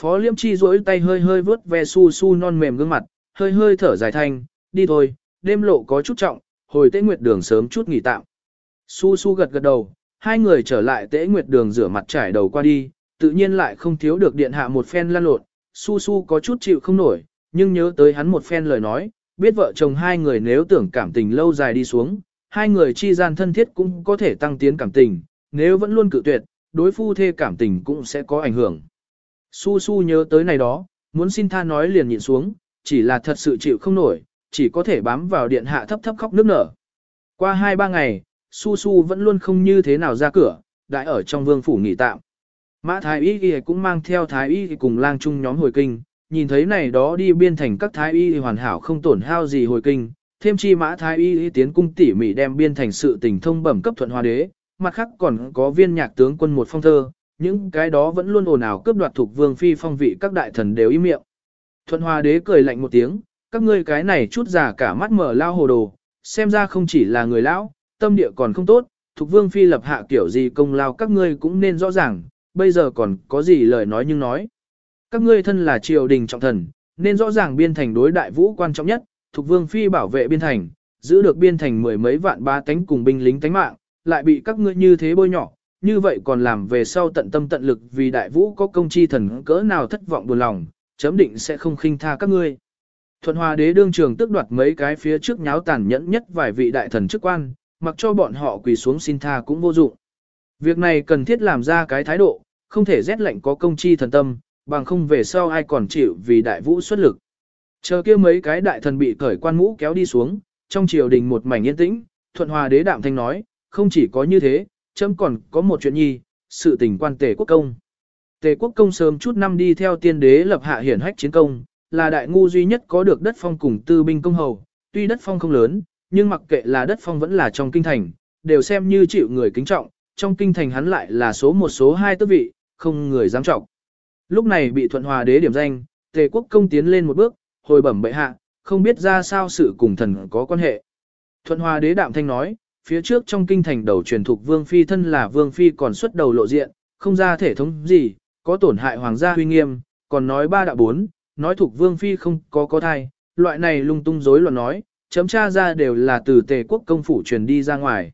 Phó Liêm Chi duỗi tay hơi hơi vớt ve su su non mềm gương mặt, hơi hơi thở dài thanh, đi thôi, đêm lộ có chút trọng, hồi tế nguyệt đường sớm chút nghỉ tạm. Su su gật gật đầu, hai người trở lại tế nguyệt đường rửa mặt trải đầu qua đi, tự nhiên lại không thiếu được điện hạ một phen lan lộn, su su có chút chịu không nổi, nhưng nhớ tới hắn một phen lời nói, biết vợ chồng hai người nếu tưởng cảm tình lâu dài đi xuống, hai người chi gian thân thiết cũng có thể tăng tiến cảm tình, nếu vẫn luôn cự tuyệt, đối phu thê cảm tình cũng sẽ có ảnh hưởng. Su su nhớ tới này đó, muốn xin tha nói liền nhịn xuống, chỉ là thật sự chịu không nổi, chỉ có thể bám vào điện hạ thấp thấp khóc nước nở. Qua hai ba ngày, Su Su vẫn luôn không như thế nào ra cửa, đại ở trong vương phủ nghỉ tạm. Mã Thái Y thì cũng mang theo Thái Y cùng lang chung nhóm hồi kinh, nhìn thấy này đó đi biên thành các Thái Y hoàn hảo không tổn hao gì hồi kinh, thêm chi Mã Thái Y tiến cung tỉ mỉ đem biên thành sự tình thông bẩm cấp thuận hoa đế, mặt khác còn có viên nhạc tướng quân một phong thơ, những cái đó vẫn luôn ồn ào cướp đoạt thuộc vương phi phong vị các đại thần đều im miệng. Thuận hoa đế cười lạnh một tiếng, các ngươi cái này chút giả cả mắt mở lao hồ đồ, xem ra không chỉ là người lão, tâm địa còn không tốt, thuộc vương phi lập hạ kiểu gì công lao các ngươi cũng nên rõ ràng, bây giờ còn có gì lời nói nhưng nói. Các ngươi thân là triều đình trọng thần, nên rõ ràng biên thành đối đại vũ quan trọng nhất, thuộc vương phi bảo vệ biên thành, giữ được biên thành mười mấy vạn ba tánh cùng binh lính tánh mạng, lại bị các ngươi như thế bôi nhỏ, như vậy còn làm về sau tận tâm tận lực vì đại vũ có công chi thần cỡ nào thất vọng buồn lòng, chấm định sẽ không khinh tha các ngươi. Thuận hòa đế đương trường tức đoạt mấy cái phía trước nháo tàn nhẫn nhất vài vị đại thần chức quan, mặc cho bọn họ quỳ xuống xin tha cũng vô dụng. Việc này cần thiết làm ra cái thái độ, không thể rét lệnh có công chi thần tâm, bằng không về sau ai còn chịu vì đại vũ xuất lực. Chờ kia mấy cái đại thần bị cởi quan mũ kéo đi xuống, trong triều đình một mảnh yên tĩnh, thuận hòa đế đạm thanh nói, không chỉ có như thế, chấm còn có một chuyện nhi, sự tình quan tề quốc công. Tề quốc công sớm chút năm đi theo tiên đế lập hạ hiển hách chiến công, là đại ngu duy nhất có được đất phong cùng tư binh công hầu, tuy đất phong không lớn, nhưng mặc kệ là đất phong vẫn là trong kinh thành, đều xem như chịu người kính trọng, trong kinh thành hắn lại là số một số hai tước vị, không người dám trọng. Lúc này bị thuận hòa đế điểm danh, tề quốc công tiến lên một bước, hồi bẩm bệ hạ, không biết ra sao sự cùng thần có quan hệ. Thuận hòa đế đạm thanh nói, phía trước trong kinh thành đầu truyền thuộc vương phi thân là vương phi còn xuất đầu lộ diện, không ra thể thống gì, có tổn hại hoàng gia huy nghiêm, còn nói ba đạo bốn, nói thuộc vương phi không có có thai, loại này lung tung rối loạn nói, chấm tra ra đều là từ tề quốc công phủ truyền đi ra ngoài.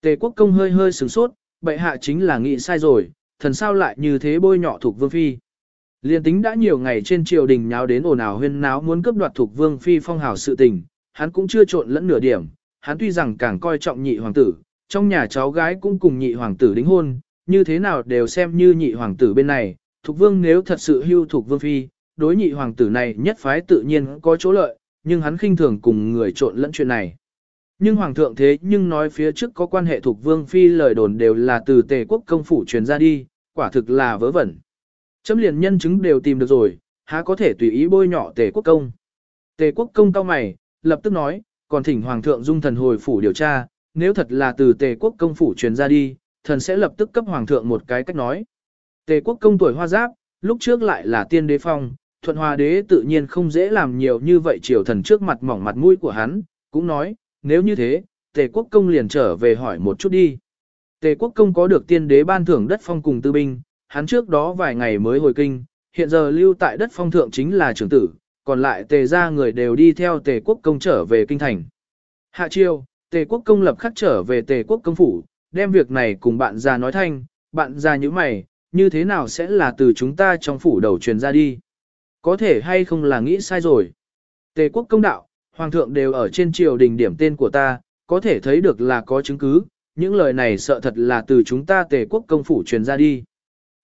Tề quốc công hơi hơi sửng sốt, bệ hạ chính là nghĩ sai rồi, thần sao lại như thế bôi nhọ thuộc vương phi. Liên tính đã nhiều ngày trên triều đình nháo đến ồn ào huyên náo muốn cướp đoạt thuộc vương phi phong hào sự tình, hắn cũng chưa trộn lẫn nửa điểm, hắn tuy rằng càng coi trọng nhị hoàng tử, trong nhà cháu gái cũng cùng nhị hoàng tử đính hôn, như thế nào đều xem như nhị hoàng tử bên này, thuộc vương nếu thật sự hưu thuộc vương phi, đối nhị hoàng tử này nhất phái tự nhiên có chỗ lợi, nhưng hắn khinh thường cùng người trộn lẫn chuyện này. Nhưng hoàng thượng thế nhưng nói phía trước có quan hệ thuộc vương phi lời đồn đều là từ tề quốc công phủ truyền ra đi, quả thực là vớ vẩn. Chấm liền nhân chứng đều tìm được rồi, há có thể tùy ý bôi nhỏ tề quốc công. Tề quốc công cao mày, lập tức nói, còn thỉnh hoàng thượng dung thần hồi phủ điều tra, nếu thật là từ tề quốc công phủ truyền ra đi, thần sẽ lập tức cấp hoàng thượng một cái cách nói. Tề quốc công tuổi hoa giáp, lúc trước lại là tiên đế phong, thuận hòa đế tự nhiên không dễ làm nhiều như vậy triều thần trước mặt mỏng mặt mũi của hắn, cũng nói, nếu như thế, tề quốc công liền trở về hỏi một chút đi. Tề quốc công có được tiên đế ban thưởng đất phong cùng tư binh, hắn trước đó vài ngày mới hồi kinh, hiện giờ lưu tại đất phong thượng chính là trưởng tử, còn lại tề ra người đều đi theo tề quốc công trở về kinh thành. Hạ chiêu, tề quốc công lập khắc trở về tề quốc công phủ, đem việc này cùng bạn già nói thanh, bạn già như mày, như thế nào sẽ là từ chúng ta trong phủ đầu truyền ra đi. Có thể hay không là nghĩ sai rồi. Tề quốc công đạo, hoàng thượng đều ở trên triều đình điểm tên của ta, có thể thấy được là có chứng cứ, những lời này sợ thật là từ chúng ta tề quốc công phủ truyền ra đi.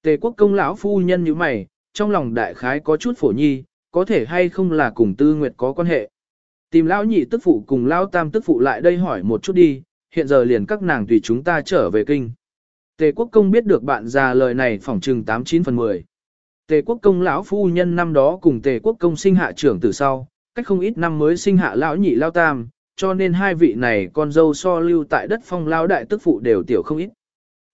Tề quốc công lão phu nhân như mày, trong lòng đại khái có chút phổ nhi, có thể hay không là cùng tư nguyệt có quan hệ. Tìm lão nhị tức phụ cùng lão tam tức phụ lại đây hỏi một chút đi, hiện giờ liền các nàng tùy chúng ta trở về kinh. Tề quốc công biết được bạn già lời này phỏng trừng 89 phần 10. Tề quốc công lão phu nhân năm đó cùng tề quốc công sinh hạ trưởng từ sau, cách không ít năm mới sinh hạ lão nhị lão tam, cho nên hai vị này con dâu so lưu tại đất phong lão đại tức phụ đều tiểu không ít.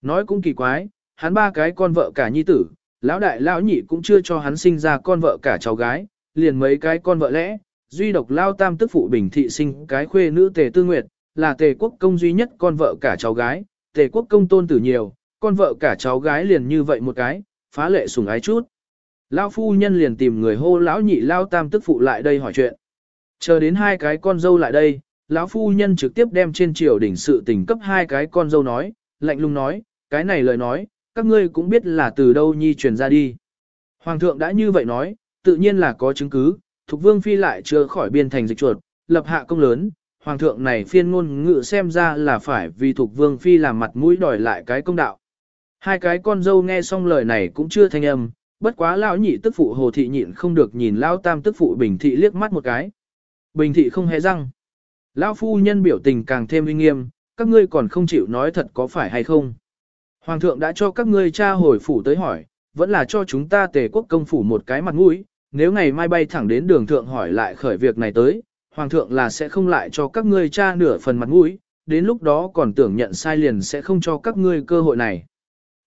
Nói cũng kỳ quái, hắn ba cái con vợ cả nhi tử, lão đại lão nhị cũng chưa cho hắn sinh ra con vợ cả cháu gái, liền mấy cái con vợ lẽ, duy độc lao tam tức phụ bình thị sinh cái khuê nữ tề tư nguyệt, là tề quốc công duy nhất con vợ cả cháu gái, tề quốc công tôn tử nhiều, con vợ cả cháu gái liền như vậy một cái, phá lệ sủng ái chút. Lão phu nhân liền tìm người hô lão nhị lao tam tức phụ lại đây hỏi chuyện. Chờ đến hai cái con dâu lại đây, lão phu nhân trực tiếp đem trên triều đỉnh sự tình cấp hai cái con dâu nói, lạnh lùng nói, cái này lời nói, các ngươi cũng biết là từ đâu nhi truyền ra đi. Hoàng thượng đã như vậy nói, tự nhiên là có chứng cứ, Thục Vương Phi lại chưa khỏi biên thành dịch chuột, lập hạ công lớn, Hoàng thượng này phiên ngôn ngữ xem ra là phải vì Thục Vương Phi làm mặt mũi đòi lại cái công đạo. Hai cái con dâu nghe xong lời này cũng chưa thanh âm, bất quá lão nhị tức phụ hồ thị nhịn không được nhìn lão tam tức phụ bình thị liếc mắt một cái. Bình thị không hề răng. Lão phu nhân biểu tình càng thêm uy nghiêm, các ngươi còn không chịu nói thật có phải hay không. Hoàng thượng đã cho các ngươi cha hồi phủ tới hỏi, vẫn là cho chúng ta tề quốc công phủ một cái mặt mũi, nếu ngày mai bay thẳng đến đường thượng hỏi lại khởi việc này tới, hoàng thượng là sẽ không lại cho các ngươi cha nửa phần mặt mũi, đến lúc đó còn tưởng nhận sai liền sẽ không cho các ngươi cơ hội này.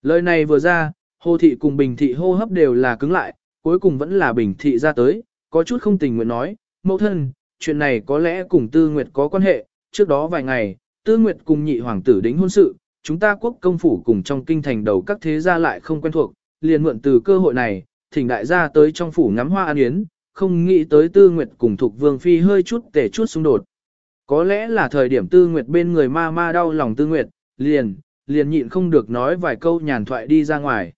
Lời này vừa ra, hồ thị cùng bình thị hô hấp đều là cứng lại, cuối cùng vẫn là bình thị ra tới, có chút không tình nguyện nói, mẫu thân, chuyện này có lẽ cùng tư nguyệt có quan hệ, trước đó vài ngày, tư nguyệt cùng nhị hoàng tử đính hôn sự, chúng ta quốc công phủ cùng trong kinh thành đầu các thế gia lại không quen thuộc, liền mượn từ cơ hội này, thỉnh đại gia tới trong phủ ngắm hoa an yến, không nghĩ tới tư nguyệt cùng thuộc vương phi hơi chút tể chút xung đột. Có lẽ là thời điểm tư nguyệt bên người ma ma đau lòng tư nguyệt, liền, liền nhịn không được nói vài câu nhàn thoại đi ra ngoài.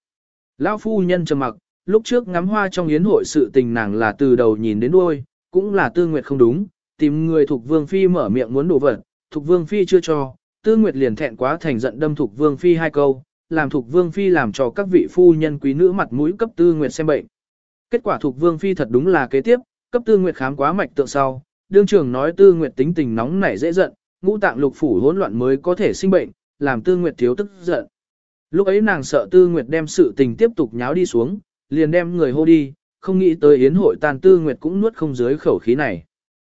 Lão phu nhân trầm mặc, lúc trước ngắm hoa trong yến hội sự tình nàng là từ đầu nhìn đến đuôi, cũng là tư nguyệt không đúng, tìm người thuộc vương phi mở miệng muốn đổ vật, thuộc vương phi chưa cho, tư nguyệt liền thẹn quá thành giận đâm thuộc vương phi hai câu, làm thuộc vương phi làm cho các vị phu nhân quý nữ mặt mũi cấp tư nguyệt xem bệnh. Kết quả thuộc vương phi thật đúng là kế tiếp, cấp tư nguyệt khám quá mạch tượng sau, đương trưởng nói tư nguyệt tính tình nóng nảy dễ giận, ngũ tạng lục phủ hỗn loạn mới có thể sinh bệnh, làm tư nguyệt thiếu tức giận. Lúc ấy nàng sợ tư nguyệt đem sự tình tiếp tục nháo đi xuống, liền đem người hô đi, không nghĩ tới yến hội tàn tư nguyệt cũng nuốt không dưới khẩu khí này.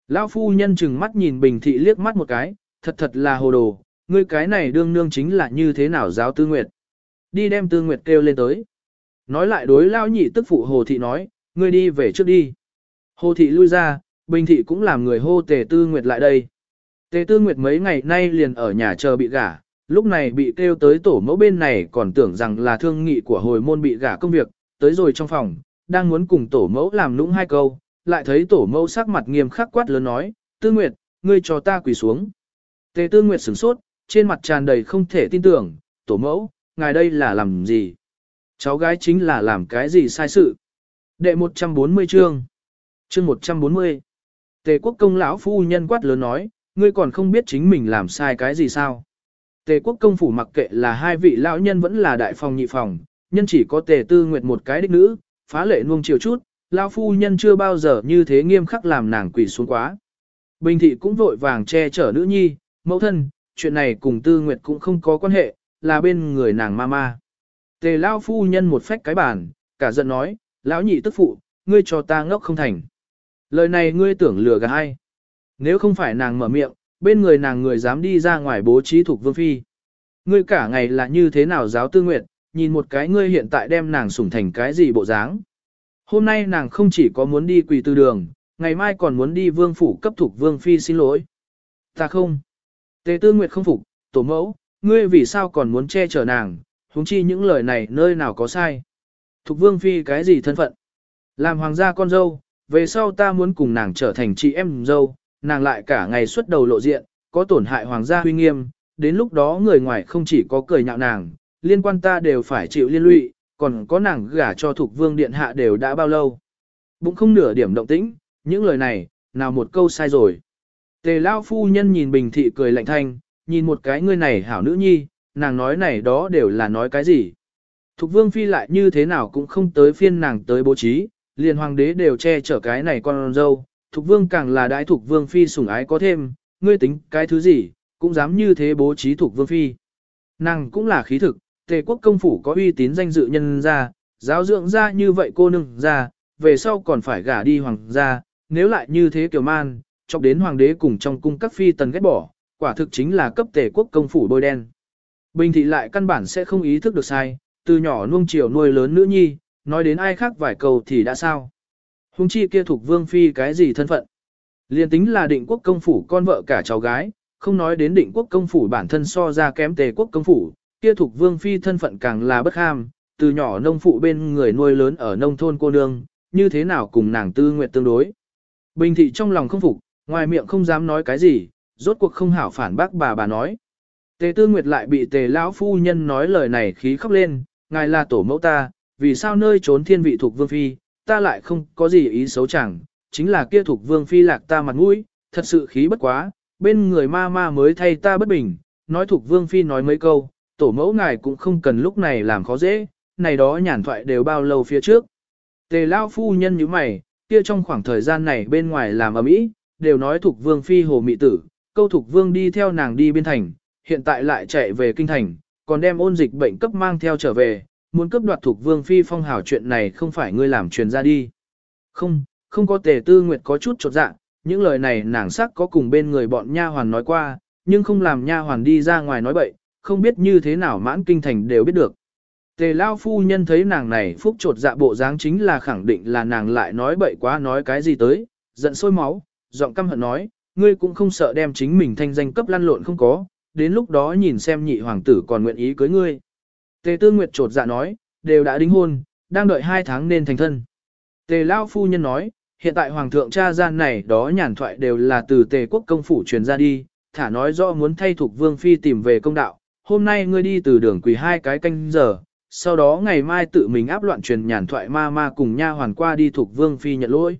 Lão phu nhân chừng mắt nhìn bình thị liếc mắt một cái, thật thật là hồ đồ, ngươi cái này đương nương chính là như thế nào giáo tư nguyệt. Đi đem tư nguyệt kêu lên tới. Nói lại đối lao nhị tức phụ hồ thị nói, ngươi đi về trước đi. Hồ thị lui ra, bình thị cũng làm người hô tề tư nguyệt lại đây. Tề tư nguyệt mấy ngày nay liền ở nhà chờ bị gả, lúc này bị kêu tới tổ mẫu bên này còn tưởng rằng là thương nghị của hồi môn bị gả công việc, tới rồi trong phòng, đang muốn cùng tổ mẫu làm nũng hai câu, lại thấy tổ mẫu sắc mặt nghiêm khắc quát lớn nói, tư nguyệt, ngươi cho ta quỳ xuống. Tề tư nguyệt sửng sốt, trên mặt tràn đầy không thể tin tưởng, tổ mẫu, ngài đây là làm gì? Cháu gái chính là làm cái gì sai sự? Đệ 140 chương. Chương 140. Tề quốc công lão phu nhân quát lớn nói, ngươi còn không biết chính mình làm sai cái gì sao? Tề quốc công phủ mặc kệ là hai vị lão nhân vẫn là đại phòng nhị phòng, nhân chỉ có tề tư nguyệt một cái đích nữ, phá lệ nuông chiều chút, lão phu nhân chưa bao giờ như thế nghiêm khắc làm nàng quỷ xuống quá. Bình thị cũng vội vàng che chở nữ nhi, mẫu thân, chuyện này cùng tư nguyệt cũng không có quan hệ, là bên người nàng ma ma. Tề lao phu nhân một phách cái bàn, cả giận nói, lão nhị tức phụ, ngươi cho ta ngốc không thành. Lời này ngươi tưởng lừa gạt ai? Nếu không phải nàng mở miệng, bên người nàng người dám đi ra ngoài bố trí thuộc vương phi. Ngươi cả ngày là như thế nào giáo tư nguyệt, nhìn một cái ngươi hiện tại đem nàng sủng thành cái gì bộ dáng. Hôm nay nàng không chỉ có muốn đi quỳ tư đường, ngày mai còn muốn đi vương phủ cấp thuộc vương phi xin lỗi. Ta không. Tề tư nguyệt không phục, tổ mẫu, ngươi vì sao còn muốn che chở nàng, huống chi những lời này nơi nào có sai. Thục vương phi cái gì thân phận? Làm hoàng gia con dâu, về sau ta muốn cùng nàng trở thành chị em dâu, nàng lại cả ngày xuất đầu lộ diện, có tổn hại hoàng gia huy nghiêm, đến lúc đó người ngoài không chỉ có cười nhạo nàng, liên quan ta đều phải chịu liên lụy, còn có nàng gả cho thục vương điện hạ đều đã bao lâu. Bụng không nửa điểm động tĩnh, những lời này, nào một câu sai rồi. Tề lao phu nhân nhìn bình thị cười lạnh thanh, nhìn một cái ngươi này hảo nữ nhi, nàng nói này đó đều là nói cái gì. Thục vương phi lại như thế nào cũng không tới phiên nàng tới bố trí, liền hoàng đế đều che chở cái này con dâu, thục vương càng là đại thục vương phi sủng ái có thêm, ngươi tính cái thứ gì, cũng dám như thế bố trí thục vương phi. Nàng cũng là khí thực, tề quốc công phủ có uy tín danh dự nhân ra, giáo dưỡng ra như vậy cô nương ra, về sau còn phải gả đi hoàng gia, nếu lại như thế kiểu man, chọc đến hoàng đế cùng trong cung các phi tần ghét bỏ, quả thực chính là cấp tề quốc công phủ bôi đen. Bình thị lại căn bản sẽ không ý thức được sai, từ nhỏ nuông chiều nuôi lớn nữ nhi, nói đến ai khác vài câu thì đã sao. Hùng chi kia thuộc vương phi cái gì thân phận. Liên tính là định quốc công phủ con vợ cả cháu gái, không nói đến định quốc công phủ bản thân so ra kém tề quốc công phủ, kia thuộc vương phi thân phận càng là bất ham, từ nhỏ nông phụ bên người nuôi lớn ở nông thôn cô nương, như thế nào cùng nàng tư nguyệt tương đối. Bình thị trong lòng không phục, ngoài miệng không dám nói cái gì, rốt cuộc không hảo phản bác bà bà nói. Tề tư nguyệt lại bị tề lão phu nhân nói lời này khí khóc lên, ngài là tổ mẫu ta, vì sao nơi trốn thiên vị thuộc vương phi, ta lại không có gì ý xấu chẳng, chính là kia thuộc vương phi lạc ta mặt mũi, thật sự khí bất quá, bên người ma ma mới thay ta bất bình, nói thuộc vương phi nói mấy câu, tổ mẫu ngài cũng không cần lúc này làm khó dễ, này đó nhàn thoại đều bao lâu phía trước. Tề lão phu nhân như mày, kia trong khoảng thời gian này bên ngoài làm ở mỹ, đều nói thuộc vương phi hồ mị tử, câu thuộc vương đi theo nàng đi biên thành, hiện tại lại chạy về kinh thành, còn đem ôn dịch bệnh cấp mang theo trở về, muốn cấp đoạt thuộc vương phi phong hào chuyện này không phải ngươi làm truyền ra đi. Không, không có tề tư nguyệt có chút chột dạ, những lời này nàng sắc có cùng bên người bọn nha hoàn nói qua, nhưng không làm nha hoàn đi ra ngoài nói bậy, không biết như thế nào mãn kinh thành đều biết được. Tề lao phu nhân thấy nàng này phúc trột dạ bộ dáng chính là khẳng định là nàng lại nói bậy quá nói cái gì tới, giận sôi máu, giọng căm hận nói, ngươi cũng không sợ đem chính mình thanh danh cấp lăn lộn không có, đến lúc đó nhìn xem nhị hoàng tử còn nguyện ý cưới ngươi. Tề tư nguyệt trột dạ nói, đều đã đính hôn, đang đợi hai tháng nên thành thân. Tề lao phu nhân nói, hiện tại hoàng thượng cha gian này đó nhàn thoại đều là từ tề quốc công phủ truyền ra đi, thả nói rõ muốn thay thuộc vương phi tìm về công đạo, hôm nay ngươi đi từ đường quỳ hai cái canh giờ, sau đó ngày mai tự mình áp loạn truyền nhàn thoại ma ma cùng nha hoàn qua đi thuộc vương phi nhận lỗi.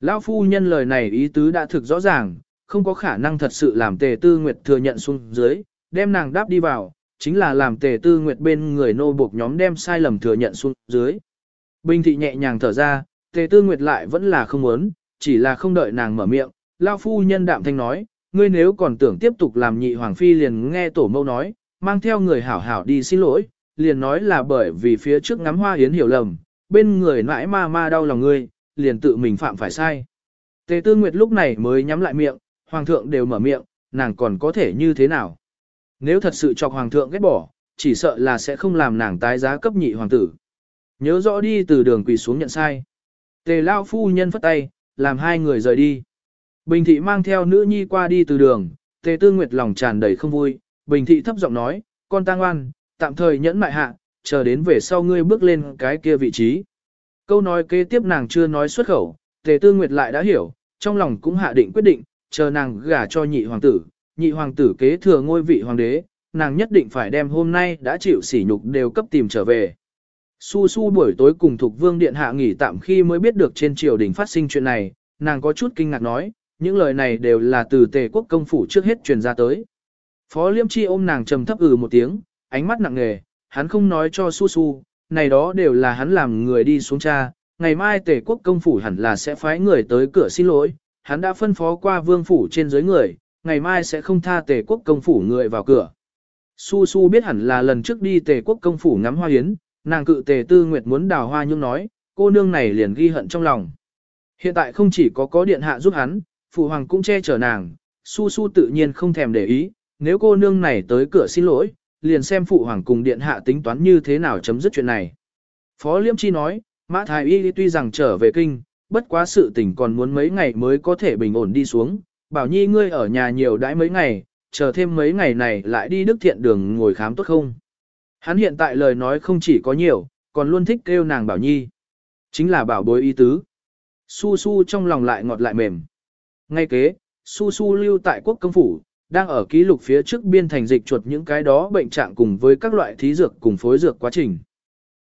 Lão phu nhân lời này ý tứ đã thực rõ ràng, không có khả năng thật sự làm tề tư nguyệt thừa nhận xuống dưới, đem nàng đáp đi vào, chính là làm tề tư nguyệt bên người nô buộc nhóm đem sai lầm thừa nhận xuống dưới. Bình thị nhẹ nhàng thở ra, tề tư nguyệt lại vẫn là không muốn, chỉ là không đợi nàng mở miệng, lão phu nhân đạm thanh nói, ngươi nếu còn tưởng tiếp tục làm nhị hoàng phi liền nghe tổ mâu nói, mang theo người hảo hảo đi xin lỗi, liền nói là bởi vì phía trước ngắm hoa yến hiểu lầm, bên người nãi ma ma đau lòng ngươi, liền tự mình phạm phải sai. Tề Tư Nguyệt lúc này mới nhắm lại miệng, hoàng thượng đều mở miệng, nàng còn có thể như thế nào? Nếu thật sự chọc hoàng thượng ghét bỏ, chỉ sợ là sẽ không làm nàng tái giá cấp nhị hoàng tử. Nhớ rõ đi từ đường quỳ xuống nhận sai. Tề Lao phu nhân phất tay, làm hai người rời đi. Bình thị mang theo nữ nhi qua đi từ đường, Tề Tư Nguyệt lòng tràn đầy không vui, Bình thị thấp giọng nói, con tang ngoan, tạm thời nhẫn mại hạ, chờ đến về sau ngươi bước lên cái kia vị trí. Câu nói kế tiếp nàng chưa nói xuất khẩu, Tề Tư Nguyệt lại đã hiểu, trong lòng cũng hạ định quyết định, chờ nàng gả cho nhị hoàng tử, nhị hoàng tử kế thừa ngôi vị hoàng đế, nàng nhất định phải đem hôm nay đã chịu sỉ nhục đều cấp tìm trở về. Su su buổi tối cùng thuộc vương điện hạ nghỉ tạm khi mới biết được trên triều đình phát sinh chuyện này, nàng có chút kinh ngạc nói, những lời này đều là từ tề quốc công phủ trước hết truyền ra tới. Phó liêm chi ôm nàng trầm thấp ừ một tiếng, ánh mắt nặng nề, hắn không nói cho su su, này đó đều là hắn làm người đi xuống cha, ngày mai tề quốc công phủ hẳn là sẽ phái người tới cửa xin lỗi, hắn đã phân phó qua vương phủ trên dưới người, ngày mai sẽ không tha tề quốc công phủ người vào cửa. Su Su biết hẳn là lần trước đi tề quốc công phủ ngắm hoa yến, nàng cự tề tư nguyệt muốn đào hoa nhưng nói, cô nương này liền ghi hận trong lòng. Hiện tại không chỉ có có điện hạ giúp hắn, phụ hoàng cũng che chở nàng, Su Su tự nhiên không thèm để ý, nếu cô nương này tới cửa xin lỗi, liền xem phụ hoàng cùng điện hạ tính toán như thế nào chấm dứt chuyện này. Phó Liêm Chi nói, Mã Thái Y tuy rằng trở về kinh, bất quá sự tình còn muốn mấy ngày mới có thể bình ổn đi xuống, bảo nhi ngươi ở nhà nhiều đãi mấy ngày, chờ thêm mấy ngày này lại đi đức thiện đường ngồi khám tốt không. Hắn hiện tại lời nói không chỉ có nhiều, còn luôn thích kêu nàng bảo nhi. Chính là bảo bối y tứ. Su su trong lòng lại ngọt lại mềm. Ngay kế, su su lưu tại quốc công phủ, đang ở ký lục phía trước biên thành dịch chuột những cái đó bệnh trạng cùng với các loại thí dược cùng phối dược quá trình.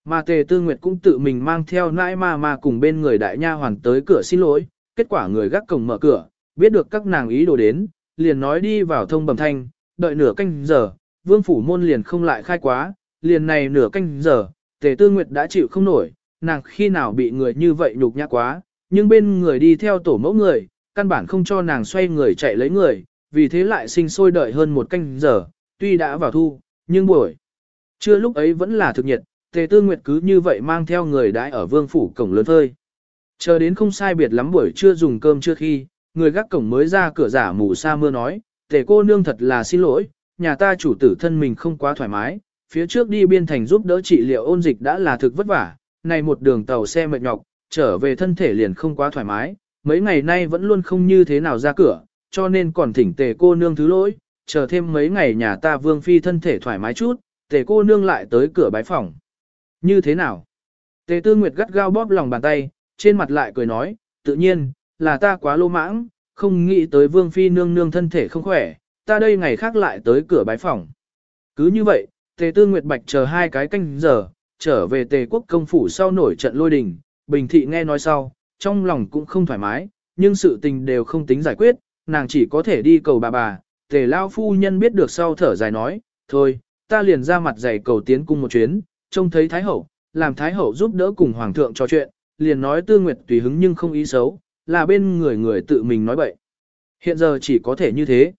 Mà tề tư nguyệt cũng tự mình mang theo nãi ma ma cùng bên người đại nha hoàn tới cửa xin lỗi, kết quả người gác cổng mở cửa, biết được các nàng ý đồ đến, liền nói đi vào thông bẩm thanh, đợi nửa canh giờ, vương phủ môn liền không lại khai quá, liền này nửa canh giờ, tề tư nguyệt đã chịu không nổi, nàng khi nào bị người như vậy nhục nhã quá, nhưng bên người đi theo tổ mẫu người, căn bản không cho nàng xoay người chạy lấy người, vì thế lại sinh sôi đợi hơn một canh giờ, tuy đã vào thu, nhưng buổi trưa lúc ấy vẫn là thực nhiệt, tề tư nguyệt cứ như vậy mang theo người đãi ở vương phủ cổng lớn phơi. Chờ đến không sai biệt lắm buổi trưa dùng cơm chưa khi, người gác cổng mới ra cửa giả mù sa mưa nói, tề cô nương thật là xin lỗi, nhà ta chủ tử thân mình không quá thoải mái, phía trước đi biên thành giúp đỡ trị liệu ôn dịch đã là thực vất vả, này một đường tàu xe mệt nhọc, trở về thân thể liền không quá thoải mái, mấy ngày nay vẫn luôn không như thế nào ra cửa, cho nên còn thỉnh tề cô nương thứ lỗi, chờ thêm mấy ngày nhà ta vương phi thân thể thoải mái chút, tề cô nương lại tới cửa bái phòng. Như thế nào? Tề Tư Nguyệt gắt gao bóp lòng bàn tay, trên mặt lại cười nói, tự nhiên, là ta quá lô mãng, không nghĩ tới Vương Phi nương nương thân thể không khỏe, ta đây ngày khác lại tới cửa bái phòng. Cứ như vậy, Tề Tư Nguyệt Bạch chờ hai cái canh giờ, trở về Tề quốc công phủ sau nổi trận lôi đình, Bình Thị nghe nói sau, trong lòng cũng không thoải mái, nhưng sự tình đều không tính giải quyết, nàng chỉ có thể đi cầu bà bà. Tề Lao Phu Nhân biết được sau thở dài nói, thôi, ta liền ra mặt dày cầu tiến cung một chuyến, trông thấy Thái Hậu, làm Thái Hậu giúp đỡ cùng Hoàng thượng trò chuyện, liền nói Tư Nguyệt tùy hứng nhưng không ý xấu, là bên người người tự mình nói bậy. Hiện giờ chỉ có thể như thế.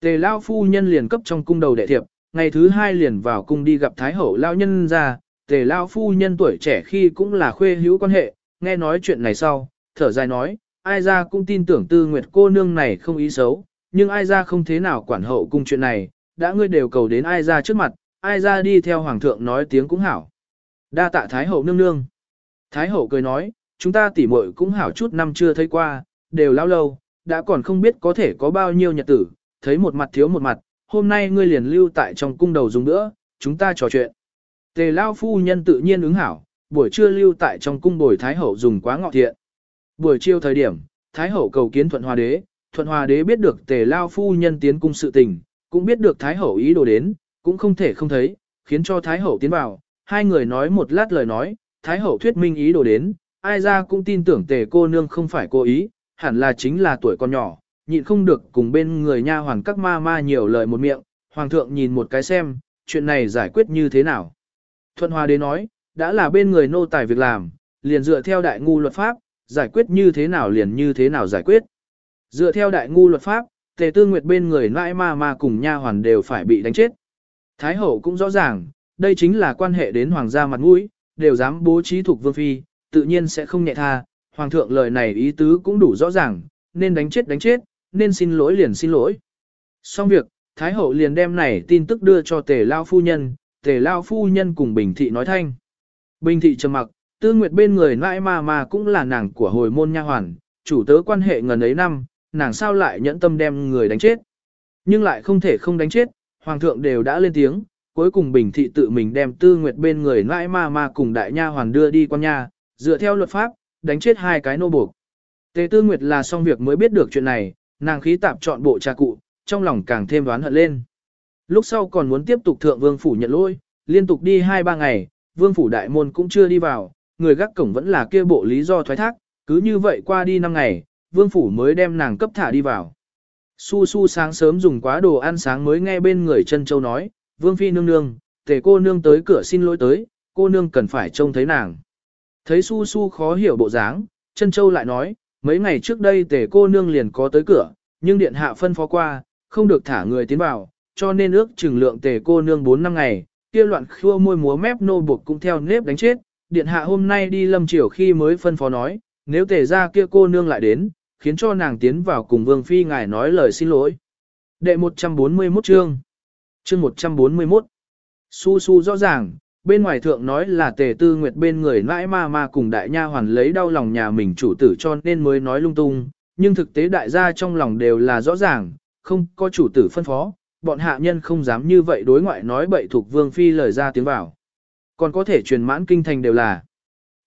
Tề Lao Phu Nhân liền cấp trong cung đầu đệ thiệp, ngày thứ hai liền vào cung đi gặp Thái Hậu Lao Nhân ra, Tề Lao Phu Nhân tuổi trẻ khi cũng là khuê hữu quan hệ, nghe nói chuyện này sau, thở dài nói, ai ra cũng tin tưởng Tư Nguyệt cô nương này không ý xấu, nhưng ai ra không thế nào quản hậu cung chuyện này, đã ngươi đều cầu đến ai ra trước mặt, ai ra đi theo Hoàng thượng nói tiếng cũng hảo. Đa tạ Thái Hậu nương nương. Thái Hậu cười nói, chúng ta tỉ muội cũng hảo chút năm chưa thấy qua, đều lao lâu, đã còn không biết có thể có bao nhiêu nhật tử, thấy một mặt thiếu một mặt, hôm nay ngươi liền lưu tại trong cung đầu dùng nữa, chúng ta trò chuyện. Tề Lao phu nhân tự nhiên ứng hảo, buổi trưa lưu tại trong cung bồi Thái Hậu dùng quá ngọ thiện. Buổi chiều thời điểm, Thái Hậu cầu kiến Thuận Hòa Đế, Thuận Hòa Đế biết được Tề Lao phu nhân tiến cung sự tình, cũng biết được Thái Hậu ý đồ đến, cũng không thể không thấy, khiến cho Thái Hậu tiến vào, hai người nói một lát lời nói, Thái Hậu thuyết minh ý đồ đến, ai ra cũng tin tưởng Tề cô nương không phải cố ý, hẳn là chính là tuổi con nhỏ, nhịn không được cùng bên người nha hoàng các ma ma nhiều lời một miệng, Hoàng thượng nhìn một cái xem, chuyện này giải quyết như thế nào. Thuận Hòa Đế nói, đã là bên người nô tài việc làm, liền dựa theo đại ngu luật pháp, giải quyết như thế nào liền như thế nào giải quyết. Dựa theo đại ngu luật pháp, tề tư nguyệt bên người nãi ma ma cùng nha hoàn đều phải bị đánh chết. Thái hậu cũng rõ ràng, đây chính là quan hệ đến hoàng gia mặt mũi, đều dám bố trí thuộc vương phi, tự nhiên sẽ không nhẹ tha. Hoàng thượng lời này ý tứ cũng đủ rõ ràng, nên đánh chết đánh chết, nên xin lỗi liền xin lỗi. Xong việc, Thái hậu liền đem này tin tức đưa cho tề lao phu nhân, tề lao phu nhân cùng Bình Thị nói thanh. Bình Thị trầm mặc, tư nguyệt bên người nãi mà mà cũng là nàng của hồi môn nha hoàn, chủ tớ quan hệ ngần ấy năm, nàng sao lại nhẫn tâm đem người đánh chết. Nhưng lại không thể không đánh chết, hoàng thượng đều đã lên tiếng, cuối cùng Bình Thị tự mình đem tư nguyệt bên người nãi mà mà cùng đại nha hoàn đưa đi quan nha, dựa theo luật pháp, đánh chết hai cái nô buộc. Tề tư nguyệt là xong việc mới biết được chuyện này, nàng khí tạp chọn bộ trà cụ, trong lòng càng thêm đoán hận lên. Lúc sau còn muốn tiếp tục thượng vương phủ nhận lỗi, liên tục đi 2-3 ngày, vương phủ đại môn cũng chưa đi vào, người gác cổng vẫn là kia bộ lý do thoái thác, cứ như vậy qua đi 5 ngày, vương phủ mới đem nàng cấp thả đi vào. Su su sáng sớm dùng quá đồ ăn sáng mới nghe bên người chân châu nói, vương phi nương nương, tề cô nương tới cửa xin lỗi tới, cô nương cần phải trông thấy nàng. Thấy su su khó hiểu bộ dáng, chân châu lại nói, mấy ngày trước đây tề cô nương liền có tới cửa, nhưng điện hạ phân phó qua, không được thả người tiến vào, cho nên ước chừng lượng tề cô nương 4 năm ngày, kia loạn khua môi múa mép nô buộc cũng theo nếp đánh chết. Điện hạ hôm nay đi lâm triều khi mới phân phó nói, nếu tề ra kia cô nương lại đến, khiến cho nàng tiến vào cùng vương phi ngài nói lời xin lỗi. Đệ 141 chương Chương 141 Su su rõ ràng, bên ngoài thượng nói là tề tư nguyệt bên người nãi ma ma cùng đại nha hoàn lấy đau lòng nhà mình chủ tử cho nên mới nói lung tung, nhưng thực tế đại gia trong lòng đều là rõ ràng, không có chủ tử phân phó, bọn hạ nhân không dám như vậy đối ngoại nói bậy thuộc vương phi lời ra tiếng vào. Còn có thể truyền mãn kinh thành đều là.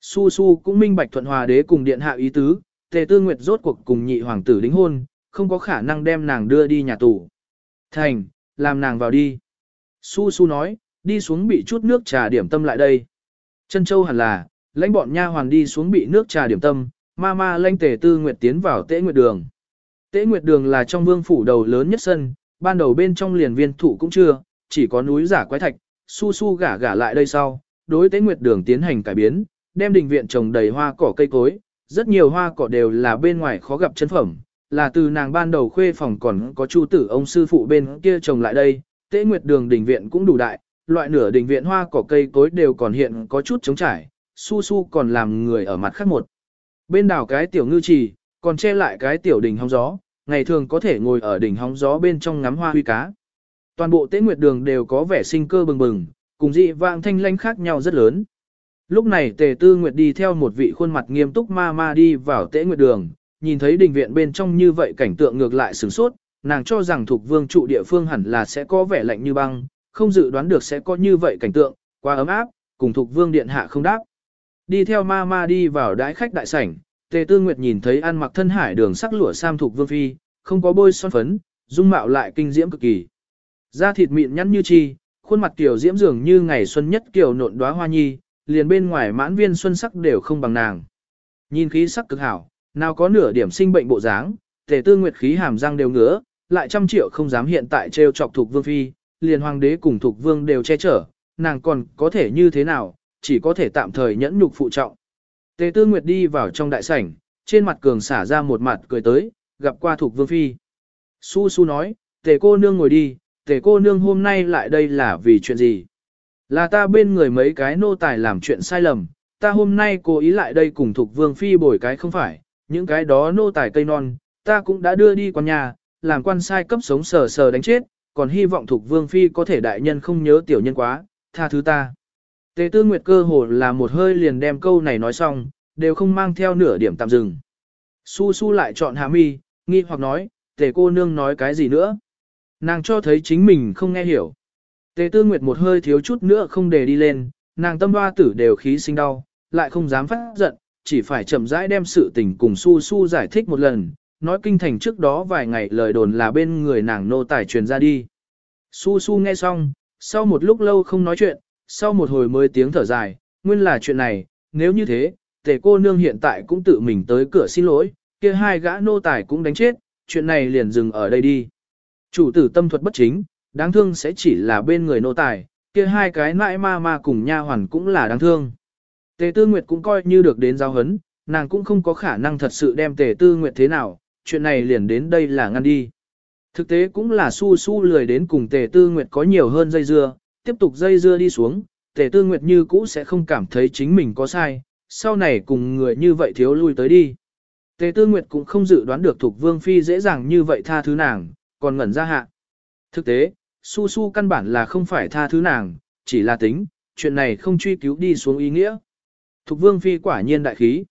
Su Su cũng minh bạch thuận hòa đế cùng điện hạ ý tứ, tề tư nguyệt rốt cuộc cùng nhị hoàng tử đính hôn, không có khả năng đem nàng đưa đi nhà tù. Thành, làm nàng vào đi. Su Su nói, đi xuống bị chút nước trà điểm tâm lại đây. Chân châu hẳn là, lãnh bọn nha hoàn đi xuống bị nước trà điểm tâm, ma ma lãnh tề tư nguyệt tiến vào tễ nguyệt đường. Tế nguyệt đường là trong vương phủ đầu lớn nhất sân, ban đầu bên trong liền viên thủ cũng chưa, chỉ có núi giả quái thạch, su su gả gả lại đây sau, đối tế nguyệt đường tiến hành cải biến, đem đình viện trồng đầy hoa cỏ cây cối, rất nhiều hoa cỏ đều là bên ngoài khó gặp chân phẩm, là từ nàng ban đầu khuê phòng còn có chu tử ông sư phụ bên kia trồng lại đây, tế nguyệt đường đình viện cũng đủ đại, loại nửa đình viện hoa cỏ cây cối đều còn hiện có chút trống trải, su su còn làm người ở mặt khác một. Bên đảo cái tiểu ngư trì, còn che lại cái tiểu đình hóng gió, ngày thường có thể ngồi ở đỉnh hóng gió bên trong ngắm hoa huy cá. Toàn bộ tế nguyệt đường đều có vẻ sinh cơ bừng bừng, cùng dị vãng thanh lãnh khác nhau rất lớn. Lúc này tề tư nguyệt đi theo một vị khuôn mặt nghiêm túc ma ma đi vào tế nguyệt đường, nhìn thấy đình viện bên trong như vậy cảnh tượng ngược lại sửng sốt, nàng cho rằng thuộc vương trụ địa phương hẳn là sẽ có vẻ lạnh như băng, không dự đoán được sẽ có như vậy cảnh tượng, quá ấm áp, cùng thuộc vương điện hạ không đáp. Đi theo ma ma đi vào đái khách đại sảnh, tề tư nguyệt nhìn thấy ăn mặc thân hải đường sắc lụa sam thuộc vương phi, không có bôi son phấn, dung mạo lại kinh diễm cực kỳ. Da thịt mịn nhắn như chi, khuôn mặt tiểu diễm dường như ngày xuân nhất kiểu nộn đóa hoa nhi, liền bên ngoài mãn viên xuân sắc đều không bằng nàng. Nhìn khí sắc cực hảo, nào có nửa điểm sinh bệnh bộ dáng, tề tư nguyệt khí hàm răng đều ngứa, lại trăm triệu không dám hiện tại trêu chọc thuộc vương phi, liền hoàng đế cùng thuộc vương đều che chở, nàng còn có thể như thế nào, chỉ có thể tạm thời nhẫn nhục phụ trọng. Tề tư nguyệt đi vào trong đại sảnh, trên mặt cường xả ra một mặt cười tới, gặp qua thuộc vương phi. Su su nói, tề cô nương ngồi đi, tề cô nương hôm nay lại đây là vì chuyện gì? Là ta bên người mấy cái nô tài làm chuyện sai lầm, ta hôm nay cố ý lại đây cùng thuộc vương phi bồi cái không phải, những cái đó nô tài cây non, ta cũng đã đưa đi quan nhà, làm quan sai cấp sống sờ sờ đánh chết, còn hy vọng thuộc vương phi có thể đại nhân không nhớ tiểu nhân quá, tha thứ ta. Tề tư nguyệt cơ hồ là một hơi liền đem câu này nói xong, đều không mang theo nửa điểm tạm dừng. Su su lại chọn hạ mi, nghi hoặc nói, tề cô nương nói cái gì nữa. Nàng cho thấy chính mình không nghe hiểu. Tề tư nguyệt một hơi thiếu chút nữa không để đi lên, nàng tâm hoa tử đều khí sinh đau, lại không dám phát giận, chỉ phải chậm rãi đem sự tình cùng su su giải thích một lần, nói kinh thành trước đó vài ngày lời đồn là bên người nàng nô tài truyền ra đi. Su su nghe xong, sau một lúc lâu không nói chuyện, sau một hồi mới tiếng thở dài, nguyên là chuyện này, nếu như thế, tề cô nương hiện tại cũng tự mình tới cửa xin lỗi, kia hai gã nô tài cũng đánh chết, chuyện này liền dừng ở đây đi. Chủ tử tâm thuật bất chính, đáng thương sẽ chỉ là bên người nô tài, kia hai cái nãi ma ma cùng nha hoàn cũng là đáng thương. Tề Tư Nguyệt cũng coi như được đến giao hấn, nàng cũng không có khả năng thật sự đem Tề Tư Nguyệt thế nào, chuyện này liền đến đây là ngăn đi. Thực tế cũng là su su lười đến cùng Tề Tư Nguyệt có nhiều hơn dây dưa, tiếp tục dây dưa đi xuống, Tề Tư Nguyệt như cũ sẽ không cảm thấy chính mình có sai, sau này cùng người như vậy thiếu lui tới đi. Tề Tư Nguyệt cũng không dự đoán được Thục Vương Phi dễ dàng như vậy tha thứ nàng, còn ngẩn ra hạ. Thực tế, su su căn bản là không phải tha thứ nàng, chỉ là tính, chuyện này không truy cứu đi xuống ý nghĩa. Thục Vương Phi quả nhiên đại khí.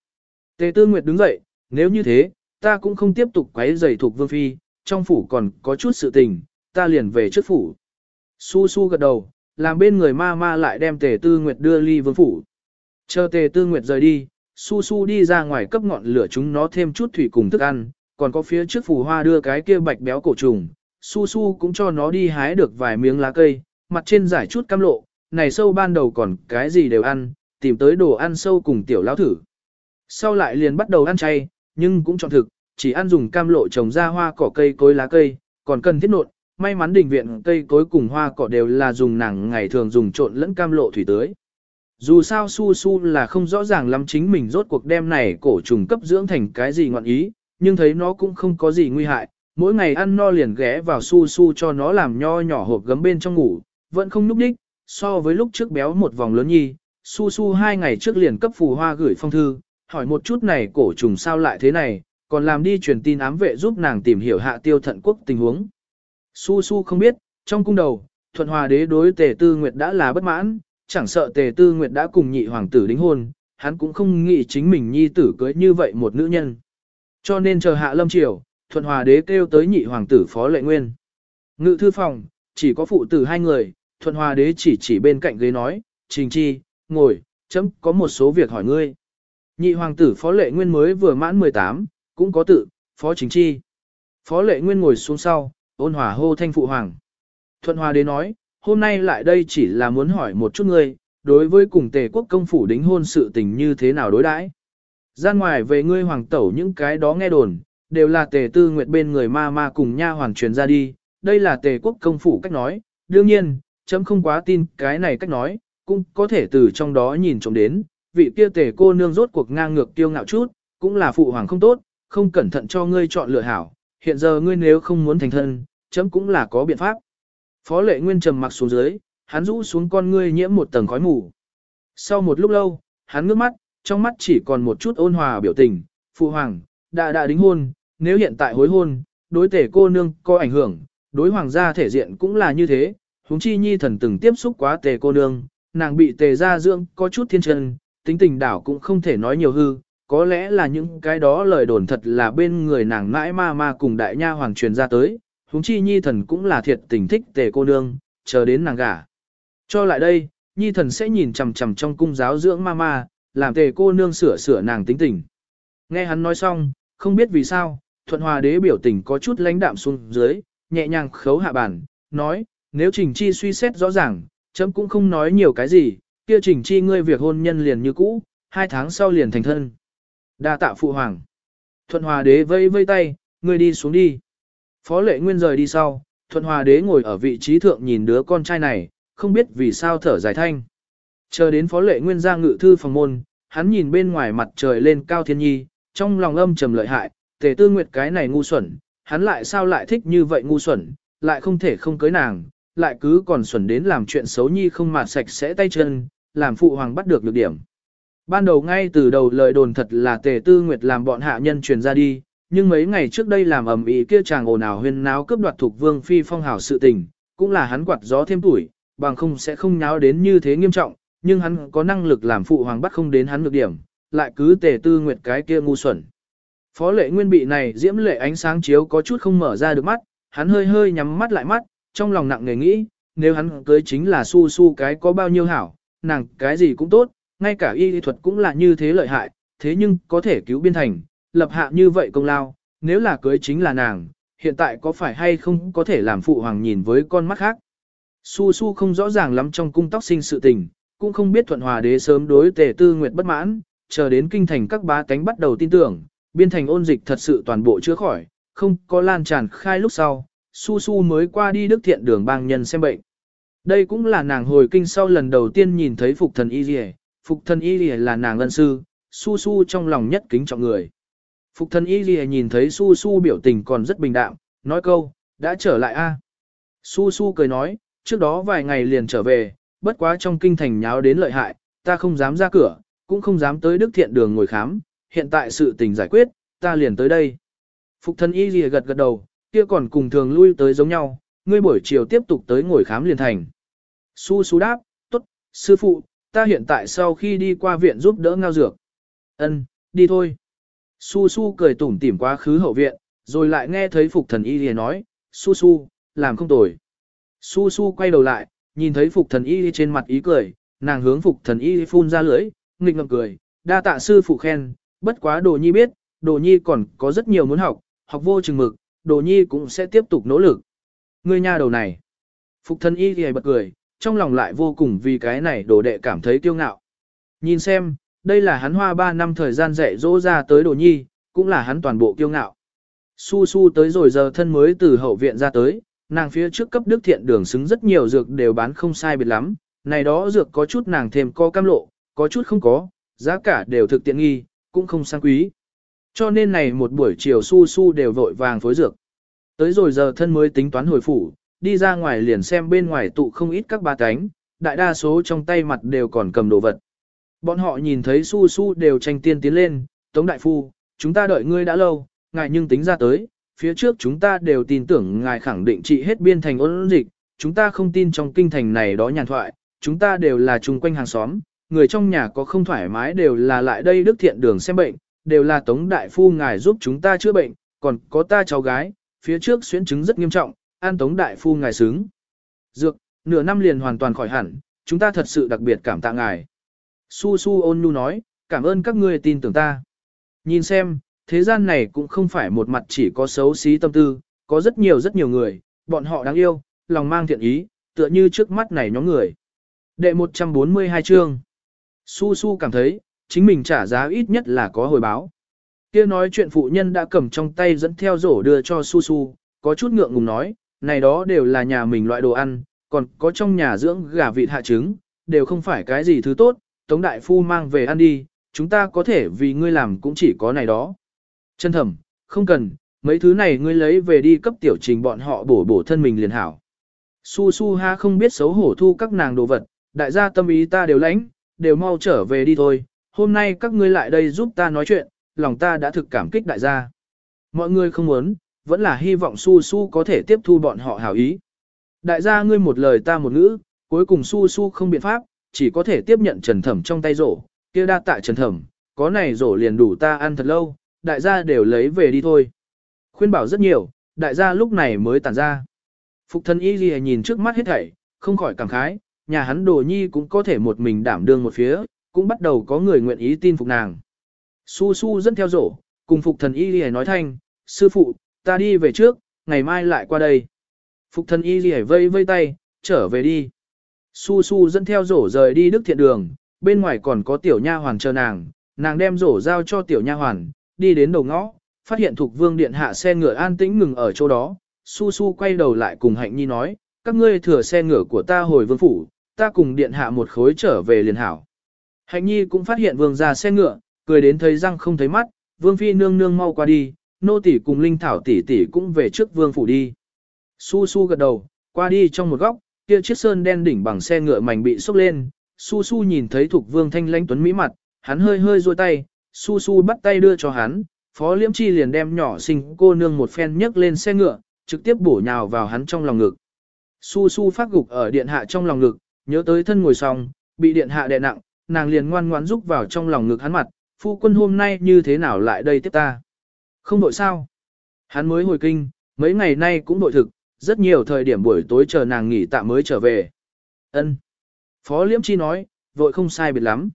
Tề Tư Nguyệt đứng dậy, nếu như thế, ta cũng không tiếp tục quấy rầy Thục Vương Phi, trong phủ còn có chút sự tình, ta liền về trước phủ. Su su gật đầu, làm bên người ma ma lại đem Tề Tư Nguyệt đưa ly vương phủ. Chờ Tề Tư Nguyệt rời đi, su su đi ra ngoài cấp ngọn lửa chúng nó thêm chút thủy cùng thức ăn, còn có phía trước phủ hoa đưa cái kia bạch béo cổ trùng, su su cũng cho nó đi hái được vài miếng lá cây, mặt trên giải chút cam lộ, này sâu ban đầu còn cái gì đều ăn, tìm tới đồ ăn sâu cùng tiểu lão thử. Sau lại liền bắt đầu ăn chay, nhưng cũng chọn thực, chỉ ăn dùng cam lộ trồng ra hoa cỏ cây cối lá cây, còn cần thiết nộn, may mắn đình viện cây cối cùng hoa cỏ đều là dùng nàng ngày thường dùng trộn lẫn cam lộ thủy tưới. Dù sao su su là không rõ ràng lắm chính mình rốt cuộc đem này cổ trùng cấp dưỡng thành cái gì ngọn ý, nhưng thấy nó cũng không có gì nguy hại, mỗi ngày ăn no liền ghé vào su su cho nó làm nho nhỏ hộp gấm bên trong ngủ, vẫn không núp đích, so với lúc trước béo một vòng lớn nhi, su su hai ngày trước liền cấp phù hoa gửi phong thư, hỏi một chút này cổ trùng sao lại thế này, còn làm đi truyền tin ám vệ giúp nàng tìm hiểu hạ tiêu thận quốc tình huống. Su su không biết, trong cung đầu, thuận hòa đế đối tề tư nguyệt đã là bất mãn, chẳng sợ tề tư nguyệt đã cùng nhị hoàng tử đính hôn, hắn cũng không nghĩ chính mình nhi tử cưới như vậy một nữ nhân. Cho nên chờ hạ lâm triều, thuận hòa đế kêu tới nhị hoàng tử phó lệ nguyên. Ngự thư phòng, chỉ có phụ tử hai người, thuận hòa đế chỉ chỉ bên cạnh ghế nói, trình chi, ngồi, chấm có một số việc hỏi ngươi. Nhị hoàng tử phó lệ nguyên mới vừa mãn 18, cũng có tự, phó chính chi. Phó lệ nguyên ngồi xuống sau, ôn hòa hô thanh phụ hoàng. Thuận hòa đế nói, hôm nay lại đây chỉ là muốn hỏi một chút ngươi, đối với cùng tề quốc công phủ đính hôn sự tình như thế nào đối đãi. Ra ngoài về ngươi hoàng tẩu những cái đó nghe đồn, đều là tề tư nguyệt bên người ma ma cùng nha hoàng truyền ra đi, đây là tề quốc công phủ cách nói, đương nhiên, chấm không quá tin cái này cách nói, cũng có thể từ trong đó nhìn trộm đến, vị kia tề cô nương rốt cuộc ngang ngược tiêu ngạo chút, cũng là phụ hoàng không tốt, không cẩn thận cho ngươi chọn lựa hảo, hiện giờ ngươi nếu không muốn thành thân, chấm cũng là có biện pháp. Phó lệ nguyên trầm mặc xuống dưới, hắn rũ xuống con ngươi nhiễm một tầng khói mù. Sau một lúc lâu, hắn ngước mắt, trong mắt chỉ còn một chút ôn hòa biểu tình, phụ hoàng, đã đã đính hôn, nếu hiện tại hối hôn, đối tể cô nương có ảnh hưởng, đối hoàng gia thể diện cũng là như thế, huống chi nhi thần từng tiếp xúc quá tề cô nương, nàng bị tề gia dưỡng có chút thiên chân, tính tình đảo cũng không thể nói nhiều hư, có lẽ là những cái đó lời đồn thật là bên người nàng mãi ma ma cùng đại nha hoàng truyền ra tới, huống chi nhi thần cũng là thiệt tình thích tề cô nương, chờ đến nàng gả. Cho lại đây, nhi thần sẽ nhìn chằm chằm trong cung giáo dưỡng ma ma, làm tề cô nương sửa sửa nàng tính tình. Nghe hắn nói xong, không biết vì sao, thuận hòa đế biểu tình có chút lãnh đạm xuống dưới, nhẹ nhàng khấu hạ bàn, nói, nếu trình chi suy xét rõ ràng, chấm cũng không nói nhiều cái gì, kia trình chi ngươi việc hôn nhân liền như cũ, hai tháng sau liền thành thân. đa tạ phụ hoàng. Thuận hòa đế vây vây tay, ngươi đi xuống đi. Phó lệ nguyên rời đi sau, thuận hòa đế ngồi ở vị trí thượng nhìn đứa con trai này, không biết vì sao thở dài thanh. Chờ đến phó lệ nguyên ra ngự thư phòng môn, hắn nhìn bên ngoài mặt trời lên cao thiên nhi, trong lòng âm trầm lợi hại, tề tư nguyệt cái này ngu xuẩn, hắn lại sao lại thích như vậy ngu xuẩn, lại không thể không cưới nàng, lại cứ còn xuẩn đến làm chuyện xấu nhi không mà sạch sẽ tay chân, làm phụ hoàng bắt được lược điểm. Ban đầu ngay từ đầu lời đồn thật là tề tư nguyệt làm bọn hạ nhân truyền ra đi, nhưng mấy ngày trước đây làm ầm ĩ kia chàng ồn ào huyên náo cướp đoạt thuộc vương phi phong hào sự tình, cũng là hắn quạt gió thêm tuổi, bằng không sẽ không nháo đến như thế nghiêm trọng, nhưng hắn có năng lực làm phụ hoàng bắt không đến hắn được điểm, lại cứ tề tư nguyệt cái kia ngu xuẩn. Phó lệ nguyên bị này diễm lệ ánh sáng chiếu có chút không mở ra được mắt, hắn hơi hơi nhắm mắt lại mắt, trong lòng nặng nề nghĩ, nếu hắn cưới chính là su su cái có bao nhiêu hảo, nàng cái gì cũng tốt, ngay cả y lý thuật cũng là như thế lợi hại, thế nhưng có thể cứu biên thành, lập hạ như vậy công lao, nếu là cưới chính là nàng, hiện tại có phải hay không có thể làm phụ hoàng nhìn với con mắt khác. Su su không rõ ràng lắm trong cung tóc sinh sự tình, cũng không biết thuận hòa đế sớm đối tề tư nguyệt bất mãn, chờ đến kinh thành các bá tánh bắt đầu tin tưởng, biên thành ôn dịch thật sự toàn bộ chữa khỏi, không có lan tràn khai lúc sau, su su mới qua đi đức thiện đường bang nhân xem bệnh. Đây cũng là nàng hồi kinh sau lần đầu tiên nhìn thấy phục thần y rìa, phục thần y rìa là nàng ân sư, su su trong lòng nhất kính trọng người. Phục thần y rìa nhìn thấy su su biểu tình còn rất bình đạm, nói câu, đã trở lại a. Su su cười nói, trước đó vài ngày liền trở về, bất quá trong kinh thành nháo đến lợi hại, ta không dám ra cửa, cũng không dám tới đức thiện đường ngồi khám, hiện tại sự tình giải quyết, ta liền tới đây. Phục thân y lìa gật gật đầu, kia còn cùng thường lui tới giống nhau, ngươi buổi chiều tiếp tục tới ngồi khám liền thành. Su su đáp, tốt, sư phụ, ta hiện tại sau khi đi qua viện giúp đỡ ngao dược. Ân, đi thôi. Su su cười tủm tỉm quá khứ hậu viện, rồi lại nghe thấy phục thần y lìa nói, su su, làm không tồi. Su su quay đầu lại, nhìn thấy phục thần y trên mặt ý cười, nàng hướng phục thần y phun ra lưỡi, nghịch ngậm cười, đa tạ sư phụ khen, bất quá đồ nhi biết, đồ nhi còn có rất nhiều muốn học, học vô chừng mực, đồ nhi cũng sẽ tiếp tục nỗ lực. người nha đầu này. Phục thần y thì bật cười, trong lòng lại vô cùng vì cái này đồ đệ cảm thấy kiêu ngạo. Nhìn xem, đây là hắn hoa 3 năm thời gian dạy dỗ ra tới đồ nhi, cũng là hắn toàn bộ kiêu ngạo. Su su tới rồi giờ thân mới từ hậu viện ra tới, nàng phía trước cấp đức thiện đường xứng rất nhiều dược đều bán không sai biệt lắm, này đó dược có chút nàng thêm có cam lộ, có chút không có, giá cả đều thực tiện nghi, cũng không sang quý. Cho nên này một buổi chiều su su đều vội vàng phối dược. Tới rồi giờ thân mới tính toán hồi phủ, đi ra ngoài liền xem bên ngoài tụ không ít các ba cánh, đại đa số trong tay mặt đều còn cầm đồ vật. Bọn họ nhìn thấy su su đều tranh tiên tiến lên, Tống Đại Phu, chúng ta đợi ngươi đã lâu, ngài nhưng tính ra tới, phía trước chúng ta đều tin tưởng ngài khẳng định trị hết biên thành ôn dịch, chúng ta không tin trong kinh thành này đó nhàn thoại, chúng ta đều là chung quanh hàng xóm, người trong nhà có không thoải mái đều là lại đây đức thiện đường xem bệnh, đều là tống đại phu ngài giúp chúng ta chữa bệnh, còn có ta cháu gái, phía trước xuyến chứng rất nghiêm trọng, an tống đại phu ngài xứng. Dược, nửa năm liền hoàn toàn khỏi hẳn, chúng ta thật sự đặc biệt cảm tạ ngài. Su Su ôn nhu nói, cảm ơn các ngươi tin tưởng ta. Nhìn xem, thế gian này cũng không phải một mặt chỉ có xấu xí tâm tư, có rất nhiều rất nhiều người, bọn họ đáng yêu, lòng mang thiện ý, tựa như trước mắt này nhóm người. Đệ 142 chương Su Su cảm thấy, chính mình trả giá ít nhất là có hồi báo. Kia nói chuyện phụ nhân đã cầm trong tay dẫn theo rổ đưa cho Su Su, có chút ngượng ngùng nói, này đó đều là nhà mình loại đồ ăn, còn có trong nhà dưỡng gà vịt hạ trứng, đều không phải cái gì thứ tốt, Tống Đại Phu mang về ăn đi, chúng ta có thể vì ngươi làm cũng chỉ có này đó. Chân thẩm, không cần, mấy thứ này ngươi lấy về đi cấp tiểu trình bọn họ bổ bổ thân mình liền hảo. Su su ha không biết xấu hổ thu các nàng đồ vật, đại gia tâm ý ta đều lãnh, đều mau trở về đi thôi, hôm nay các ngươi lại đây giúp ta nói chuyện, lòng ta đã thực cảm kích đại gia. Mọi người không muốn, vẫn là hy vọng su su có thể tiếp thu bọn họ hảo ý. Đại gia ngươi một lời ta một ngữ, cuối cùng su su không biện pháp, chỉ có thể tiếp nhận trần thẩm trong tay rổ, kia đa tạ trần thẩm, có này rổ liền đủ ta ăn thật lâu, đại gia đều lấy về đi thôi. Khuyên bảo rất nhiều, đại gia lúc này mới tản ra. Phục thân y gì nhìn trước mắt hết thảy, không khỏi cảm khái, nhà hắn đồ nhi cũng có thể một mình đảm đương một phía, cũng bắt đầu có người nguyện ý tin phục nàng. Su su dẫn theo rổ, cùng phục thần y lìa nói thanh, sư phụ, ta đi về trước, ngày mai lại qua đây. Phục thần y lìa vây vây tay, trở về đi. Su su dẫn theo rổ rời đi đức thiện đường, bên ngoài còn có tiểu nha hoàn chờ nàng, nàng đem rổ giao cho tiểu nha hoàn, đi đến đầu ngõ, phát hiện thuộc vương điện hạ xe ngựa an tĩnh ngừng ở chỗ đó. Su su quay đầu lại cùng hạnh nhi nói, các ngươi thừa xe ngựa của ta hồi vương phủ, ta cùng điện hạ một khối trở về liền hảo. Hạnh nhi cũng phát hiện vương ra xe ngựa, cười đến thấy răng không thấy mắt, vương phi nương nương mau qua đi, nô tỷ cùng linh thảo tỷ tỷ cũng về trước vương phủ đi. Su su gật đầu, qua đi trong một góc, kia chiếc sơn đen đỉnh bằng xe ngựa mảnh bị sốc lên, su su nhìn thấy thuộc vương thanh lãnh tuấn mỹ mặt, hắn hơi hơi duỗi tay, su su bắt tay đưa cho hắn, phó liễm chi liền đem nhỏ sinh cô nương một phen nhấc lên xe ngựa, trực tiếp bổ nhào vào hắn trong lòng ngực. Su su phát gục ở điện hạ trong lòng ngực, nhớ tới thân ngồi xong, bị điện hạ đè nặng, nàng liền ngoan ngoãn rúc vào trong lòng ngực hắn mặt, phu quân hôm nay như thế nào lại đây tiếp ta? Không đội sao? Hắn mới hồi kinh, mấy ngày nay cũng đội thực, rất nhiều thời điểm buổi tối chờ nàng nghỉ tạm mới trở về. Ân. Phó Liễm Chi nói, vội không sai biệt lắm.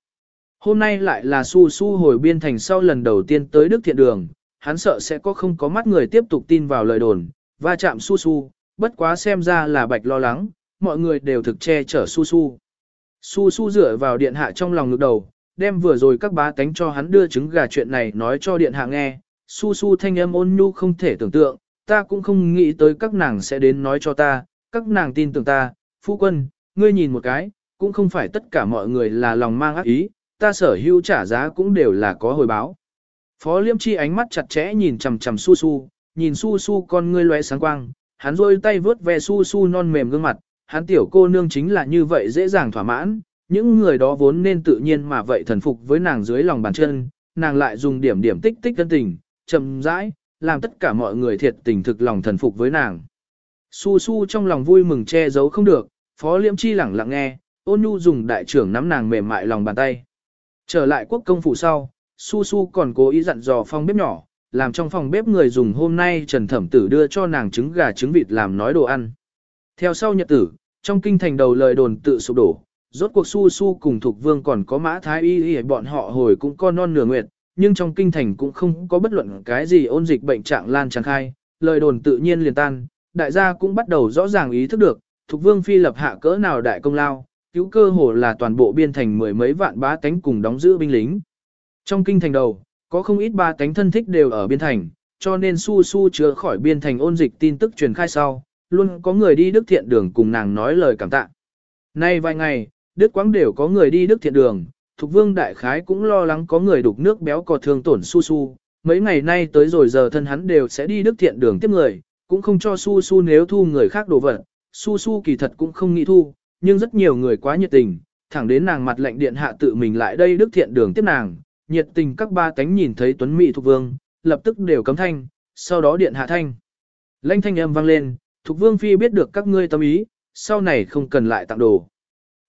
Hôm nay lại là su su hồi biên thành sau lần đầu tiên tới Đức Thiện Đường, hắn sợ sẽ có không có mắt người tiếp tục tin vào lời đồn, va chạm su su, bất quá xem ra là bạch lo lắng, mọi người đều thực che chở su su. Su su dựa vào điện hạ trong lòng ngực đầu, đem vừa rồi các bá tánh cho hắn đưa trứng gà chuyện này nói cho điện hạ nghe, su su thanh âm ôn nhu không thể tưởng tượng, ta cũng không nghĩ tới các nàng sẽ đến nói cho ta, các nàng tin tưởng ta, phu quân, ngươi nhìn một cái, cũng không phải tất cả mọi người là lòng mang ác ý, ta sở hữu trả giá cũng đều là có hồi báo. Phó liêm chi ánh mắt chặt chẽ nhìn chằm chằm su su, nhìn su su con ngươi lóe sáng quang, hắn rôi tay vướt ve su su non mềm gương mặt, hắn tiểu cô nương chính là như vậy dễ dàng thỏa mãn, những người đó vốn nên tự nhiên mà vậy thần phục với nàng dưới lòng bàn chân, nàng lại dùng điểm điểm tích tích thân tình, chậm rãi, làm tất cả mọi người thiệt tình thực lòng thần phục với nàng. Su su trong lòng vui mừng che giấu không được, phó liễm chi lẳng lặng nghe, ôn nhu dùng đại trưởng nắm nàng mềm mại lòng bàn tay. Trở lại quốc công phủ sau, su su còn cố ý dặn dò phòng bếp nhỏ, làm trong phòng bếp người dùng hôm nay trần thẩm tử đưa cho nàng trứng gà trứng vịt làm nói đồ ăn. Theo sau nhật tử, trong kinh thành đầu lời đồn tự sụp đổ, rốt cuộc su su cùng Thục vương còn có mã thái y y bọn họ hồi cũng con non nửa nguyệt, nhưng trong kinh thành cũng không có bất luận cái gì ôn dịch bệnh trạng lan tràn khai, lời đồn tự nhiên liền tan, đại gia cũng bắt đầu rõ ràng ý thức được, Thục vương phi lập hạ cỡ nào đại công lao, cứu cơ hồ là toàn bộ biên thành mười mấy vạn bá tánh cùng đóng giữ binh lính. Trong kinh thành đầu, có không ít ba tánh thân thích đều ở biên thành, cho nên su su chữa khỏi biên thành ôn dịch tin tức truyền khai sau, luôn có người đi đức thiện đường cùng nàng nói lời cảm tạ. Nay vài ngày, Đức Quang đều có người đi Đức Thiện Đường, Thục Vương Đại Khái cũng lo lắng có người đục nước béo có thương tổn su su. Mấy ngày nay tới rồi giờ thân hắn đều sẽ đi Đức Thiện Đường tiếp người, cũng không cho su su nếu thu người khác đồ vật. Su su kỳ thật cũng không nghĩ thu, nhưng rất nhiều người quá nhiệt tình, thẳng đến nàng mặt lệnh điện hạ tự mình lại đây Đức Thiện Đường tiếp nàng. Nhiệt tình các ba tánh nhìn thấy Tuấn Mỹ thuộc Vương, lập tức đều cấm thanh, sau đó điện hạ thanh. Lanh thanh âm vang lên, thuộc Vương Phi biết được các ngươi tâm ý, sau này không cần lại tặng đồ.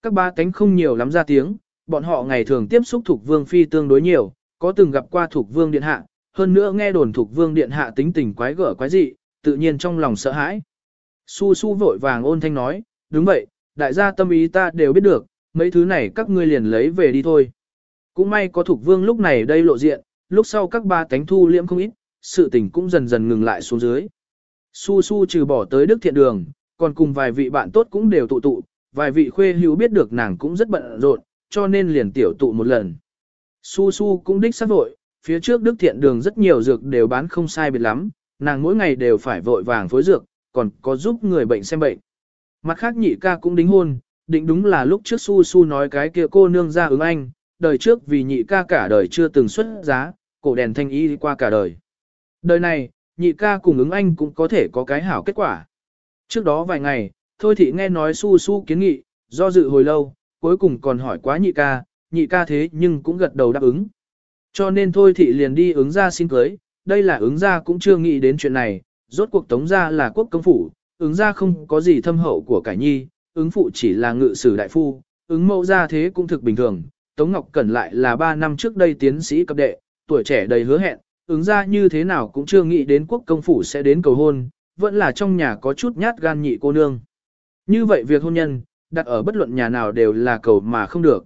Các ba cánh không nhiều lắm ra tiếng, bọn họ ngày thường tiếp xúc thuộc vương phi tương đối nhiều, có từng gặp qua thuộc vương điện hạ, hơn nữa nghe đồn thuộc vương điện hạ tính tình quái gở quái dị, tự nhiên trong lòng sợ hãi. Su su vội vàng ôn thanh nói, đúng vậy, đại gia tâm ý ta đều biết được, mấy thứ này các ngươi liền lấy về đi thôi. Cũng may có thuộc vương lúc này đây lộ diện, lúc sau các ba tánh thu liễm không ít, sự tình cũng dần dần ngừng lại xuống dưới. Su su trừ bỏ tới đức thiện đường, còn cùng vài vị bạn tốt cũng đều tụ tụ, vài vị khuê hữu biết được nàng cũng rất bận rộn, cho nên liền tiểu tụ một lần. Su Su cũng đích sát vội, phía trước đức thiện đường rất nhiều dược đều bán không sai biệt lắm, nàng mỗi ngày đều phải vội vàng phối dược, còn có giúp người bệnh xem bệnh. Mặt khác nhị ca cũng đính hôn, định đúng là lúc trước Su Su nói cái kia cô nương ra ứng anh, đời trước vì nhị ca cả đời chưa từng xuất giá, cổ đèn thanh ý đi qua cả đời. Đời này, nhị ca cùng ứng anh cũng có thể có cái hảo kết quả. Trước đó vài ngày, Thôi thị nghe nói su su kiến nghị, do dự hồi lâu, cuối cùng còn hỏi quá nhị ca, nhị ca thế nhưng cũng gật đầu đáp ứng. Cho nên thôi thị liền đi ứng ra xin cưới, đây là ứng ra cũng chưa nghĩ đến chuyện này, rốt cuộc tống ra là quốc công phủ, ứng ra không có gì thâm hậu của cải nhi, ứng phụ chỉ là ngự sử đại phu, ứng mẫu ra thế cũng thực bình thường, Tống Ngọc Cẩn lại là 3 năm trước đây tiến sĩ cấp đệ, tuổi trẻ đầy hứa hẹn, ứng ra như thế nào cũng chưa nghĩ đến quốc công phủ sẽ đến cầu hôn, vẫn là trong nhà có chút nhát gan nhị cô nương. Như vậy việc hôn nhân, đặt ở bất luận nhà nào đều là cầu mà không được.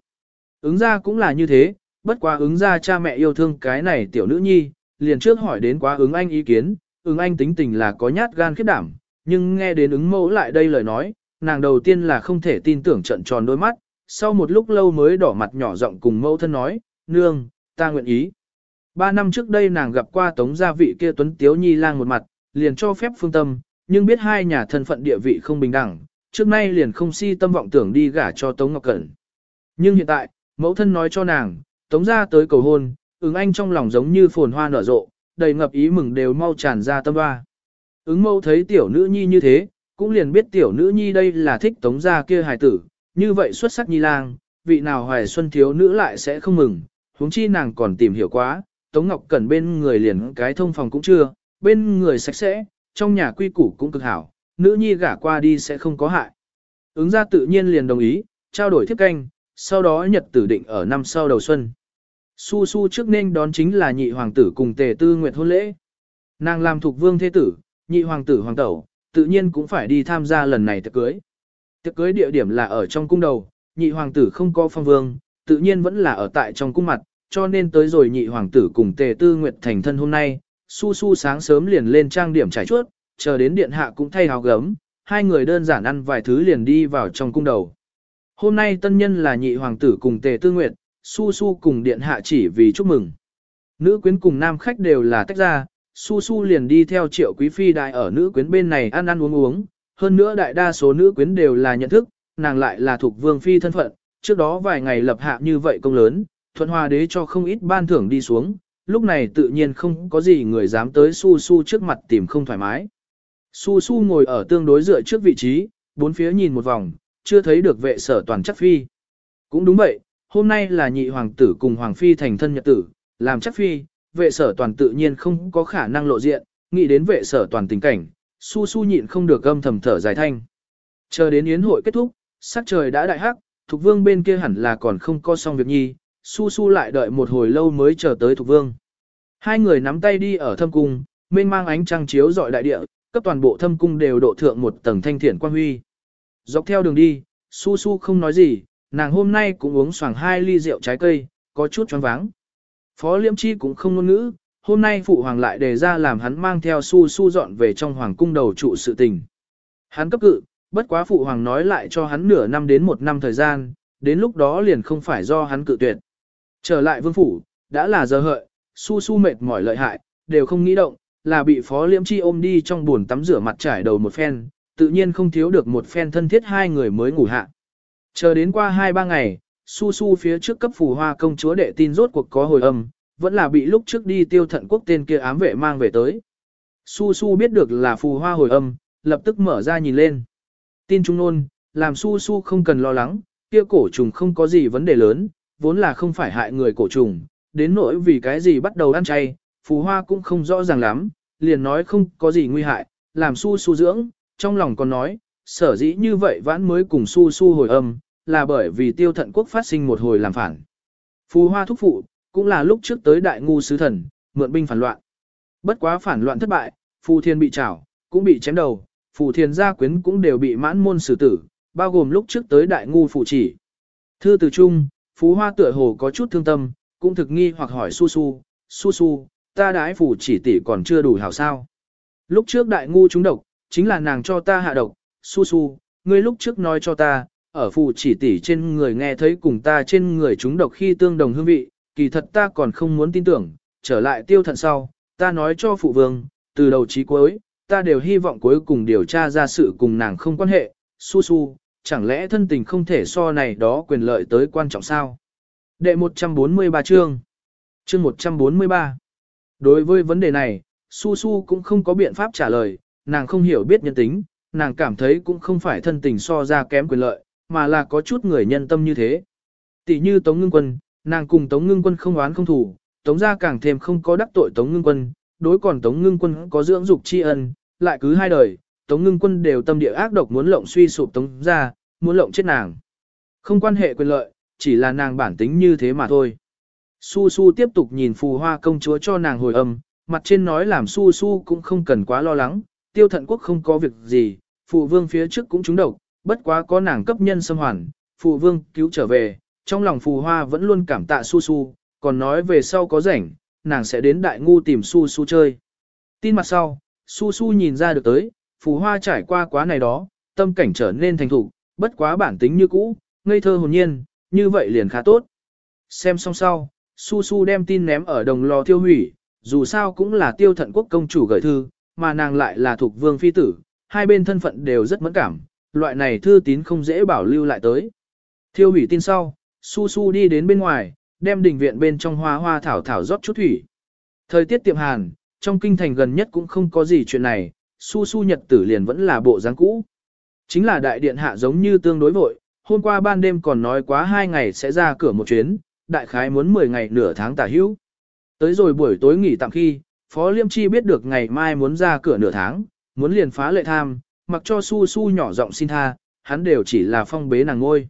Ứng ra cũng là như thế, bất quá ứng ra cha mẹ yêu thương cái này tiểu nữ nhi, liền trước hỏi đến quá ứng anh ý kiến, ứng anh tính tình là có nhát gan khiếp đảm, nhưng nghe đến ứng mẫu lại đây lời nói, nàng đầu tiên là không thể tin tưởng trận tròn đôi mắt, sau một lúc lâu mới đỏ mặt nhỏ giọng cùng mẫu thân nói, nương, ta nguyện ý. Ba năm trước đây nàng gặp qua tống gia vị kia tuấn tiếu nhi lang một mặt, liền cho phép phương tâm, nhưng biết hai nhà thân phận địa vị không bình đẳng, trước nay liền không si tâm vọng tưởng đi gả cho Tống Ngọc Cẩn. Nhưng hiện tại, mẫu thân nói cho nàng, Tống gia tới cầu hôn, ứng anh trong lòng giống như phồn hoa nở rộ, đầy ngập ý mừng đều mau tràn ra tâm ba. Ứng mâu thấy tiểu nữ nhi như thế, cũng liền biết tiểu nữ nhi đây là thích Tống gia kia hài tử, như vậy xuất sắc nhi lang, vị nào hoài xuân thiếu nữ lại sẽ không mừng, huống chi nàng còn tìm hiểu quá, Tống Ngọc Cẩn bên người liền cái thông phòng cũng chưa, bên người sạch sẽ, trong nhà quy củ cũng cực hảo, nữ nhi gả qua đi sẽ không có hại. Ứng gia tự nhiên liền đồng ý, trao đổi thiếp canh, sau đó nhật tử định ở năm sau đầu xuân. Su su trước nên đón chính là nhị hoàng tử cùng tề tư nguyệt hôn lễ. Nàng làm thuộc vương thế tử, nhị hoàng tử hoàng tẩu, tự nhiên cũng phải đi tham gia lần này tiệc cưới. Tiệc cưới địa điểm là ở trong cung đầu, nhị hoàng tử không có phong vương, tự nhiên vẫn là ở tại trong cung mặt, cho nên tới rồi nhị hoàng tử cùng tề tư nguyệt thành thân hôm nay, su su sáng sớm liền lên trang điểm trải chuốt, chờ đến điện hạ cũng thay áo gấm, hai người đơn giản ăn vài thứ liền đi vào trong cung đầu. Hôm nay tân nhân là nhị hoàng tử cùng tề tư nguyệt, su su cùng điện hạ chỉ vì chúc mừng. Nữ quyến cùng nam khách đều là tách ra, su su liền đi theo triệu quý phi đại ở nữ quyến bên này ăn ăn uống uống, hơn nữa đại đa số nữ quyến đều là nhận thức, nàng lại là thuộc vương phi thân phận, trước đó vài ngày lập hạ như vậy công lớn, thuận hòa đế cho không ít ban thưởng đi xuống, lúc này tự nhiên không có gì người dám tới su su trước mặt tìm không thoải mái. Su su ngồi ở tương đối dựa trước vị trí, bốn phía nhìn một vòng, chưa thấy được vệ sở toàn chắc phi. Cũng đúng vậy, hôm nay là nhị hoàng tử cùng hoàng phi thành thân nhật tử, làm chắc phi, vệ sở toàn tự nhiên không có khả năng lộ diện, nghĩ đến vệ sở toàn tình cảnh, su su nhịn không được âm thầm thở dài thanh. Chờ đến yến hội kết thúc, sắc trời đã đại hắc, Thục Vương bên kia hẳn là còn không có xong việc nhi, su su lại đợi một hồi lâu mới chờ tới Thục Vương. Hai người nắm tay đi ở thâm cung, mênh mang ánh trăng chiếu dọi đại địa, cấp toàn bộ thâm cung đều độ thượng một tầng thanh thiện quan huy. Dọc theo đường đi, su su không nói gì, nàng hôm nay cũng uống xoàng hai ly rượu trái cây, có chút choáng váng. Phó Liễm Chi cũng không ngôn ngữ, hôm nay phụ hoàng lại đề ra làm hắn mang theo su su dọn về trong hoàng cung đầu trụ sự tình. Hắn cấp cự, bất quá phụ hoàng nói lại cho hắn nửa năm đến một năm thời gian, đến lúc đó liền không phải do hắn cự tuyệt. Trở lại vương phủ, đã là giờ hợi, su su mệt mỏi lợi hại, đều không nghĩ động, là bị phó liễm chi ôm đi trong buồn tắm rửa mặt trải đầu một phen, tự nhiên không thiếu được một phen thân thiết hai người mới ngủ hạ. Chờ đến qua hai ba ngày, su su phía trước cấp phù hoa công chúa đệ tin rốt cuộc có hồi âm, vẫn là bị lúc trước đi tiêu thận quốc tên kia ám vệ mang về tới. Su su biết được là phù hoa hồi âm, lập tức mở ra nhìn lên. Tin trung nôn, làm su su không cần lo lắng, kia cổ trùng không có gì vấn đề lớn, vốn là không phải hại người cổ trùng, đến nỗi vì cái gì bắt đầu ăn chay, phù hoa cũng không rõ ràng lắm, liền nói không có gì nguy hại, làm su su dưỡng, trong lòng còn nói, sở dĩ như vậy vãn mới cùng su su hồi âm, là bởi vì tiêu thận quốc phát sinh một hồi làm phản. Phù hoa thúc phụ, cũng là lúc trước tới đại ngu sứ thần, mượn binh phản loạn. Bất quá phản loạn thất bại, phù thiên bị trảo, cũng bị chém đầu, phù thiên gia quyến cũng đều bị mãn môn xử tử, bao gồm lúc trước tới đại ngu phụ chỉ. Thư từ chung, phú hoa tựa hồ có chút thương tâm, cũng thực nghi hoặc hỏi su su, su su, ta đái phù chỉ tỷ còn chưa đủ hảo sao. Lúc trước đại ngu trúng độc, chính là nàng cho ta hạ độc, su su, ngươi lúc trước nói cho ta, ở phù chỉ tỷ trên người nghe thấy cùng ta trên người chúng độc khi tương đồng hương vị, kỳ thật ta còn không muốn tin tưởng, trở lại tiêu thận sau, ta nói cho phụ vương, từ đầu chí cuối, ta đều hy vọng cuối cùng điều tra ra sự cùng nàng không quan hệ, su su, chẳng lẽ thân tình không thể so này đó quyền lợi tới quan trọng sao? Đệ 143 chương Chương 143 Đối với vấn đề này, Su Su cũng không có biện pháp trả lời, nàng không hiểu biết nhân tính, nàng cảm thấy cũng không phải thân tình so ra kém quyền lợi, mà là có chút người nhân tâm như thế. Tỷ như Tống Ngưng Quân, nàng cùng Tống Ngưng Quân không oán không thủ, Tống gia càng thêm không có đắc tội Tống Ngưng Quân, đối còn Tống Ngưng Quân có dưỡng dục tri ân, lại cứ hai đời, Tống Ngưng Quân đều tâm địa ác độc muốn lộng suy sụp Tống gia, muốn lộng chết nàng. Không quan hệ quyền lợi, chỉ là nàng bản tính như thế mà thôi. Su Su tiếp tục nhìn phù hoa công chúa cho nàng hồi âm, mặt trên nói làm Su Su cũng không cần quá lo lắng, tiêu thận quốc không có việc gì, phụ vương phía trước cũng trúng độc, bất quá có nàng cấp nhân xâm hoàn, phụ vương cứu trở về, trong lòng phù hoa vẫn luôn cảm tạ su su, còn nói về sau có rảnh, nàng sẽ đến đại ngu tìm su su chơi. Tin mặt sau, su su nhìn ra được tới, phù hoa trải qua quá này đó, tâm cảnh trở nên thành thục, bất quá bản tính như cũ, ngây thơ hồn nhiên, như vậy liền khá tốt. Xem xong sau, su su đem tin ném ở đồng lò tiêu hủy, dù sao cũng là tiêu thận quốc công chủ gửi thư, mà nàng lại là thuộc vương phi tử, hai bên thân phận đều rất mẫn cảm, loại này thư tín không dễ bảo lưu lại tới. Thiêu hủy tin sau, su su đi đến bên ngoài, đem đình viện bên trong hoa hoa thảo thảo rót chút thủy. Thời tiết tiệm hàn, trong kinh thành gần nhất cũng không có gì chuyện này, su su nhật tử liền vẫn là bộ dáng cũ. Chính là đại điện hạ giống như tương đối vội, hôm qua ban đêm còn nói quá hai ngày sẽ ra cửa một chuyến, đại khái muốn 10 ngày nửa tháng tả hữu. Tới rồi buổi tối nghỉ tạm khi, Phó Liêm Chi biết được ngày mai muốn ra cửa nửa tháng, muốn liền phá lệ tham, mặc cho su su nhỏ giọng xin tha, hắn đều chỉ là phong bế nàng ngôi.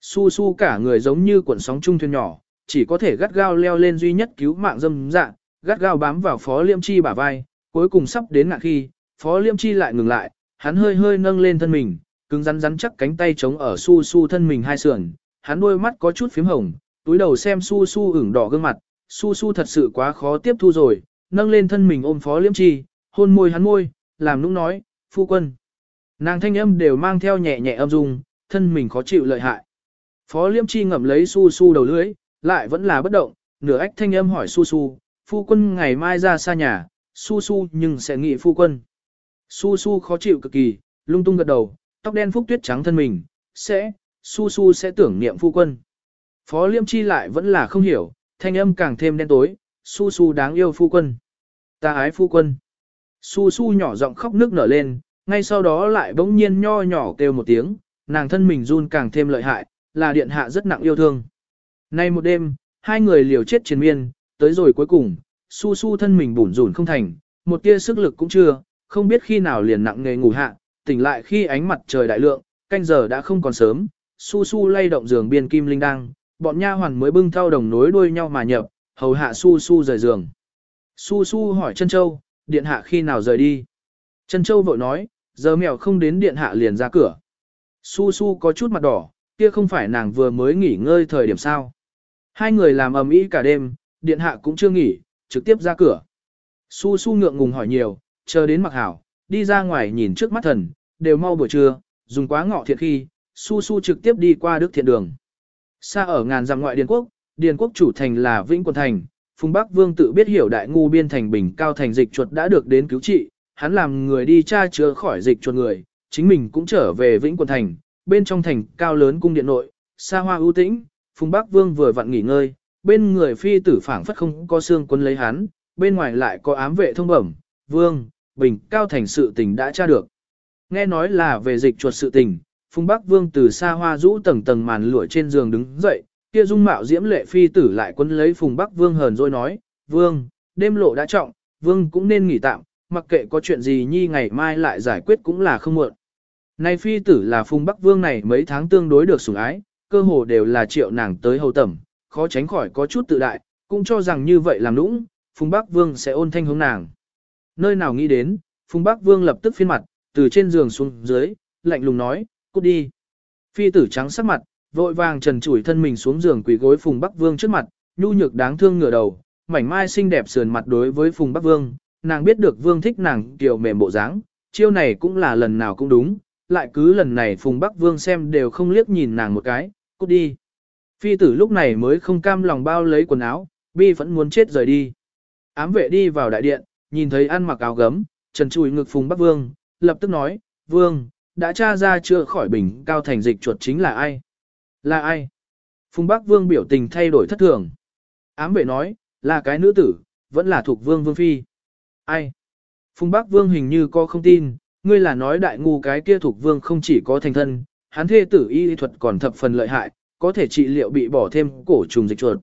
Su su cả người giống như cuộn sóng trung thuyền nhỏ, chỉ có thể gắt gao leo lên duy nhất cứu mạng dâm dạ, gắt gao bám vào Phó Liêm Chi bả vai, cuối cùng sắp đến ngạn khi, Phó Liêm Chi lại ngừng lại, hắn hơi hơi nâng lên thân mình, cứng rắn rắn chắc cánh tay chống ở su su thân mình hai sườn, hắn đôi mắt có chút phím hồng, túi đầu xem su su ửng đỏ gương mặt, su su thật sự quá khó tiếp thu rồi, nâng lên thân mình ôm Phó Liêm Chi, hôn môi hắn môi, làm nũng nói, phu quân. Nàng thanh âm đều mang theo nhẹ nhẹ âm dung, thân mình khó chịu lợi hại. Phó Liêm Chi ngậm lấy su su đầu lưỡi, lại vẫn là bất động, nửa ách thanh âm hỏi su su, phu quân ngày mai ra xa nhà, su su nhưng sẽ nghĩ phu quân. Su su khó chịu cực kỳ, lung tung gật đầu, tóc đen phúc tuyết trắng thân mình, sẽ, su su sẽ tưởng niệm phu quân. Phó Liêm Chi lại vẫn là không hiểu, thanh âm càng thêm đen tối, su su đáng yêu phu quân. Ta ái phu quân. Su su nhỏ giọng khóc nước nở lên, ngay sau đó lại bỗng nhiên nho nhỏ kêu một tiếng, nàng thân mình run càng thêm lợi hại, là điện hạ rất nặng yêu thương. Nay một đêm, hai người liều chết chiến miên, tới rồi cuối cùng, su su thân mình bủn rủn không thành, một tia sức lực cũng chưa, không biết khi nào liền nặng nghề ngủ hạ, tỉnh lại khi ánh mặt trời đại lượng, canh giờ đã không còn sớm, su su lay động giường biên kim linh đăng, bọn nha hoàn mới bưng thao đồng nối đuôi nhau mà nhập, hầu hạ su su rời giường. Su su hỏi chân châu, điện hạ khi nào rời đi? Trần châu vội nói, giờ mèo không đến điện hạ liền ra cửa. Su su có chút mặt đỏ, kia không phải nàng vừa mới nghỉ ngơi thời điểm sao. Hai người làm ầm ĩ cả đêm, điện hạ cũng chưa nghỉ, trực tiếp ra cửa. Su su ngượng ngùng hỏi nhiều, chờ đến mặc hảo, đi ra ngoài nhìn trước mắt thần, đều mau buổi trưa, dùng quá ngọ thiệt khi, su su trực tiếp đi qua đức thiện đường. Xa ở ngàn dặm ngoại điền quốc, điền quốc chủ thành là Vĩnh Quân Thành, Phùng Bắc Vương tự biết hiểu đại ngu biên thành bình cao thành dịch chuột đã được đến cứu trị, hắn làm người đi tra chữa khỏi dịch chuột người, chính mình cũng trở về Vĩnh Quân Thành, bên trong thành cao lớn cung điện nội, xa hoa ưu tĩnh, Phùng Bắc Vương vừa vặn nghỉ ngơi, bên người phi tử phảng phất không có xương quân lấy hắn, bên ngoài lại có ám vệ thông bẩm, Vương, bình cao thành sự tình đã tra được. Nghe nói là về dịch chuột sự tình, Phùng Bắc Vương từ xa hoa rũ tầng tầng màn lụa trên giường đứng dậy, kia dung mạo diễm lệ phi tử lại quân lấy Phùng Bắc Vương hờn rồi nói, Vương, đêm lộ đã trọng, Vương cũng nên nghỉ tạm, mặc kệ có chuyện gì nhi ngày mai lại giải quyết cũng là không muộn. Nay phi tử là Phùng Bắc Vương này mấy tháng tương đối được sủng ái, cơ hồ đều là triệu nàng tới hầu tẩm, khó tránh khỏi có chút tự đại, cũng cho rằng như vậy làm nũng, Phùng Bắc Vương sẽ ôn thanh hướng nàng. Nơi nào nghĩ đến, Phùng Bắc Vương lập tức phiên mặt, từ trên giường xuống dưới, lạnh lùng nói, cút đi. Phi tử trắng sắc mặt, vội vàng trần trụi thân mình xuống giường quỳ gối Phùng Bắc Vương trước mặt, nhu nhược đáng thương ngửa đầu, mảnh mai xinh đẹp sườn mặt đối với Phùng Bắc Vương, nàng biết được Vương thích nàng kiểu mềm bộ dáng, chiêu này cũng là lần nào cũng đúng, lại cứ lần này Phùng Bắc Vương xem đều không liếc nhìn nàng một cái, cút đi. Phi tử lúc này mới không cam lòng bao lấy quần áo, bi vẫn muốn chết rời đi. Ám vệ đi vào đại điện, nhìn thấy ăn mặc áo gấm, trần chùi ngực Phùng Bắc Vương, lập tức nói, Vương, đã tra ra chưa khỏi bình cao thành dịch chuột chính là ai? Là ai? Phùng Bắc Vương biểu tình thay đổi thất thường. Ám vệ nói, là cái nữ tử, vẫn là thuộc Vương Vương Phi. Ai? Phùng Bắc Vương hình như có không tin, ngươi là nói đại ngu cái kia thuộc Vương không chỉ có thành thân, hắn thê tử y thuật còn thập phần lợi hại, có thể trị liệu bị bỏ thêm cổ trùng dịch chuột.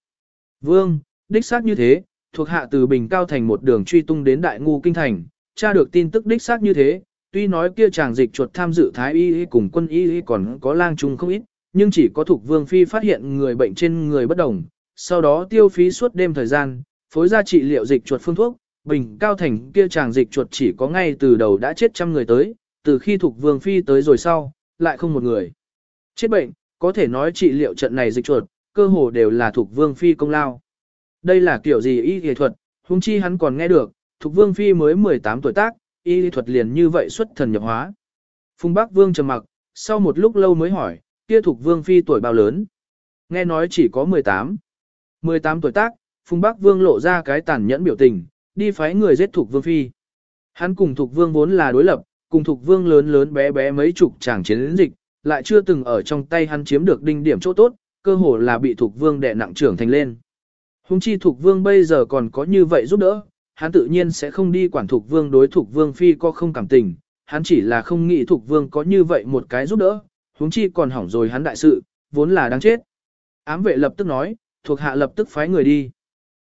Vương, đích xác như thế, thuộc hạ từ Bình Cao Thành một đường truy tung đến Đại Ngu Kinh Thành, tra được tin tức đích xác như thế, tuy nói kia chàng dịch chuột tham dự Thái Y cùng quân Y còn có lang trung không ít, nhưng chỉ có thuộc Vương Phi phát hiện người bệnh trên người bất đồng, sau đó tiêu phí suốt đêm thời gian, phối ra trị liệu dịch chuột phương thuốc, Bình Cao Thành kia chàng dịch chuột chỉ có ngay từ đầu đã chết trăm người tới, từ khi thuộc Vương Phi tới rồi sau, lại không một người. Chết bệnh, có thể nói trị liệu trận này dịch chuột, cơ hồ đều là thuộc vương phi công lao. Đây là kiểu gì y y thuật, huống chi hắn còn nghe được, thuộc vương phi mới 18 tuổi tác, y y thuật liền như vậy xuất thần nhập hóa. Phùng Bắc Vương trầm mặc, sau một lúc lâu mới hỏi, kia thuộc vương phi tuổi bao lớn? Nghe nói chỉ có 18. 18 tuổi tác, Phùng Bắc Vương lộ ra cái tàn nhẫn biểu tình, đi phái người giết thục vương phi. Hắn cùng thục vương vốn là đối lập, cùng thục vương lớn lớn bé bé mấy chục chàng chiến dịch, lại chưa từng ở trong tay hắn chiếm được đinh điểm chỗ tốt, cơ hồ là bị thục vương đè nặng trưởng thành lên. Hùng chi thục vương bây giờ còn có như vậy giúp đỡ, hắn tự nhiên sẽ không đi quản thục vương đối thục vương phi có không cảm tình, hắn chỉ là không nghĩ thục vương có như vậy một cái giúp đỡ, huống chi còn hỏng rồi hắn đại sự, vốn là đáng chết. Ám vệ lập tức nói, thuộc hạ lập tức phái người đi.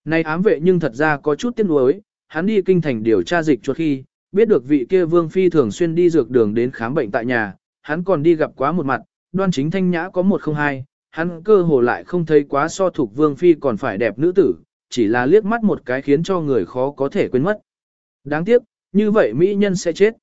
Này ám vệ nhưng thật ra có chút tiếc nuối, hắn đi kinh thành điều tra dịch chuột khi, biết được vị kia vương phi thường xuyên đi dược đường đến khám bệnh tại nhà, hắn còn đi gặp quá một mặt, đoan chính thanh nhã có một không hai, hắn cơ hồ lại không thấy quá so thuộc vương phi còn phải đẹp nữ tử, chỉ là liếc mắt một cái khiến cho người khó có thể quên mất. Đáng tiếc, như vậy mỹ nhân sẽ chết.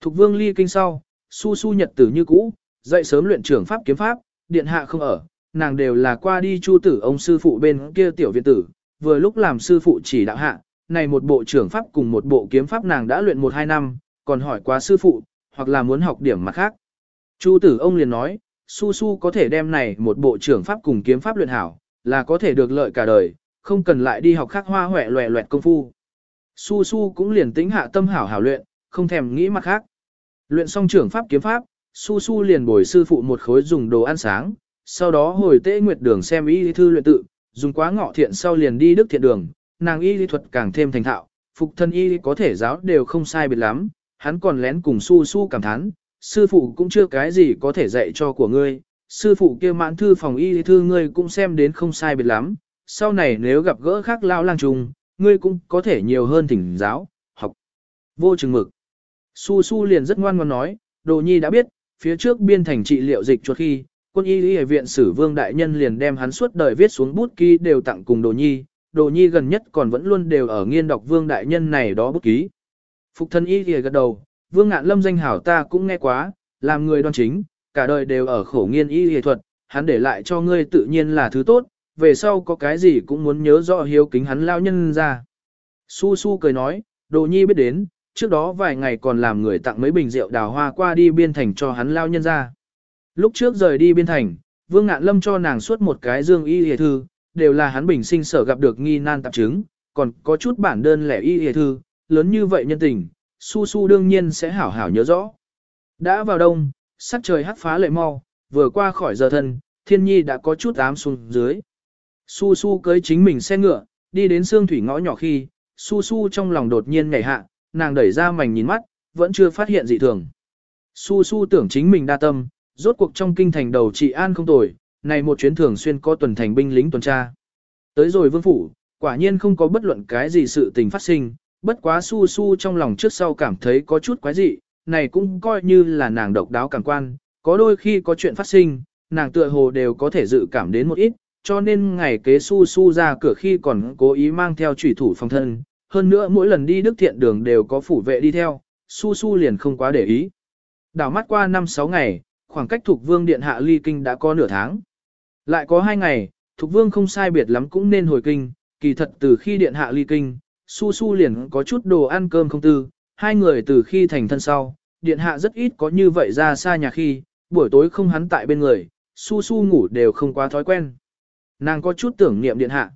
Thục vương ly kinh sau, su su nhật tử như cũ, dậy sớm luyện trưởng pháp kiếm pháp, điện hạ không ở, nàng đều là qua đi chu tử ông sư phụ bên kia tiểu viện tử, vừa lúc làm sư phụ chỉ đạo hạ, này một bộ trưởng pháp cùng một bộ kiếm pháp nàng đã luyện một hai năm, còn hỏi quá sư phụ, hoặc là muốn học điểm mặt khác. Chu tử ông liền nói, su su có thể đem này một bộ trưởng pháp cùng kiếm pháp luyện hảo, là có thể được lợi cả đời, không cần lại đi học khác hoa hoẹ loẹ loẹt công phu. Su su cũng liền tính hạ tâm hảo hảo luyện, không thèm nghĩ mặt khác. Luyện xong trưởng pháp kiếm pháp, su su liền bồi sư phụ một khối dùng đồ ăn sáng, sau đó hồi tế nguyệt đường xem y thư luyện tự, dùng quá ngọ thiện sau liền đi đức thiện đường, nàng y lý thuật càng thêm thành thạo, phục thân y có thể giáo đều không sai biệt lắm, hắn còn lén cùng su su cảm thán, sư phụ cũng chưa cái gì có thể dạy cho của ngươi, sư phụ kia mãn thư phòng y lý thư ngươi cũng xem đến không sai biệt lắm, sau này nếu gặp gỡ khác lao lang trùng, ngươi cũng có thể nhiều hơn thỉnh giáo, học. Vô chừng mực. Su Su liền rất ngoan ngoãn nói, Đồ Nhi đã biết, phía trước biên thành trị liệu dịch chuột khi, quân y y viện sử vương đại nhân liền đem hắn suốt đời viết xuống bút ký đều tặng cùng Đồ Nhi, Đồ Nhi gần nhất còn vẫn luôn đều ở nghiên đọc vương đại nhân này đó bút ký. Phục thân y y gật đầu, vương ngạn lâm danh hảo ta cũng nghe quá, làm người đoan chính, cả đời đều ở khổ nghiên y y thuật, hắn để lại cho ngươi tự nhiên là thứ tốt, về sau có cái gì cũng muốn nhớ rõ hiếu kính hắn lao nhân ra. Su Su cười nói, Đồ Nhi biết đến, trước đó vài ngày còn làm người tặng mấy bình rượu đào hoa qua đi biên thành cho hắn lao nhân ra. Lúc trước rời đi biên thành, Vương Ngạn Lâm cho nàng suốt một cái dương y hề thư, đều là hắn bình sinh sở gặp được nghi nan tạp chứng, còn có chút bản đơn lẻ y hề thư, lớn như vậy nhân tình, su su đương nhiên sẽ hảo hảo nhớ rõ. Đã vào đông, sắc trời hắt phá lệ mau, vừa qua khỏi giờ thân, thiên nhi đã có chút ám xuống dưới. Su su cưới chính mình xe ngựa, đi đến xương thủy ngõ nhỏ khi, su su trong lòng đột nhiên nhảy hạ, nàng đẩy ra mảnh nhìn mắt, vẫn chưa phát hiện dị thường. Su su tưởng chính mình đa tâm, rốt cuộc trong kinh thành đầu trị an không tồi, này một chuyến thường xuyên có tuần thành binh lính tuần tra. Tới rồi vương phủ, quả nhiên không có bất luận cái gì sự tình phát sinh, bất quá su su trong lòng trước sau cảm thấy có chút quái dị, này cũng coi như là nàng độc đáo cảm quan, có đôi khi có chuyện phát sinh, nàng tựa hồ đều có thể dự cảm đến một ít, cho nên ngày kế su su ra cửa khi còn cố ý mang theo trùy thủ phòng thân, hơn nữa mỗi lần đi đức thiện đường đều có phủ vệ đi theo, su su liền không quá để ý. Đảo mắt qua 5-6 ngày, khoảng cách thuộc vương điện hạ ly kinh đã có nửa tháng. Lại có hai ngày, thuộc vương không sai biệt lắm cũng nên hồi kinh, kỳ thật từ khi điện hạ ly kinh, su su liền có chút đồ ăn cơm không tư, hai người từ khi thành thân sau, điện hạ rất ít có như vậy ra xa nhà khi, buổi tối không hắn tại bên người, su su ngủ đều không quá thói quen. Nàng có chút tưởng niệm điện hạ.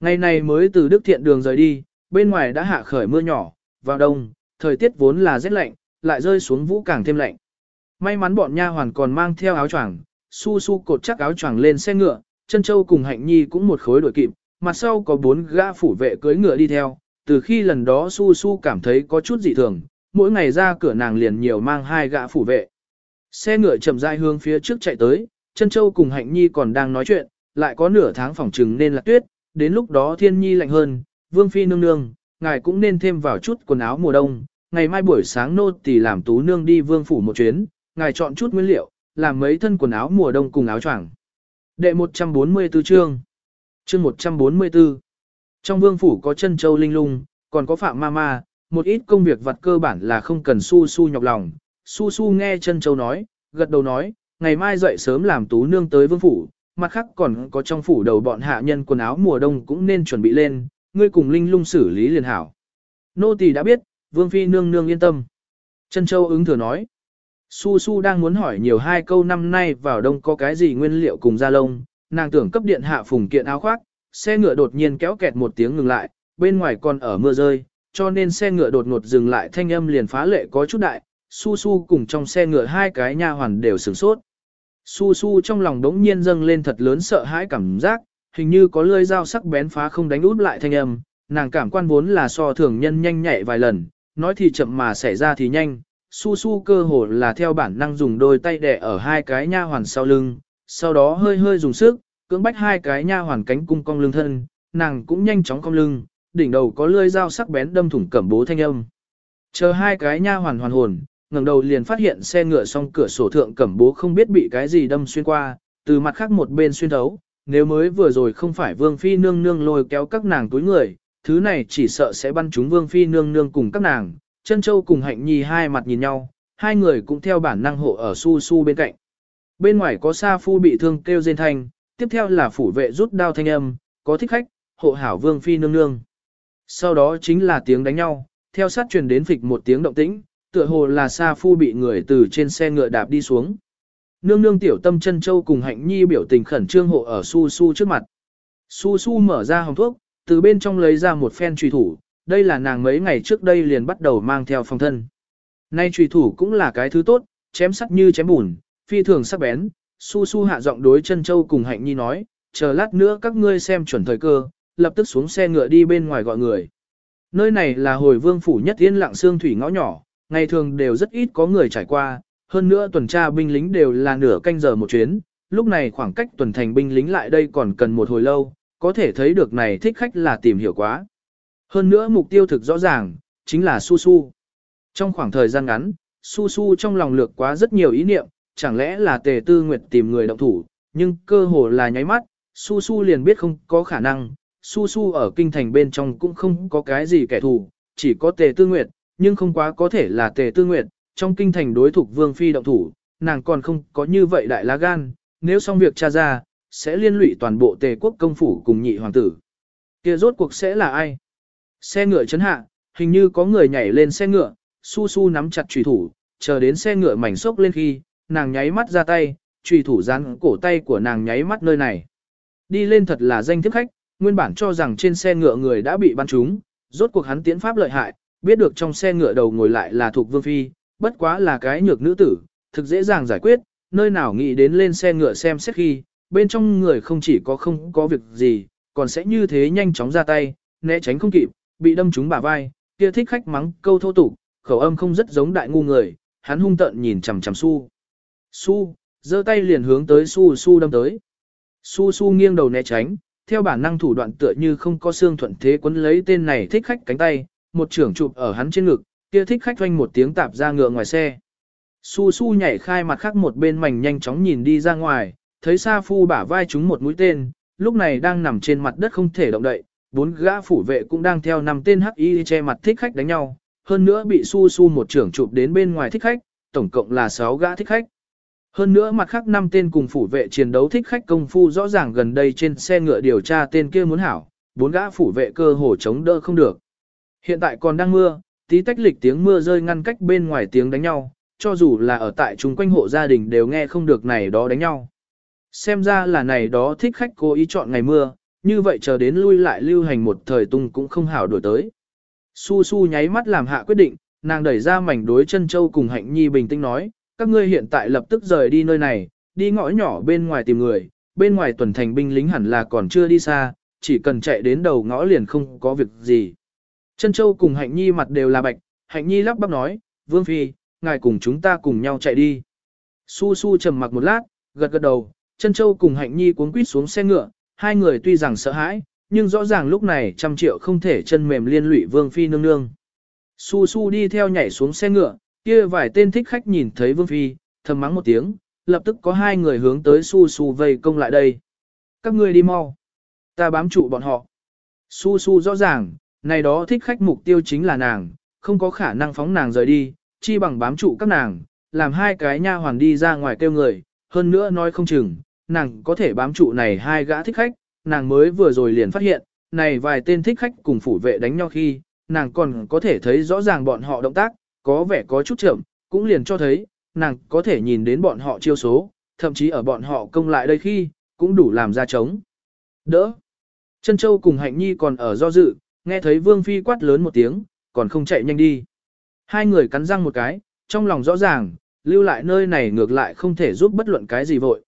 Ngày này mới từ Đức Thiện đường rời đi, bên ngoài đã hạ khởi mưa nhỏ, vào đông, thời tiết vốn là rét lạnh, lại rơi xuống vũ càng thêm lạnh. May mắn bọn nha hoàn còn mang theo áo choàng, su su cột chắc áo choàng lên xe ngựa, chân châu cùng hạnh nhi cũng một khối đổi kịp, mặt sau có bốn gã phủ vệ cưỡi ngựa đi theo, từ khi lần đó su su cảm thấy có chút dị thường, mỗi ngày ra cửa nàng liền nhiều mang hai gã phủ vệ. Xe ngựa chậm rãi hướng phía trước chạy tới, chân châu cùng hạnh nhi còn đang nói chuyện, lại có nửa tháng phòng trừng nên là tuyết, đến lúc đó thiên nhi lạnh hơn, vương phi nương nương, ngài cũng nên thêm vào chút quần áo mùa đông, ngày mai buổi sáng nô tỳ làm tú nương đi vương phủ một chuyến, ngài chọn chút nguyên liệu, làm mấy thân quần áo mùa đông cùng áo choàng. Đệ 144 chương. Chương 144. Trong vương phủ có chân châu linh lung, còn có phạm ma ma, một ít công việc vặt cơ bản là không cần su su nhọc lòng. Su su nghe chân châu nói, gật đầu nói, ngày mai dậy sớm làm tú nương tới vương phủ, mặt khác còn có trong phủ đầu bọn hạ nhân quần áo mùa đông cũng nên chuẩn bị lên, ngươi cùng linh lung xử lý liền hảo. Nô tỳ đã biết, vương phi nương nương yên tâm. Chân Châu ứng thừa nói. Su Su đang muốn hỏi nhiều hai câu năm nay vào đông có cái gì nguyên liệu cùng da lông, nàng tưởng cấp điện hạ phùng kiện áo khoác, xe ngựa đột nhiên kéo kẹt một tiếng ngừng lại, bên ngoài còn ở mưa rơi, cho nên xe ngựa đột ngột dừng lại thanh âm liền phá lệ có chút đại, Su Su cùng trong xe ngựa hai cái nha hoàn đều sửng sốt. Su Su trong lòng đống nhiên dâng lên thật lớn sợ hãi cảm giác, hình như có lưỡi dao sắc bén phá không đánh út lại thanh âm, nàng cảm quan vốn là so thường nhân nhanh nhạy vài lần, nói thì chậm mà xảy ra thì nhanh. Su Su cơ hồ là theo bản năng dùng đôi tay đè ở hai cái nha hoàn sau lưng, sau đó hơi hơi dùng sức, cưỡng bách hai cái nha hoàn cánh cung cong lưng thân, nàng cũng nhanh chóng cong lưng, đỉnh đầu có lưỡi dao sắc bén đâm thủng cẩm bố thanh âm. Chờ hai cái nha hoàn hoàn hồn, ngẩng đầu liền phát hiện xe ngựa song cửa sổ thượng cẩm bố không biết bị cái gì đâm xuyên qua, từ mặt khác một bên xuyên thấu, nếu mới vừa rồi không phải vương phi nương nương lôi kéo các nàng túi người, thứ này chỉ sợ sẽ bắn trúng vương phi nương nương cùng các nàng, chân châu cùng hạnh nhi hai mặt nhìn nhau, hai người cũng theo bản năng hộ ở su su bên cạnh. Bên ngoài có sa phu bị thương kêu rên thanh, tiếp theo là phủ vệ rút đao thanh âm, có thích khách, hộ hảo vương phi nương nương. Sau đó chính là tiếng đánh nhau, theo sát truyền đến phịch một tiếng động tĩnh, tựa hồ là Sa Phu bị người từ trên xe ngựa đạp đi xuống. Nương nương tiểu tâm chân châu cùng hạnh nhi biểu tình khẩn trương hộ ở Su Su trước mặt. Su Su mở ra hồng thuốc, từ bên trong lấy ra một phen trùy thủ, đây là nàng mấy ngày trước đây liền bắt đầu mang theo phòng thân. Nay trùy thủ cũng là cái thứ tốt, chém sắt như chém bùn, phi thường sắc bén. Su Su hạ giọng đối chân châu cùng hạnh nhi nói, chờ lát nữa các ngươi xem chuẩn thời cơ, lập tức xuống xe ngựa đi bên ngoài gọi người. Nơi này là hồi vương phủ nhất yên lặng xương thủy ngõ nhỏ, ngày thường đều rất ít có người trải qua, hơn nữa tuần tra binh lính đều là nửa canh giờ một chuyến, lúc này khoảng cách tuần thành binh lính lại đây còn cần một hồi lâu, có thể thấy được này thích khách là tìm hiểu quá. Hơn nữa mục tiêu thực rõ ràng, chính là Su Su. Trong khoảng thời gian ngắn, Su Su trong lòng lược quá rất nhiều ý niệm, chẳng lẽ là tề tư nguyệt tìm người động thủ, nhưng cơ hồ là nháy mắt, Su Su liền biết không có khả năng, Su Su ở kinh thành bên trong cũng không có cái gì kẻ thù, chỉ có tề tư nguyệt, nhưng không quá có thể là tề tư nguyệt, trong kinh thành đối thủ vương phi động thủ, nàng còn không có như vậy đại lá gan, nếu xong việc tra ra, sẽ liên lụy toàn bộ tề quốc công phủ cùng nhị hoàng tử. kia rốt cuộc sẽ là ai? Xe ngựa chấn hạ, hình như có người nhảy lên xe ngựa, su su nắm chặt trùy thủ, chờ đến xe ngựa mảnh sốc lên khi, nàng nháy mắt ra tay, trùy thủ dán cổ tay của nàng nháy mắt nơi này. Đi lên thật là danh thiếp khách, nguyên bản cho rằng trên xe ngựa người đã bị bắn trúng, rốt cuộc hắn tiến pháp lợi hại, biết được trong xe ngựa đầu ngồi lại là thuộc vương phi, bất quá là cái nhược nữ tử, thực dễ dàng giải quyết, nơi nào nghĩ đến lên xe ngựa xem xét khi, bên trong người không chỉ có không có việc gì, còn sẽ như thế nhanh chóng ra tay, né tránh không kịp, bị đâm trúng bả vai, kia thích khách mắng câu thô tục, khẩu âm không rất giống đại ngu người, hắn hung tợn nhìn chằm chằm su. Su, giơ tay liền hướng tới su su đâm tới. Su su nghiêng đầu né tránh, theo bản năng thủ đoạn tựa như không có xương thuận thế quấn lấy tên này thích khách cánh tay, một trưởng chụp ở hắn trên ngực, kia thích khách vang một tiếng tạp ra ngựa ngoài xe. Su su nhảy khai mặt khác một bên mảnh nhanh chóng nhìn đi ra ngoài, thấy Sa Phu bả vai chúng một mũi tên, lúc này đang nằm trên mặt đất không thể động đậy, bốn gã phủ vệ cũng đang theo năm tên hắc y che mặt thích khách đánh nhau, hơn nữa bị Su Su một trưởng chụp đến bên ngoài thích khách, tổng cộng là 6 gã thích khách. Hơn nữa mặt khác năm tên cùng phủ vệ chiến đấu thích khách công phu rõ ràng gần đây trên xe ngựa điều tra tên kia muốn hảo, bốn gã phủ vệ cơ hồ chống đỡ không được. Hiện tại còn đang mưa, tí tách lịch tiếng mưa rơi ngăn cách bên ngoài tiếng đánh nhau, cho dù là ở tại chung quanh hộ gia đình đều nghe không được này đó đánh nhau. Xem ra là này đó thích khách cố ý chọn ngày mưa, như vậy chờ đến lui lại lưu hành một thời tung cũng không hảo đổi tới. Su su nháy mắt làm hạ quyết định, nàng đẩy ra mảnh đối chân châu cùng hạnh nhi bình tĩnh nói, các ngươi hiện tại lập tức rời đi nơi này, đi ngõ nhỏ bên ngoài tìm người, bên ngoài tuần thành binh lính hẳn là còn chưa đi xa, chỉ cần chạy đến đầu ngõ liền không có việc gì. Chân Châu cùng Hạnh Nhi mặt đều là bạch, Hạnh Nhi lắp bắp nói, Vương Phi, ngài cùng chúng ta cùng nhau chạy đi. Su Su trầm mặc một lát, gật gật đầu, Chân Châu cùng Hạnh Nhi cuốn quýt xuống xe ngựa, hai người tuy rằng sợ hãi, nhưng rõ ràng lúc này trăm triệu không thể chân mềm liên lụy Vương Phi nương nương. Su Su đi theo nhảy xuống xe ngựa, kia vài tên thích khách nhìn thấy Vương Phi, thầm mắng một tiếng, lập tức có hai người hướng tới Su Su vây công lại đây. Các ngươi đi mau. Ta bám trụ bọn họ. Su Su rõ ràng, này đó thích khách mục tiêu chính là nàng, không có khả năng phóng nàng rời đi, chi bằng bám trụ các nàng, làm hai cái nha hoàn đi ra ngoài kêu người, hơn nữa nói không chừng, nàng có thể bám trụ này hai gã thích khách, nàng mới vừa rồi liền phát hiện, này vài tên thích khách cùng phủ vệ đánh nhau khi, nàng còn có thể thấy rõ ràng bọn họ động tác, có vẻ có chút chậm, cũng liền cho thấy, nàng có thể nhìn đến bọn họ chiêu số, thậm chí ở bọn họ công lại đây khi, cũng đủ làm ra trống Đỡ. Chân Châu cùng Hạnh Nhi còn ở do dự, nghe thấy Vương Phi quát lớn một tiếng, còn không chạy nhanh đi. Hai người cắn răng một cái, trong lòng rõ ràng, lưu lại nơi này ngược lại không thể giúp bất luận cái gì vội.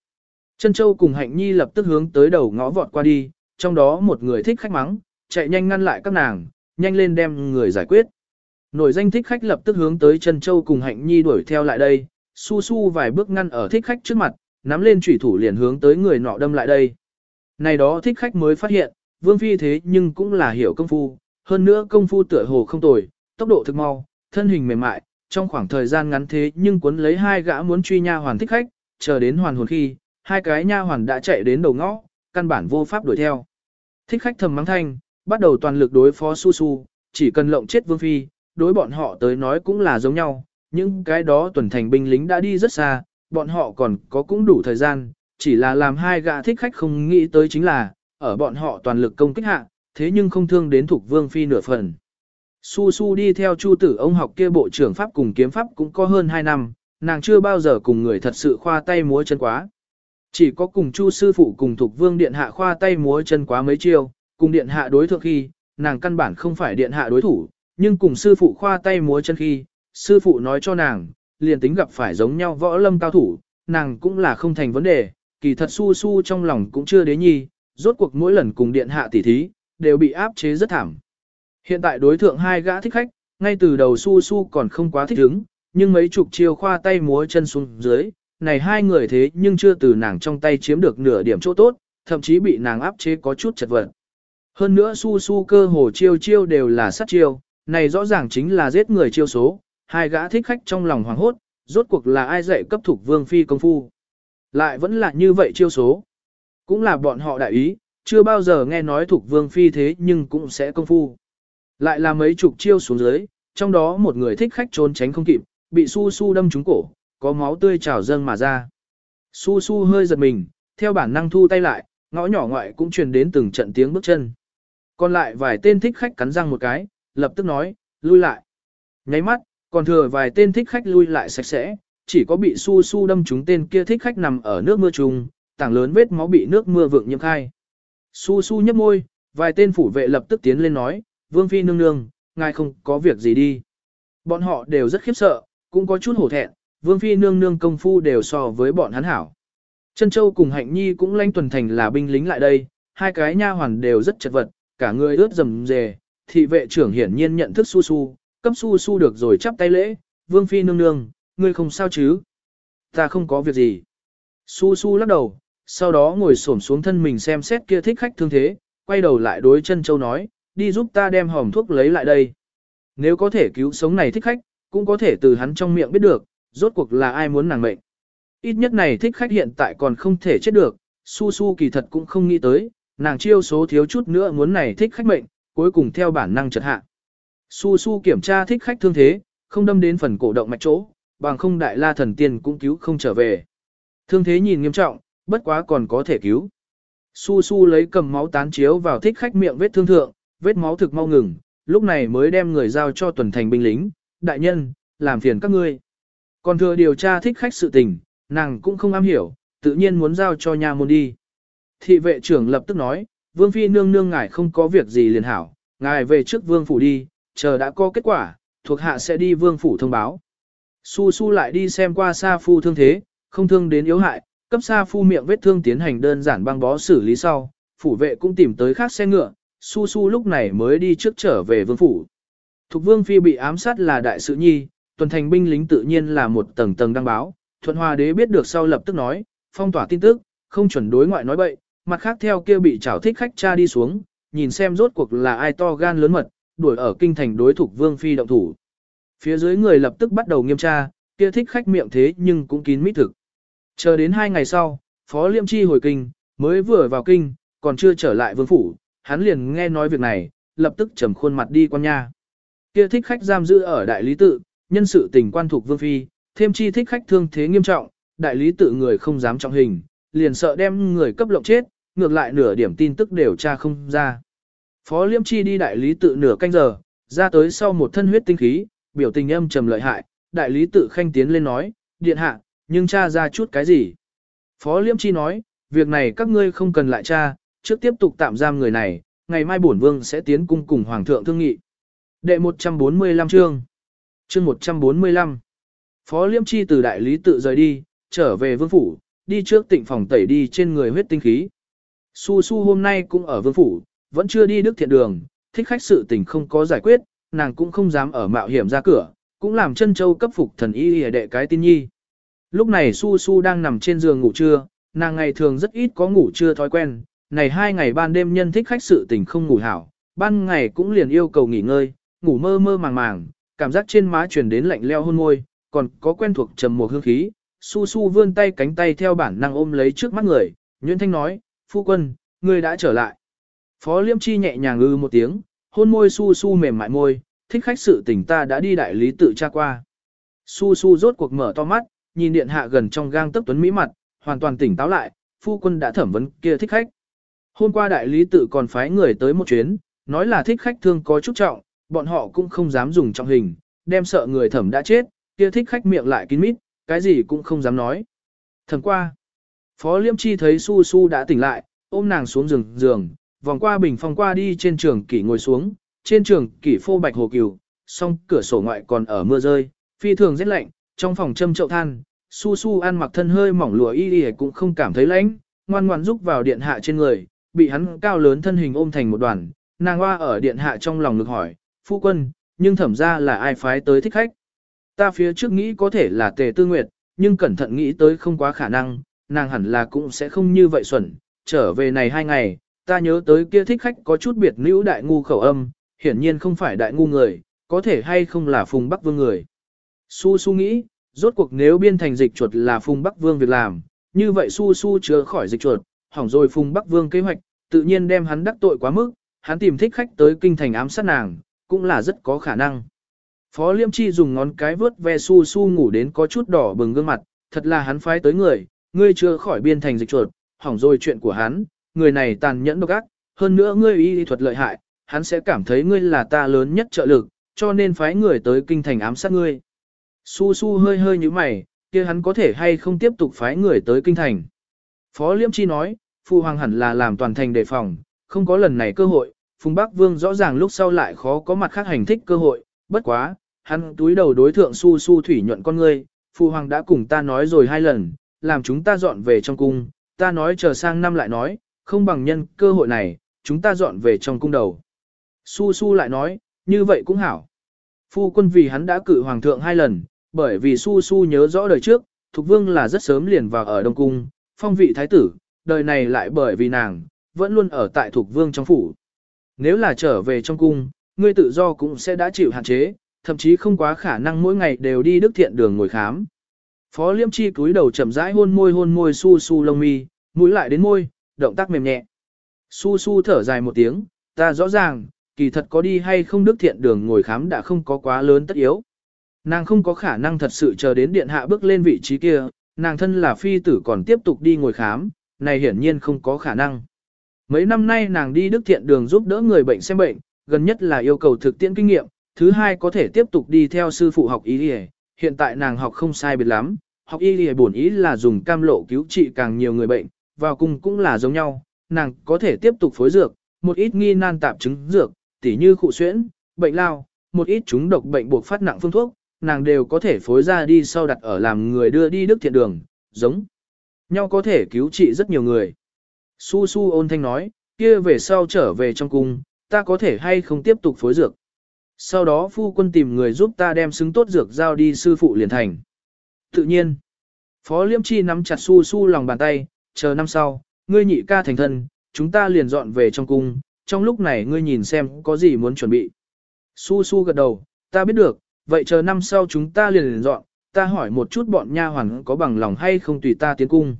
Trân Châu cùng Hạnh Nhi lập tức hướng tới đầu ngõ vọt qua đi, trong đó một người thích khách mắng, chạy nhanh ngăn lại các nàng, nhanh lên đem người giải quyết. Nổi danh thích khách lập tức hướng tới Trân Châu cùng Hạnh Nhi đuổi theo lại đây, su su vài bước ngăn ở thích khách trước mặt, nắm lên chủy thủ liền hướng tới người nọ đâm lại đây. Này đó thích khách mới phát hiện, Vương Phi thế nhưng cũng là hiểu công phu, hơn nữa công phu tựa hồ không tồi, tốc độ thực mau, thân hình mềm mại, trong khoảng thời gian ngắn thế nhưng cuốn lấy hai gã muốn truy nha hoàn thích khách, chờ đến hoàn hồn khi, hai cái nha hoàn đã chạy đến đầu ngõ, căn bản vô pháp đuổi theo. Thích khách thầm mắng thanh, bắt đầu toàn lực đối phó su su, chỉ cần lộng chết Vương Phi, đối bọn họ tới nói cũng là giống nhau, những cái đó tuần thành binh lính đã đi rất xa, bọn họ còn có cũng đủ thời gian, chỉ là làm hai gã thích khách không nghĩ tới chính là, ở bọn họ toàn lực công kích hạ, thế nhưng không thương đến thuộc vương phi nửa phần. Su Su đi theo chu tử ông học kia bộ trưởng pháp cùng kiếm pháp cũng có hơn 2 năm, nàng chưa bao giờ cùng người thật sự khoa tay múa chân quá. Chỉ có cùng chu sư phụ cùng thuộc vương điện hạ khoa tay múa chân quá mấy chiêu, cùng điện hạ đối thượng khi, nàng căn bản không phải điện hạ đối thủ, nhưng cùng sư phụ khoa tay múa chân khi, sư phụ nói cho nàng, liền tính gặp phải giống nhau võ lâm cao thủ, nàng cũng là không thành vấn đề, kỳ thật su su trong lòng cũng chưa đế nhi, rốt cuộc mỗi lần cùng điện hạ tỉ thí, đều bị áp chế rất thảm. Hiện tại đối thượng hai gã thích khách, ngay từ đầu su su còn không quá thích ứng, nhưng mấy chục chiêu khoa tay múa chân xuống dưới, này hai người thế nhưng chưa từ nàng trong tay chiếm được nửa điểm chỗ tốt, thậm chí bị nàng áp chế có chút chật vật. Hơn nữa su su cơ hồ chiêu chiêu đều là sát chiêu, này rõ ràng chính là giết người chiêu số, hai gã thích khách trong lòng hoảng hốt, rốt cuộc là ai dạy cấp thuộc vương phi công phu. Lại vẫn là như vậy chiêu số. Cũng là bọn họ đại ý, chưa bao giờ nghe nói thuộc vương phi thế nhưng cũng sẽ công phu. Lại là mấy chục chiêu xuống dưới, trong đó một người thích khách trốn tránh không kịp, bị su su đâm trúng cổ, có máu tươi trào dâng mà ra. Su su hơi giật mình, theo bản năng thu tay lại, ngõ nhỏ ngoại cũng truyền đến từng trận tiếng bước chân. Còn lại vài tên thích khách cắn răng một cái, lập tức nói, lui lại. Nháy mắt, còn thừa vài tên thích khách lui lại sạch sẽ, chỉ có bị su su đâm trúng tên kia thích khách nằm ở nước mưa trùng, tảng lớn vết máu bị nước mưa vượng nhiễm khai. Su su nhấp môi, vài tên phủ vệ lập tức tiến lên nói, vương phi nương nương, ngài không có việc gì đi. Bọn họ đều rất khiếp sợ, cũng có chút hổ thẹn, vương phi nương nương công phu đều so với bọn hắn hảo. Trân Châu cùng Hạnh Nhi cũng lanh tuần thành là binh lính lại đây, hai cái nha hoàn đều rất chật vật, cả người ướt rầm rề, thị vệ trưởng hiển nhiên nhận thức su su, cấp su su được rồi chắp tay lễ, vương phi nương nương, ngươi không sao chứ? Ta không có việc gì. Su su lắc đầu, sau đó ngồi xổm xuống thân mình xem xét kia thích khách thương thế, quay đầu lại đối chân châu nói, đi giúp ta đem hòm thuốc lấy lại đây. Nếu có thể cứu sống này thích khách, cũng có thể từ hắn trong miệng biết được, rốt cuộc là ai muốn nàng mệnh. Ít nhất này thích khách hiện tại còn không thể chết được, su su kỳ thật cũng không nghĩ tới, nàng chiêu số thiếu chút nữa muốn này thích khách mệnh, cuối cùng theo bản năng chật hạ. Su su kiểm tra thích khách thương thế, không đâm đến phần cổ động mạch chỗ, bằng không đại la thần tiên cũng cứu không trở về. Thương thế nhìn nghiêm trọng, bất quá còn có thể cứu. Su su lấy cầm máu tán chiếu vào thích khách miệng vết thương thượng, vết máu thực mau ngừng, lúc này mới đem người giao cho tuần thành binh lính, đại nhân, làm phiền các ngươi. Còn thừa điều tra thích khách sự tình, nàng cũng không am hiểu, tự nhiên muốn giao cho nhà môn đi. Thị vệ trưởng lập tức nói, vương phi nương nương ngài không có việc gì liền hảo, ngài về trước vương phủ đi, chờ đã có kết quả, thuộc hạ sẽ đi vương phủ thông báo. Su su lại đi xem qua Sa Phu thương thế, không thương đến yếu hại, cấp Sa Phu miệng vết thương tiến hành đơn giản băng bó xử lý sau, phủ vệ cũng tìm tới khác xe ngựa, Su su lúc này mới đi trước trở về vương phủ. Thục vương phi bị ám sát là đại sự nhi, tuần thành binh lính tự nhiên là một tầng tầng đăng báo, thuận hòa đế biết được sau lập tức nói, phong tỏa tin tức, không chuẩn đối ngoại nói bậy, mặt khác theo kia bị trảo thích khách cha đi xuống, nhìn xem rốt cuộc là ai to gan lớn mật, đuổi ở kinh thành đối thủ vương phi động thủ. Phía dưới người lập tức bắt đầu nghiêm tra, kia thích khách miệng thế nhưng cũng kín mít thực. Chờ đến hai ngày sau, Phó Liêm Chi hồi kinh, mới vừa vào kinh, còn chưa trở lại vương phủ, hắn liền nghe nói việc này, lập tức trầm khuôn mặt đi quan nha. Kia thích khách giam giữ ở đại lý tự, nhân sự tình quan thuộc vương phi, thêm chi thích khách thương thế nghiêm trọng, đại lý tự người không dám trọng hình, liền sợ đem người cấp lộng chết, ngược lại nửa điểm tin tức đều tra không ra. Phó Liêm Chi đi đại lý tự nửa canh giờ, ra tới sau một thân huyết tinh khí, biểu tình âm trầm lợi hại, đại lý tự khanh tiến lên nói, điện hạ, nhưng tra ra chút cái gì. Phó Liêm Chi nói, việc này các ngươi không cần lại tra, trước tiếp tục tạm giam người này, ngày mai bổn vương sẽ tiến cung cùng hoàng thượng thương nghị. Đệ 145 chương. Chương 145. Phó Liêm Chi từ đại lý tự rời đi, trở về vương phủ, đi trước tịnh phòng tẩy đi trên người huyết tinh khí. Su Su hôm nay cũng ở vương phủ, vẫn chưa đi đức thiện đường, thích khách sự tình không có giải quyết, nàng cũng không dám ở mạo hiểm ra cửa, cũng làm chân châu cấp phục thần y hề đệ cái tin nhi. Lúc này Su Su đang nằm trên giường ngủ trưa, nàng ngày thường rất ít có ngủ trưa thói quen, này hai ngày ban đêm nhân thích khách sự tình không ngủ hảo, ban ngày cũng liền yêu cầu nghỉ ngơi, ngủ mơ mơ màng màng, cảm giác trên má truyền đến lạnh leo hôn môi, còn có quen thuộc trầm mùa hương khí. Su Su vươn tay cánh tay theo bản năng ôm lấy trước mắt người, Nguyễn Thanh nói, phu quân, ngươi đã trở lại. Phó Liêm Chi nhẹ nhàng ư một tiếng, hôn môi Su Su mềm mại môi, thích khách sự tình ta đã đi đại lý tự tra qua. Su Su rốt cuộc mở to mắt, nhìn điện hạ gần trong gang tấc tuấn mỹ mặt, hoàn toàn tỉnh táo lại, phu quân đã thẩm vấn kia thích khách. Hôm qua đại lý tự còn phái người tới một chuyến, nói là thích khách thương có chút trọng, bọn họ cũng không dám dùng trọng hình, đem sợ người thẩm đã chết, kia thích khách miệng lại kín mít, cái gì cũng không dám nói. Thẩm qua. Phó Liêm Chi thấy Su Su đã tỉnh lại, ôm nàng xuống giường, giường, vòng qua bình phong qua đi trên trường kỷ ngồi xuống, trên trường kỷ phô bạch hồ cừu, song cửa sổ ngoại còn ở mưa rơi, phi thường rất lạnh, trong phòng châm chậu than, Su Su ăn mặc thân hơi mỏng lụa y y cũng không cảm thấy lạnh, ngoan ngoan rúc vào điện hạ trên người, bị hắn cao lớn thân hình ôm thành một đoàn, nàng hoa ở điện hạ trong lòng lực hỏi, phu quân, nhưng thẩm ra là ai phái tới thích khách. Ta phía trước nghĩ có thể là tề tư nguyệt, nhưng cẩn thận nghĩ tới không quá khả năng, nàng hẳn là cũng sẽ không như vậy xuẩn, trở về này hai ngày, ta nhớ tới kia thích khách có chút biệt nữ đại ngu khẩu âm, hiển nhiên không phải đại ngu người, có thể hay không là phùng bắc vương người. Su su nghĩ, rốt cuộc nếu biên thành dịch chuột là phùng bắc vương việc làm, như vậy su su chứa khỏi dịch chuột, hỏng rồi phùng bắc vương kế hoạch, tự nhiên đem hắn đắc tội quá mức, hắn tìm thích khách tới kinh thành ám sát nàng, cũng là rất có khả năng. Phó Liêm Chi dùng ngón cái vớt ve su su ngủ đến có chút đỏ bừng gương mặt, thật là hắn phái tới người, ngươi chưa khỏi biên thành dịch chuột, hỏng rồi chuyện của hắn, người này tàn nhẫn độc ác, hơn nữa ngươi y thuật lợi hại, hắn sẽ cảm thấy ngươi là ta lớn nhất trợ lực, cho nên phái người tới kinh thành ám sát ngươi. Su su hơi hơi như mày, kia hắn có thể hay không tiếp tục phái người tới kinh thành. Phó Liêm Chi nói, Phu Hoàng hẳn là làm toàn thành đề phòng, không có lần này cơ hội, Phùng Bắc Vương rõ ràng lúc sau lại khó có mặt khác hành thích cơ hội, bất quá, hắn túi đầu đối thượng su su thủy nhuận con ngươi, Phu Hoàng đã cùng ta nói rồi hai lần, làm chúng ta dọn về trong cung, ta nói chờ sang năm lại nói, không bằng nhân cơ hội này, chúng ta dọn về trong cung đầu. Su su lại nói, như vậy cũng hảo. Phu quân vì hắn đã cử hoàng thượng hai lần, bởi vì su su nhớ rõ đời trước, Thục Vương là rất sớm liền vào ở Đông Cung, phong vị thái tử, đời này lại bởi vì nàng, vẫn luôn ở tại Thục Vương trong phủ. Nếu là trở về trong cung, ngươi tự do cũng sẽ đã chịu hạn chế, thậm chí không quá khả năng mỗi ngày đều đi đức thiện đường ngồi khám. Phó Liêm Chi cúi đầu chậm rãi hôn môi hôn môi su su lông mi, mũi lại đến môi, động tác mềm nhẹ. Su su thở dài một tiếng, ta rõ ràng, kỳ thật có đi hay không đức thiện đường ngồi khám đã không có quá lớn tất yếu. Nàng không có khả năng thật sự chờ đến điện hạ bước lên vị trí kia, nàng thân là phi tử còn tiếp tục đi ngồi khám, này hiển nhiên không có khả năng. Mấy năm nay nàng đi đức thiện đường giúp đỡ người bệnh xem bệnh, gần nhất là yêu cầu thực tiễn kinh nghiệm, thứ hai có thể tiếp tục đi theo sư phụ học y y, hiện tại nàng học không sai biệt lắm, học y y bổn ý là dùng cam lộ cứu trị càng nhiều người bệnh, vào cùng cũng là giống nhau, nàng có thể tiếp tục phối dược, một ít nghi nan tạp chứng dược, tỉ như khụ xuyễn, bệnh lao, một ít chúng độc bệnh buộc phát nặng phương thuốc, nàng đều có thể phối ra đi sau đặt ở làm người đưa đi đức thiện đường, giống nhau có thể cứu trị rất nhiều người. Su Su ôn thanh nói, kia về sau trở về trong cung, ta có thể hay không tiếp tục phối dược. Sau đó phu quân tìm người giúp ta đem xứng tốt dược giao đi sư phụ liền thành. Tự nhiên, Phó Liêm Chi nắm chặt Su Su lòng bàn tay, chờ năm sau, ngươi nhị ca thành thân, chúng ta liền dọn về trong cung, trong lúc này ngươi nhìn xem có gì muốn chuẩn bị. Su Su gật đầu, ta biết được, vậy chờ năm sau chúng ta liền liền dọn, ta hỏi một chút bọn nha hoàn có bằng lòng hay không tùy ta tiến cung.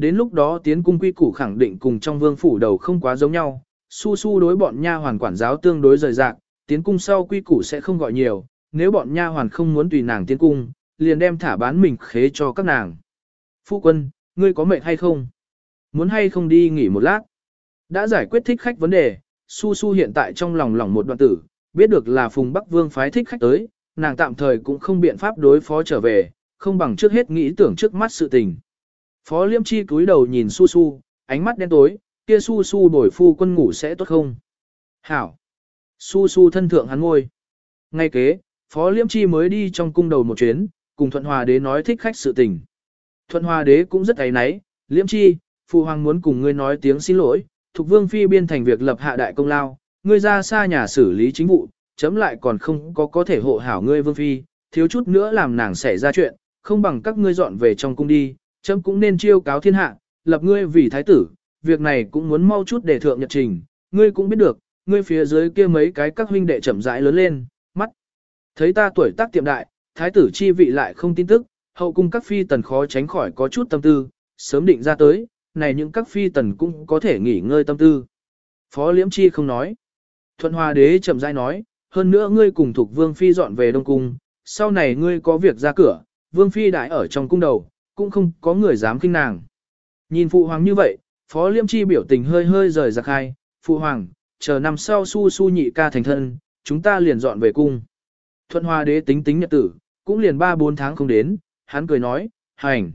Đến lúc đó tiến cung quy củ khẳng định cùng trong vương phủ đầu không quá giống nhau, su su đối bọn nha hoàn quản giáo tương đối rời rạc, tiến cung sau quy củ sẽ không gọi nhiều, nếu bọn nha hoàn không muốn tùy nàng tiến cung, liền đem thả bán mình khế cho các nàng. Phu quân, ngươi có mệt hay không? Muốn hay không đi nghỉ một lát? Đã giải quyết thích khách vấn đề, Su Su hiện tại trong lòng lòng một đoạn tử, biết được là Phùng Bắc Vương phái thích khách tới, nàng tạm thời cũng không biện pháp đối phó trở về, không bằng trước hết nghĩ tưởng trước mắt sự tình. Phó Liêm Chi cúi đầu nhìn Su Su, ánh mắt đen tối, kia Su Su đổi phu quân ngủ sẽ tốt không? Hảo! Su Su thân thượng hắn ngôi. Ngay kế, Phó Liêm Chi mới đi trong cung đầu một chuyến, cùng Thuận Hòa Đế nói thích khách sự tình. Thuận Hòa Đế cũng rất ấy náy, Liêm Chi, Phu Hoàng muốn cùng ngươi nói tiếng xin lỗi, Thục Vương Phi biên thành việc lập hạ đại công lao, ngươi ra xa nhà xử lý chính vụ, chấm lại còn không có có thể hộ hảo ngươi Vương Phi, thiếu chút nữa làm nàng xảy ra chuyện, không bằng các ngươi dọn về trong cung đi, chấm cũng nên chiêu cáo thiên hạ, lập ngươi vì thái tử, việc này cũng muốn mau chút để thượng nhật trình, ngươi cũng biết được, ngươi phía dưới kia mấy cái các huynh đệ chậm rãi lớn lên, mắt. Thấy ta tuổi tác tiệm đại, thái tử chi vị lại không tin tức, hậu cung các phi tần khó tránh khỏi có chút tâm tư, sớm định ra tới, này những các phi tần cũng có thể nghỉ ngơi tâm tư. Phó liễm chi không nói. Thuận hoa đế chậm rãi nói, hơn nữa ngươi cùng thuộc vương phi dọn về đông cung, sau này ngươi có việc ra cửa, vương phi đại ở trong cung đầu, cũng không có người dám kinh nàng. Nhìn phụ hoàng như vậy, phó liêm chi biểu tình hơi hơi rời giặc hai, phụ hoàng, chờ năm sau su su nhị ca thành thân, chúng ta liền dọn về cung. Thuận hòa đế tính tính nhật tử, cũng liền 3-4 tháng không đến, hắn cười nói, hành.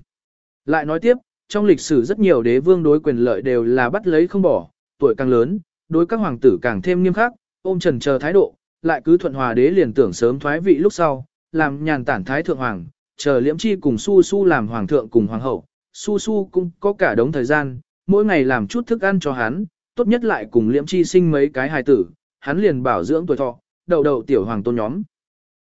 Lại nói tiếp, trong lịch sử rất nhiều đế vương đối quyền lợi đều là bắt lấy không bỏ, tuổi càng lớn, đối các hoàng tử càng thêm nghiêm khắc, ôm trần chờ thái độ, lại cứ thuận hòa đế liền tưởng sớm thoái vị lúc sau, làm nhàn tản thái thượng hoàng, chờ liễm chi cùng su su làm hoàng thượng cùng hoàng hậu, su su cũng có cả đống thời gian, mỗi ngày làm chút thức ăn cho hắn, tốt nhất lại cùng liễm chi sinh mấy cái hài tử, hắn liền bảo dưỡng tuổi thọ, đầu đầu tiểu hoàng tôn nhóm.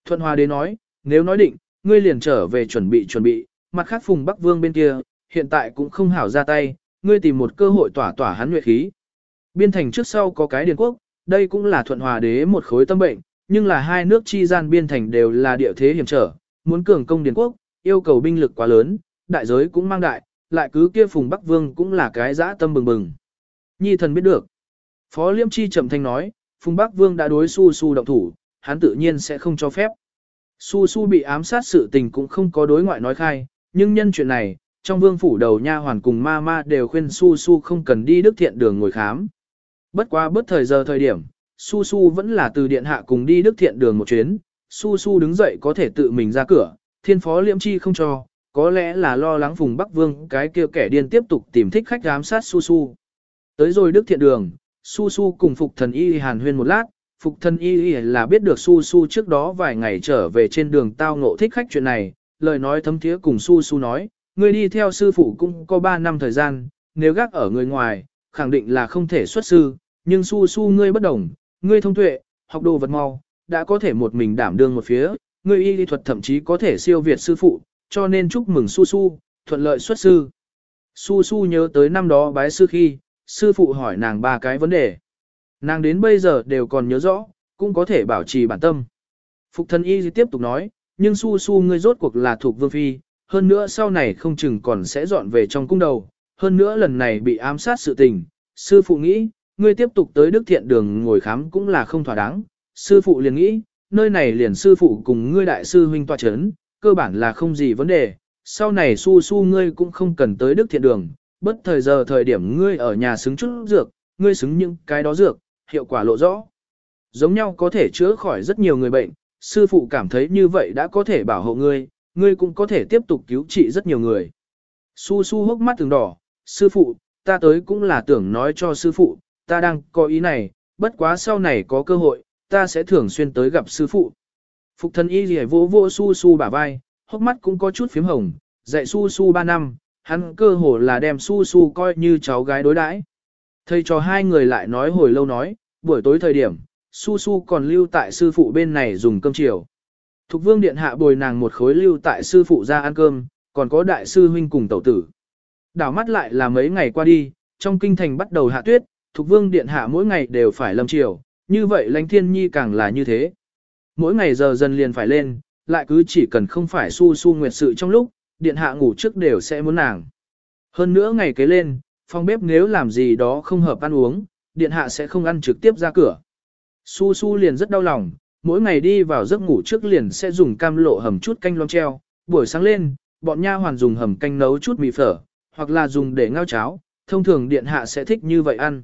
Thuận Hoa đế nói, nếu nói định, ngươi liền trở về chuẩn bị chuẩn bị, mặt khác phùng bắc vương bên kia, hiện tại cũng không hảo ra tay, ngươi tìm một cơ hội tỏa tỏa hắn nguyệt khí. Biên thành trước sau có cái điền quốc, đây cũng là thuận hòa đế một khối tâm bệnh, nhưng là hai nước chi gian biên thành đều là địa thế hiểm trở, muốn cường công điền quốc, yêu cầu binh lực quá lớn, đại giới cũng mang đại, lại cứ kia phùng Bắc Vương cũng là cái dã tâm bừng bừng. Nhi thần biết được. Phó Liêm Chi trầm thanh nói, phùng Bắc Vương đã đối su su động thủ, hắn tự nhiên sẽ không cho phép. Su su bị ám sát sự tình cũng không có đối ngoại nói khai, nhưng nhân chuyện này, trong vương phủ đầu nha hoàn cùng ma ma đều khuyên su su không cần đi đức thiện đường ngồi khám. Bất quá bất thời giờ thời điểm, su su vẫn là từ điện hạ cùng đi đức thiện đường một chuyến, su su đứng dậy có thể tự mình ra cửa, thiên phó liễm chi không cho, có lẽ là lo lắng vùng Bắc Vương cái kia kẻ điên tiếp tục tìm thích khách giám sát su su. Tới rồi đức thiện đường, su su cùng phục thần y hàn huyên một lát, phục thần y là biết được su su trước đó vài ngày trở về trên đường tao ngộ thích khách chuyện này, lời nói thấm thiế cùng su su nói, Ngươi đi theo sư phụ cũng có 3 năm thời gian, nếu gác ở người ngoài, khẳng định là không thể xuất sư, nhưng su su ngươi bất đồng, ngươi thông tuệ, học đồ vật mau, đã có thể một mình đảm đương một phía, ngươi y lý thuật thậm chí có thể siêu việt sư phụ, cho nên chúc mừng su su, thuận lợi xuất sư. Su su nhớ tới năm đó bái sư khi, sư phụ hỏi nàng ba cái vấn đề. Nàng đến bây giờ đều còn nhớ rõ, cũng có thể bảo trì bản tâm. Phục thân y tiếp tục nói, nhưng su su ngươi rốt cuộc là thuộc vương phi, hơn nữa sau này không chừng còn sẽ dọn về trong cung đầu, hơn nữa lần này bị ám sát sự tình, sư phụ nghĩ, ngươi tiếp tục tới Đức Thiện Đường ngồi khám cũng là không thỏa đáng, sư phụ liền nghĩ, nơi này liền sư phụ cùng ngươi đại sư huynh tòa chấn, cơ bản là không gì vấn đề, sau này su su ngươi cũng không cần tới Đức Thiện Đường, bất thời giờ thời điểm ngươi ở nhà xứng chút dược, ngươi xứng những cái đó dược, hiệu quả lộ rõ. Giống nhau có thể chữa khỏi rất nhiều người bệnh, sư phụ cảm thấy như vậy đã có thể bảo hộ ngươi, ngươi cũng có thể tiếp tục cứu trị rất nhiều người. Su su hốc mắt từng đỏ, sư phụ, ta tới cũng là tưởng nói cho sư phụ, ta đang có ý này, bất quá sau này có cơ hội, ta sẽ thường xuyên tới gặp sư phụ. Phục thân y gì vô vô su su bả vai, hốc mắt cũng có chút phím hồng, dạy su su 3 năm, hắn cơ hồ là đem su su coi như cháu gái đối đãi. Thầy cho hai người lại nói hồi lâu nói, buổi tối thời điểm, su su còn lưu tại sư phụ bên này dùng cơm chiều. Thục vương điện hạ bồi nàng một khối lưu tại sư phụ ra ăn cơm, còn có đại sư huynh cùng tẩu tử. Đảo mắt lại là mấy ngày qua đi, trong kinh thành bắt đầu hạ tuyết, thục vương điện hạ mỗi ngày đều phải lâm chiều, như vậy lãnh thiên nhi càng là như thế. Mỗi ngày giờ dần liền phải lên, lại cứ chỉ cần không phải su su nguyệt sự trong lúc, điện hạ ngủ trước đều sẽ muốn nàng. Hơn nữa ngày kế lên, phòng bếp nếu làm gì đó không hợp ăn uống, điện hạ sẽ không ăn trực tiếp ra cửa. Su su liền rất đau lòng, mỗi ngày đi vào giấc ngủ trước liền sẽ dùng cam lộ hầm chút canh lon treo, buổi sáng lên, bọn nha hoàn dùng hầm canh nấu chút mì phở, hoặc là dùng để ngao cháo, thông thường điện hạ sẽ thích như vậy ăn.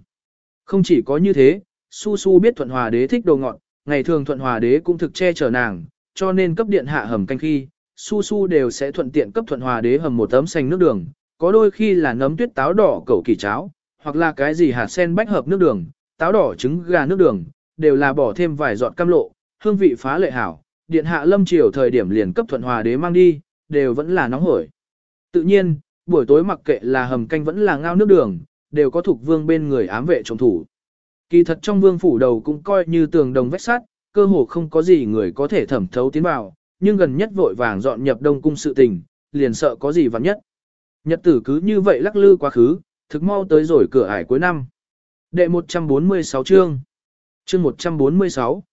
Không chỉ có như thế, Su Su biết thuận hòa đế thích đồ ngọt, ngày thường thuận hòa đế cũng thực che chở nàng, cho nên cấp điện hạ hầm canh khi, Su Su đều sẽ thuận tiện cấp thuận hòa đế hầm một tấm xanh nước đường, có đôi khi là nấm tuyết táo đỏ cẩu kỳ cháo, hoặc là cái gì hạt sen bách hợp nước đường, táo đỏ trứng gà nước đường, đều là bỏ thêm vài giọt cam lộ, hương vị phá lệ hảo. Điện hạ lâm triều thời điểm liền cấp thuận hòa đế mang đi, đều vẫn là nóng hổi. Tự nhiên, buổi tối mặc kệ là hầm canh vẫn là ngao nước đường, đều có thuộc vương bên người ám vệ trông thủ. Kỳ thật trong vương phủ đầu cũng coi như tường đồng vách sắt, cơ hồ không có gì người có thể thẩm thấu tiến vào, nhưng gần nhất vội vàng dọn nhập đông cung sự tình, liền sợ có gì vắng nhất. Nhật tử cứ như vậy lắc lư quá khứ, thực mau tới rồi cửa ải cuối năm. Đệ 146 chương. Chương 146.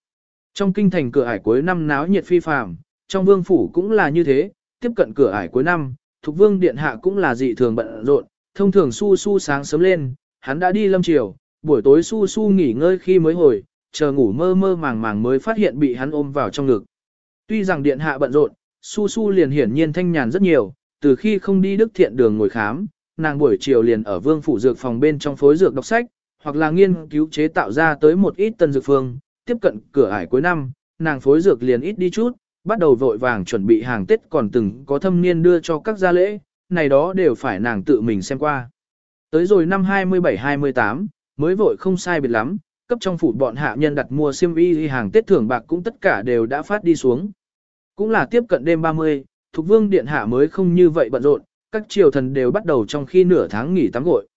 Trong kinh thành cửa ải cuối năm náo nhiệt phi phàm, trong vương phủ cũng là như thế, tiếp cận cửa ải cuối năm, thuộc vương điện hạ cũng là dị thường bận rộn, thông thường su su sáng sớm lên, hắn đã đi lâm triều buổi tối su su nghỉ ngơi khi mới hồi, chờ ngủ mơ mơ màng màng mới phát hiện bị hắn ôm vào trong ngực. Tuy rằng điện hạ bận rộn, su su liền hiển nhiên thanh nhàn rất nhiều, từ khi không đi đức thiện đường ngồi khám, nàng buổi chiều liền ở vương phủ dược phòng bên trong phối dược đọc sách, hoặc là nghiên cứu chế tạo ra tới một ít tân dược phương, tiếp cận cửa ải cuối năm, nàng phối dược liền ít đi chút, bắt đầu vội vàng chuẩn bị hàng Tết còn từng có thâm niên đưa cho các gia lễ, này đó đều phải nàng tự mình xem qua. Tới rồi năm 27-28, mới vội không sai biệt lắm, cấp trong phủ bọn hạ nhân đặt mua xiêm y hàng Tết thưởng bạc cũng tất cả đều đã phát đi xuống. Cũng là tiếp cận đêm 30, Thục Vương Điện Hạ mới không như vậy bận rộn, các triều thần đều bắt đầu trong khi nửa tháng nghỉ tắm gội.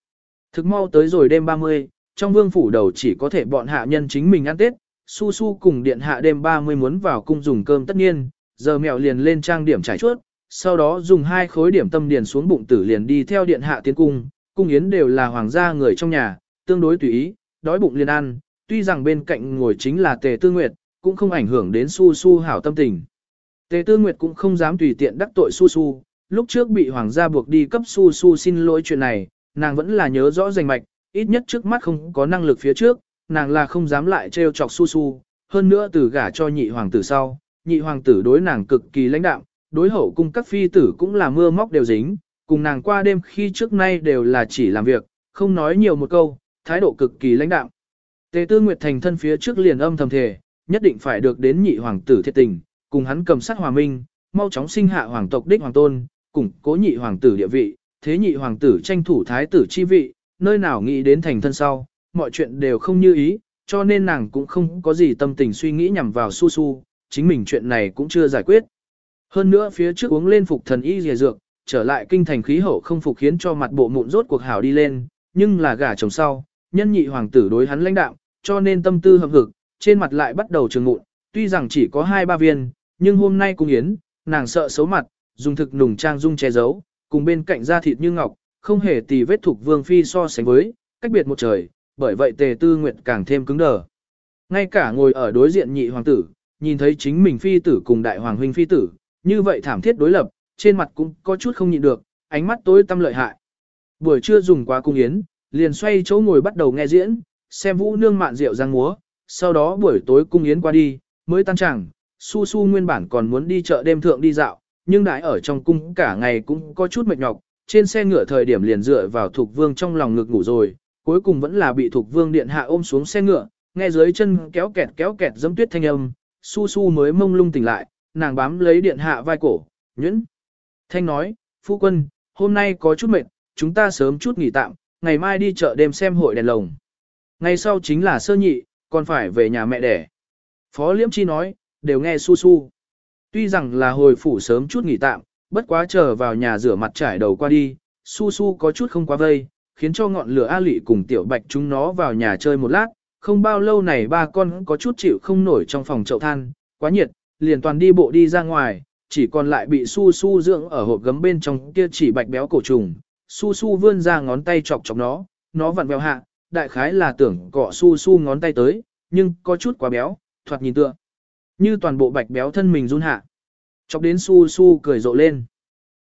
Thực mau tới rồi đêm 30, trong vương phủ đầu chỉ có thể bọn hạ nhân chính mình ăn Tết, su su cùng điện hạ đêm 30 muốn vào cung dùng cơm tất nhiên, giờ mèo liền lên trang điểm trải chuốt, sau đó dùng hai khối điểm tâm điền xuống bụng tử liền đi theo điện hạ tiến cung, cung yến đều là hoàng gia người trong nhà, tương đối tùy ý, đói bụng liền ăn, tuy rằng bên cạnh ngồi chính là tề tư nguyệt, cũng không ảnh hưởng đến su su hảo tâm tình. Tề tư nguyệt cũng không dám tùy tiện đắc tội su su, lúc trước bị hoàng gia buộc đi cấp su su xin lỗi chuyện này, nàng vẫn là nhớ rõ rành mạch, ít nhất trước mắt không có năng lực phía trước, nàng là không dám lại trêu chọc su su, hơn nữa từ gả cho nhị hoàng tử sau, nhị hoàng tử đối nàng cực kỳ lãnh đạm, đối hậu cung các phi tử cũng là mưa móc đều dính, cùng nàng qua đêm khi trước nay đều là chỉ làm việc, không nói nhiều một câu, thái độ cực kỳ lãnh đạm. Tề Tư Nguyệt thành thân phía trước liền âm thầm thề, nhất định phải được đến nhị hoàng tử thiệt tình, cùng hắn cầm sát hòa minh, mau chóng sinh hạ hoàng tộc đích hoàng tôn, củng cố nhị hoàng tử địa vị, thế nhị hoàng tử tranh thủ thái tử chi vị, nơi nào nghĩ đến thành thân sau, mọi chuyện đều không như ý, cho nên nàng cũng không có gì tâm tình suy nghĩ nhằm vào su su, chính mình chuyện này cũng chưa giải quyết. Hơn nữa phía trước uống lên phục thần y dìa dược, trở lại kinh thành khí hậu không phục khiến cho mặt bộ mụn rốt cuộc hảo đi lên, nhưng là gả chồng sau, nhân nhị hoàng tử đối hắn lãnh đạo, cho nên tâm tư hợp hực, trên mặt lại bắt đầu trường mụn, tuy rằng chỉ có hai ba viên, nhưng hôm nay cung yến, nàng sợ xấu mặt, dùng thực nùng trang dung che giấu, cùng bên cạnh da thịt như ngọc, không hề tì vết thuộc vương phi so sánh với, cách biệt một trời, bởi vậy tề tư nguyệt càng thêm cứng đờ. Ngay cả ngồi ở đối diện nhị hoàng tử, nhìn thấy chính mình phi tử cùng đại hoàng huynh phi tử, như vậy thảm thiết đối lập, trên mặt cũng có chút không nhịn được, ánh mắt tối tâm lợi hại. Buổi trưa dùng quá cung yến, liền xoay chỗ ngồi bắt đầu nghe diễn, xem vũ nương mạn rượu giang múa, sau đó buổi tối cung yến qua đi, mới tan chẳng, su su nguyên bản còn muốn đi chợ đêm thượng đi dạo, nhưng đãi ở trong cung cả ngày cũng có chút mệt nhọc, trên xe ngựa thời điểm liền dựa vào thuộc vương trong lòng ngực ngủ rồi, cuối cùng vẫn là bị thuộc vương điện hạ ôm xuống xe ngựa, nghe dưới chân kéo kẹt kéo kẹt dẫm tuyết thanh âm, su su mới mông lung tỉnh lại, nàng bám lấy điện hạ vai cổ, nhuyễn. Thanh nói, phu quân, hôm nay có chút mệt, chúng ta sớm chút nghỉ tạm, ngày mai đi chợ đêm xem hội đèn lồng. Ngày sau chính là sơ nhị, còn phải về nhà mẹ đẻ. Phó Liễm Chi nói, đều nghe su su. Tuy rằng là hồi phủ sớm chút nghỉ tạm, bất quá chờ vào nhà rửa mặt trải đầu qua đi, su su có chút không quá vây, khiến cho ngọn lửa A Lị cùng tiểu bạch chúng nó vào nhà chơi một lát, không bao lâu này ba con có chút chịu không nổi trong phòng chậu than, quá nhiệt, liền toàn đi bộ đi ra ngoài, chỉ còn lại bị su su dưỡng ở hộp gấm bên trong kia chỉ bạch béo cổ trùng, su su vươn ra ngón tay chọc chọc nó, nó vặn béo hạ, đại khái là tưởng cọ su su ngón tay tới, nhưng có chút quá béo, thoạt nhìn tựa. Như toàn bộ bạch béo thân mình run hạ. Chọc đến su su cười rộ lên.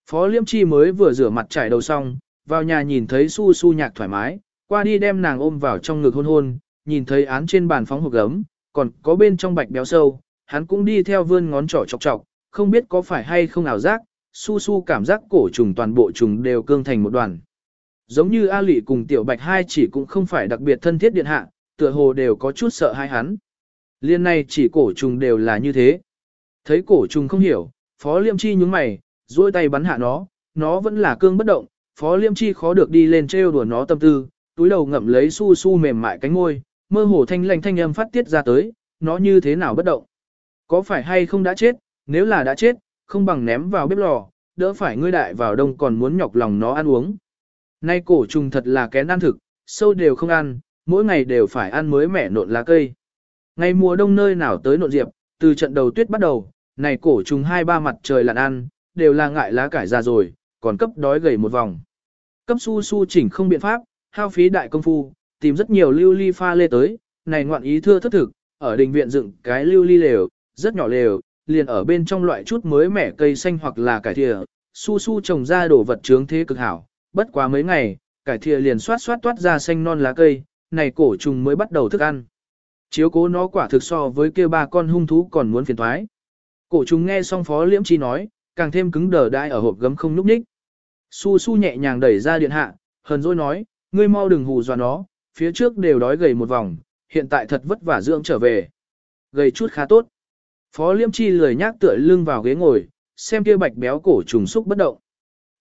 Phó Liêm Chi mới vừa rửa mặt trải đầu xong, vào nhà nhìn thấy su su nhạc thoải mái, qua đi đem nàng ôm vào trong ngực hôn hôn, nhìn thấy án trên bàn phóng hộp gấm, còn có bên trong bạch béo sâu, hắn cũng đi theo vươn ngón trỏ chọc chọc, không biết có phải hay không ảo giác, su su cảm giác cổ trùng toàn bộ trùng đều cương thành một đoàn. Giống như A Lị cùng Tiểu Bạch hai chỉ cũng không phải đặc biệt thân thiết điện hạ, tựa hồ đều có chút sợ hai hắn. Liên này chỉ cổ trùng đều là như thế. Thấy cổ trùng không hiểu, Phó Liêm Chi nhúng mày, duỗi tay bắn hạ nó, nó vẫn là cương bất động, Phó Liêm Chi khó được đi lên trêu đùa nó tâm tư, túi đầu ngậm lấy su su mềm mại cánh ngôi, mơ hồ thanh lành thanh âm phát tiết ra tới, nó như thế nào bất động. Có phải hay không đã chết, nếu là đã chết, không bằng ném vào bếp lò, đỡ phải ngươi đại vào đông còn muốn nhọc lòng nó ăn uống. Nay cổ trùng thật là kén ăn thực, sâu đều không ăn, mỗi ngày đều phải ăn mới mẻ nộn lá cây. Ngày mùa đông nơi nào tới nộn diệp, từ trận đầu tuyết bắt đầu, này cổ trùng hai ba mặt trời lặn ăn, đều là ngại lá cải ra rồi, còn cấp đói gầy một vòng. Cấp su su chỉnh không biện pháp, hao phí đại công phu, tìm rất nhiều lưu ly pha lê tới, này ngoạn ý thưa thất thực, ở đình viện dựng cái lưu ly lều, rất nhỏ lều, liền ở bên trong loại chút mới mẻ cây xanh hoặc là cải thìa, su su trồng ra đồ vật trướng thế cực hảo, bất quá mấy ngày, cải thìa liền xoát xoát toát ra xanh non lá cây, này cổ trùng mới bắt đầu thức ăn. Chiếu cố nó quả thực so với kia ba con hung thú còn muốn phiền thoái. Cổ trùng nghe xong phó liễm chi nói, càng thêm cứng đờ đai ở hộp gấm không núp ních. Su su nhẹ nhàng đẩy ra điện hạ, hờn dỗi nói, ngươi mau đừng hù dọa nó, phía trước đều đói gầy một vòng, hiện tại thật vất vả dưỡng trở về. Gầy chút khá tốt. Phó liêm chi lười nhác tựa lưng vào ghế ngồi, xem kia bạch béo cổ trùng xúc bất động.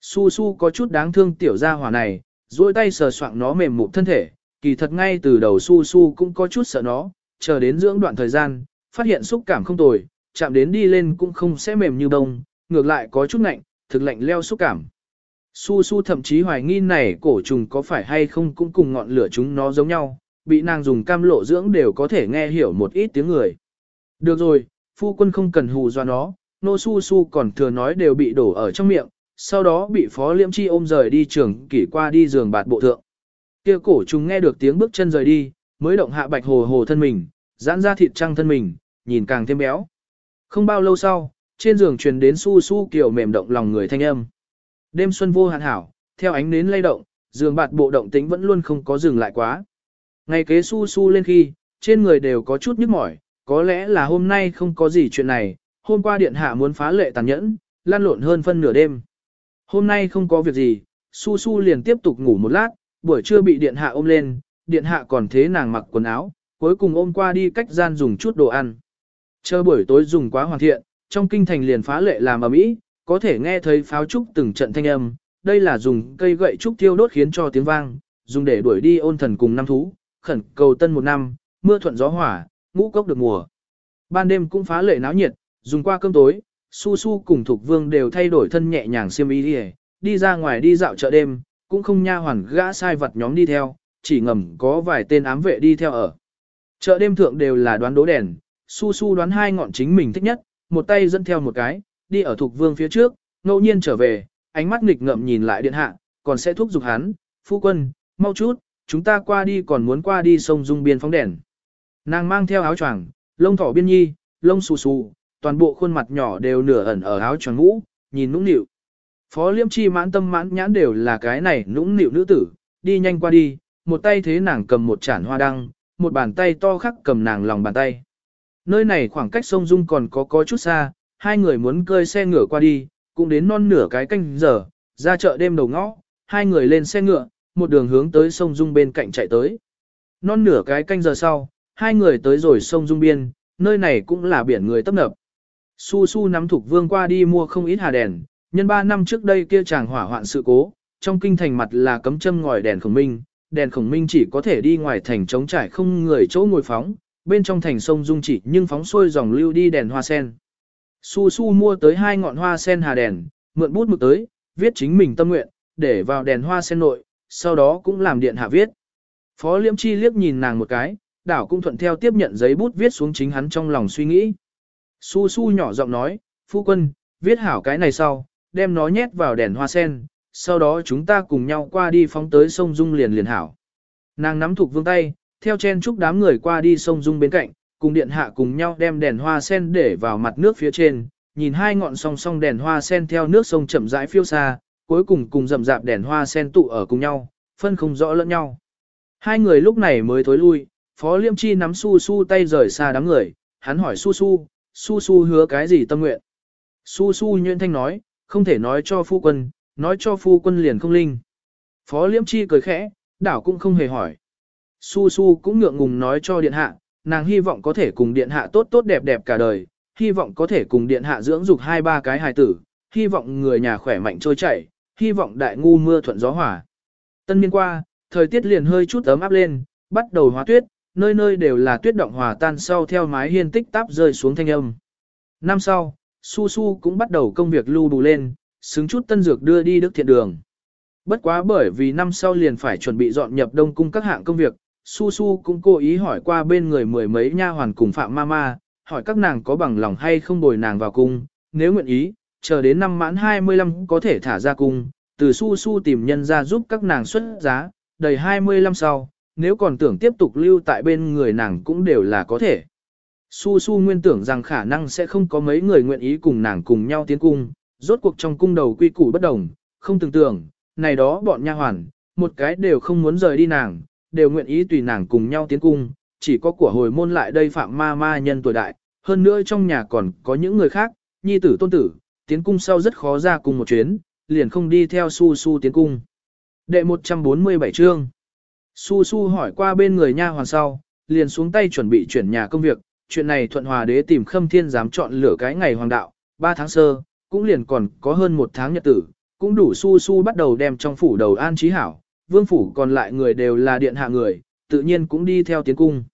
Su su có chút đáng thương tiểu gia hỏa này, duỗi tay sờ soạng nó mềm mụn thân thể, kỳ thật ngay từ đầu su su cũng có chút sợ nó, chờ đến dưỡng đoạn thời gian, phát hiện xúc cảm không tồi, chạm đến đi lên cũng không sẽ mềm như bông, ngược lại có chút lạnh, thực lạnh leo xúc cảm. Su su thậm chí hoài nghi này cổ trùng có phải hay không cũng cùng ngọn lửa chúng nó giống nhau, bị nàng dùng cam lộ dưỡng đều có thể nghe hiểu một ít tiếng người. Được rồi, phu quân không cần hù dọa nó, nô su su còn thừa nói đều bị đổ ở trong miệng, sau đó bị phó liễm chi ôm rời đi trường kỷ qua đi giường bạt bộ thượng. Kia cổ trùng nghe được tiếng bước chân rời đi, mới động hạ bạch hồ hồ thân mình, giãn ra thịt trăng thân mình, nhìn càng thêm béo. Không bao lâu sau, trên giường truyền đến su su kiểu mềm động lòng người thanh âm. Đêm xuân vô hạn hảo, theo ánh nến lay động, giường bạt bộ động tính vẫn luôn không có dừng lại quá. Ngày kế su su lên khi, trên người đều có chút nhức mỏi, có lẽ là hôm nay không có gì chuyện này, hôm qua điện hạ muốn phá lệ tàn nhẫn, lan lộn hơn phân nửa đêm. Hôm nay không có việc gì, su su liền tiếp tục ngủ một lát, buổi trưa bị điện hạ ôm lên, điện hạ còn thế nàng mặc quần áo, cuối cùng ôm qua đi cách gian dùng chút đồ ăn. Chờ buổi tối dùng quá hoàn thiện, trong kinh thành liền phá lệ làm ở mỹ, có thể nghe thấy pháo trúc từng trận thanh âm, đây là dùng cây gậy trúc thiêu đốt khiến cho tiếng vang, dùng để đuổi đi ôn thần cùng năm thú, khẩn cầu tân một năm, mưa thuận gió hỏa, ngũ cốc được mùa. Ban đêm cũng phá lệ náo nhiệt, dùng qua cơm tối, Su Su cùng Thục Vương đều thay đổi thân nhẹ nhàng xiêm y đi, đi ra ngoài đi dạo chợ đêm, cũng không nha hoàn gã sai vật nhóm đi theo, chỉ ngầm có vài tên ám vệ đi theo ở. Chợ đêm thượng đều là đoán đố đèn, Su Su đoán hai ngọn chính mình thích nhất, một tay dẫn theo một cái, đi ở Thục Vương phía trước, ngẫu nhiên trở về, ánh mắt nghịch ngậm nhìn lại điện hạ, còn sẽ thúc giục hắn, phu quân, mau chút, chúng ta qua đi còn muốn qua đi sông dung biên phóng đèn. Nàng mang theo áo choàng, lông thỏ biên nhi, lông xù xù, toàn bộ khuôn mặt nhỏ đều nửa ẩn ở áo choàng ngũ, nhìn nũng nịu. Phó liêm chi mãn tâm mãn nhãn đều là cái này nũng nịu nữ tử, đi nhanh qua đi, một tay thế nàng cầm một chản hoa đăng, một bàn tay to khắc cầm nàng lòng bàn tay. Nơi này khoảng cách sông Dung còn có có chút xa, hai người muốn cơi xe ngựa qua đi, cũng đến non nửa cái canh giờ, ra chợ đêm đầu ngõ, hai người lên xe ngựa, một đường hướng tới sông Dung bên cạnh chạy tới. Non nửa cái canh giờ sau, hai người tới rồi sông Dung biên, nơi này cũng là biển người tấp nập. Su Su nắm thục vương qua đi mua không ít hà đèn, nhân ba năm trước đây kia chàng hỏa hoạn sự cố, trong kinh thành mặt là cấm châm ngòi đèn khổng minh, đèn khổng minh chỉ có thể đi ngoài thành trống trải không người chỗ ngồi phóng, bên trong thành sông Dung chỉ nhưng phóng xuôi dòng lưu đi đèn hoa sen. Su Su mua tới hai ngọn hoa sen hà đèn, mượn bút mực tới, viết chính mình tâm nguyện, để vào đèn hoa sen nội, sau đó cũng làm điện hạ viết. Phó Liễm Chi liếc nhìn nàng một cái, đảo cũng thuận theo tiếp nhận giấy bút viết xuống chính hắn trong lòng suy nghĩ. Su Su nhỏ giọng nói, phu quân, viết hảo cái này sau, đem nó nhét vào đèn hoa sen, sau đó chúng ta cùng nhau qua đi phóng tới sông Dung liền liền hảo. Nàng nắm thuộc vương tay, theo chen chúc đám người qua đi sông Dung bên cạnh, cùng điện hạ cùng nhau đem đèn hoa sen để vào mặt nước phía trên, nhìn hai ngọn song song đèn hoa sen theo nước sông chậm rãi phiêu xa, cuối cùng cùng rậm rạp đèn hoa sen tụ ở cùng nhau, phân không rõ lẫn nhau. Hai người lúc này mới thối lui, Phó Liêm Chi nắm su su tay rời xa đám người, hắn hỏi su su, su su hứa cái gì tâm nguyện. Su su nhuyễn thanh nói, không thể nói cho phu quân, nói cho phu quân liền không linh. Phó Liêm Chi cười khẽ, đảo cũng không hề hỏi. Su Su cũng ngượng ngùng nói cho điện hạ, nàng hy vọng có thể cùng điện hạ tốt tốt đẹp đẹp cả đời, hy vọng có thể cùng điện hạ dưỡng dục hai ba cái hài tử, hy vọng người nhà khỏe mạnh trôi chảy, hy vọng đại ngu mưa thuận gió hòa. Tân niên qua, thời tiết liền hơi chút ấm áp lên, bắt đầu hóa tuyết, nơi nơi đều là tuyết động hòa tan sau theo mái hiên tích táp rơi xuống thanh âm. Năm sau, Su Su cũng bắt đầu công việc lưu đủ lên, xứng chút tân dược đưa đi đức thiện đường. Bất quá bởi vì năm sau liền phải chuẩn bị dọn nhập đông cung các hạng công việc, Su Su cũng cố ý hỏi qua bên người mười mấy nha hoàn cùng Phạm Mama, hỏi các nàng có bằng lòng hay không bồi nàng vào cung, nếu nguyện ý, chờ đến năm mãn 25 có thể thả ra cung, từ Su Su tìm nhân ra giúp các nàng xuất giá, đầy 25 sau, nếu còn tưởng tiếp tục lưu tại bên người nàng cũng đều là có thể. Su Su nguyên tưởng rằng khả năng sẽ không có mấy người nguyện ý cùng nàng cùng nhau tiến cung, rốt cuộc trong cung đầu quy củ bất đồng, không tưởng tưởng, này đó bọn nha hoàn, một cái đều không muốn rời đi nàng, đều nguyện ý tùy nàng cùng nhau tiến cung, chỉ có của hồi môn lại đây phạm ma ma nhân tuổi đại, hơn nữa trong nhà còn có những người khác, nhi tử tôn tử, tiến cung sau rất khó ra cùng một chuyến, liền không đi theo su su tiến cung. Đệ 147 chương Su su hỏi qua bên người nha hoàn sau, liền xuống tay chuẩn bị chuyển nhà công việc, chuyện này thuận hòa đế tìm khâm thiên dám chọn lửa cái ngày hoàng đạo, 3 tháng sơ, cũng liền còn có hơn một tháng nhật tử, cũng đủ su su bắt đầu đem trong phủ đầu an trí hảo, vương phủ còn lại người đều là điện hạ người, tự nhiên cũng đi theo tiến cung.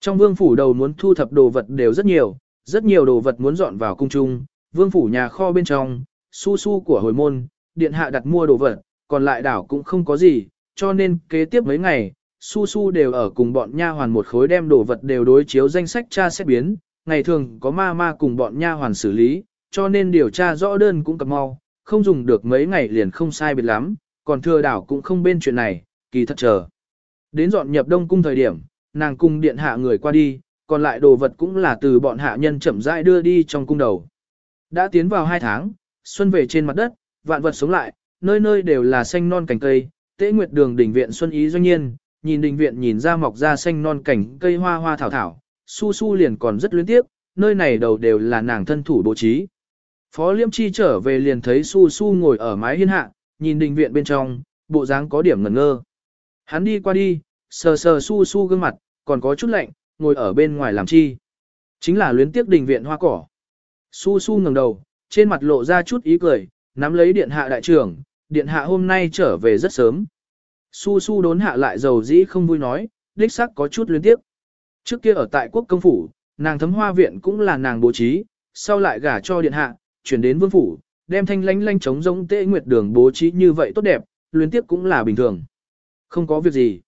Trong vương phủ đầu muốn thu thập đồ vật đều rất nhiều, rất nhiều đồ vật muốn dọn vào cung trung, vương phủ nhà kho bên trong, su su của hồi môn, điện hạ đặt mua đồ vật, còn lại đảo cũng không có gì, cho nên kế tiếp mấy ngày, su su đều ở cùng bọn nha hoàn một khối đem đồ vật đều đối chiếu danh sách tra xét biến, ngày thường có ma ma cùng bọn nha hoàn xử lý, cho nên điều tra rõ đơn cũng cập mau, không dùng được mấy ngày liền không sai biệt lắm, còn thừa đảo cũng không bên chuyện này, kỳ thật chờ. Đến dọn nhập đông cung thời điểm, nàng cung điện hạ người qua đi, còn lại đồ vật cũng là từ bọn hạ nhân chậm rãi đưa đi trong cung đầu. Đã tiến vào hai tháng, xuân về trên mặt đất, vạn vật sống lại, nơi nơi đều là xanh non cành cây, tế nguyệt đường đỉnh viện xuân ý doanh nhiên, nhìn đình viện nhìn ra mọc ra xanh non cảnh cây hoa hoa thảo thảo, su su liền còn rất luyến tiếc, nơi này đầu đều là nàng thân thủ bố trí. Phó Liêm Chi trở về liền thấy su su ngồi ở mái hiên hạ, nhìn đình viện bên trong, bộ dáng có điểm ngẩn ngơ. Hắn đi qua đi, sờ sờ su su gương mặt, còn có chút lạnh, ngồi ở bên ngoài làm chi. Chính là luyến tiếc đình viện hoa cỏ. Su su ngẩng đầu, trên mặt lộ ra chút ý cười, nắm lấy điện hạ đại trưởng, điện hạ hôm nay trở về rất sớm. Su su đốn hạ lại dầu dĩ không vui nói, đích sắc có chút luyến tiếp. Trước kia ở tại quốc công phủ, nàng thấm hoa viện cũng là nàng bố trí, sau lại gả cho điện hạ, chuyển đến vương phủ, đem thanh lánh lanh chống giống tệ nguyệt đường bố trí như vậy tốt đẹp, luyến tiếp cũng là bình thường. Không có việc gì.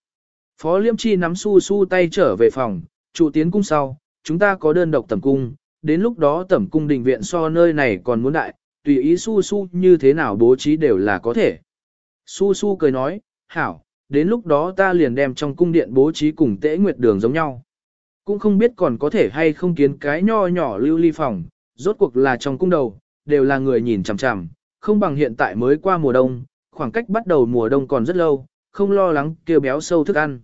Phó Liêm Chi nắm su su tay trở về phòng, trụ tiến cung sau, chúng ta có đơn độc tẩm cung, đến lúc đó tẩm cung đình viện so nơi này còn muốn đại, tùy ý su su như thế nào bố trí đều là có thể. Su su cười nói, hảo, đến lúc đó ta liền đem trong cung điện bố trí cùng tễ nguyệt đường giống nhau. Cũng không biết còn có thể hay không kiến cái nho nhỏ lưu ly phòng, rốt cuộc là trong cung đầu, đều là người nhìn chằm chằm, không bằng hiện tại mới qua mùa đông, khoảng cách bắt đầu mùa đông còn rất lâu, không lo lắng kêu béo sâu thức ăn.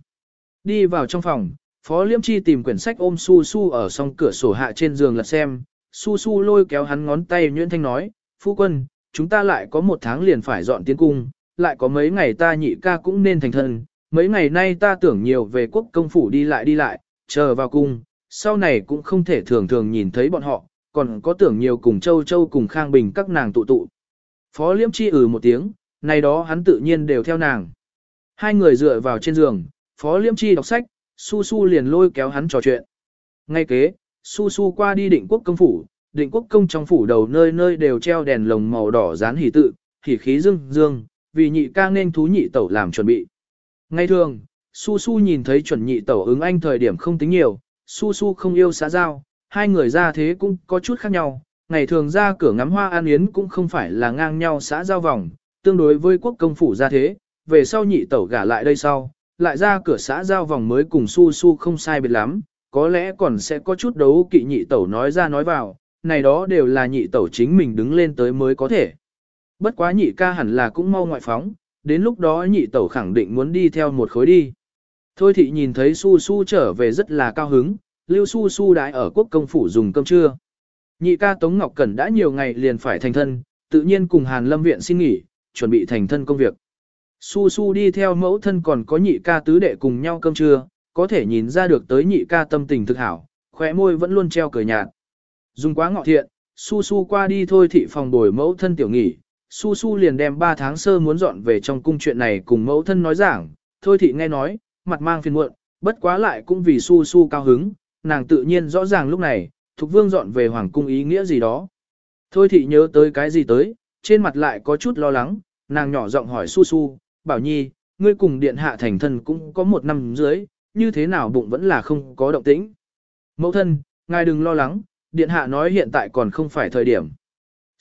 Đi vào trong phòng, Phó Liêm Chi tìm quyển sách ôm Su Su ở song cửa sổ hạ trên giường lật xem, Su Su lôi kéo hắn ngón tay nhuyễn thanh nói, Phu quân, chúng ta lại có một tháng liền phải dọn tiến cung, lại có mấy ngày ta nhị ca cũng nên thành thân, mấy ngày nay ta tưởng nhiều về quốc công phủ đi lại đi lại, chờ vào cung, sau này cũng không thể thường thường nhìn thấy bọn họ, còn có tưởng nhiều cùng châu châu cùng khang bình các nàng tụ tụ. Phó liễm chi ừ một tiếng, này đó hắn tự nhiên đều theo nàng. Hai người dựa vào trên giường, phó liễm chi đọc sách, su su liền lôi kéo hắn trò chuyện. Ngay kế, su su qua đi định quốc công phủ, định quốc công trong phủ đầu nơi nơi đều treo đèn lồng màu đỏ dán hỉ tự, hỉ khí dương dương, vì nhị ca nên thú nhị tẩu làm chuẩn bị. Ngay thường, su su nhìn thấy chuẩn nhị tẩu ứng anh thời điểm không tính nhiều, su su không yêu xã giao, hai người ra thế cũng có chút khác nhau, ngày thường ra cửa ngắm hoa an yến cũng không phải là ngang nhau xã giao vòng, tương đối với quốc công phủ ra thế, về sau nhị tẩu gả lại đây sau, lại ra cửa xã giao vòng mới cùng su su không sai biệt lắm, có lẽ còn sẽ có chút đấu kỵ nhị tẩu nói ra nói vào, này đó đều là nhị tẩu chính mình đứng lên tới mới có thể. Bất quá nhị ca hẳn là cũng mau ngoại phóng, đến lúc đó nhị tẩu khẳng định muốn đi theo một khối đi. Thôi thị nhìn thấy su su trở về rất là cao hứng, lưu su su đãi ở quốc công phủ dùng cơm trưa. Nhị ca Tống Ngọc Cẩn đã nhiều ngày liền phải thành thân, tự nhiên cùng Hàn Lâm viện xin nghỉ, chuẩn bị thành thân công việc. Su Su đi theo mẫu thân còn có nhị ca tứ đệ cùng nhau cơm trưa, có thể nhìn ra được tới nhị ca tâm tình thực hảo, khóe môi vẫn luôn treo cười nhạt. Dùng quá ngọ thiện, Su Su qua đi thôi thị phòng bồi mẫu thân tiểu nghỉ, Su Su liền đem 3 tháng sơ muốn dọn về trong cung chuyện này cùng mẫu thân nói giảng, thôi thị nghe nói, mặt mang phiền muộn, bất quá lại cũng vì Su Su cao hứng, nàng tự nhiên rõ ràng lúc này, Thục Vương dọn về Hoàng cung ý nghĩa gì đó. Thôi thị nhớ tới cái gì tới, trên mặt lại có chút lo lắng, nàng nhỏ giọng hỏi Su Su, bảo nhi, ngươi cùng điện hạ thành thân cũng có một năm dưới, như thế nào bụng vẫn là không có động tĩnh. Mẫu thân, ngài đừng lo lắng, điện hạ nói hiện tại còn không phải thời điểm.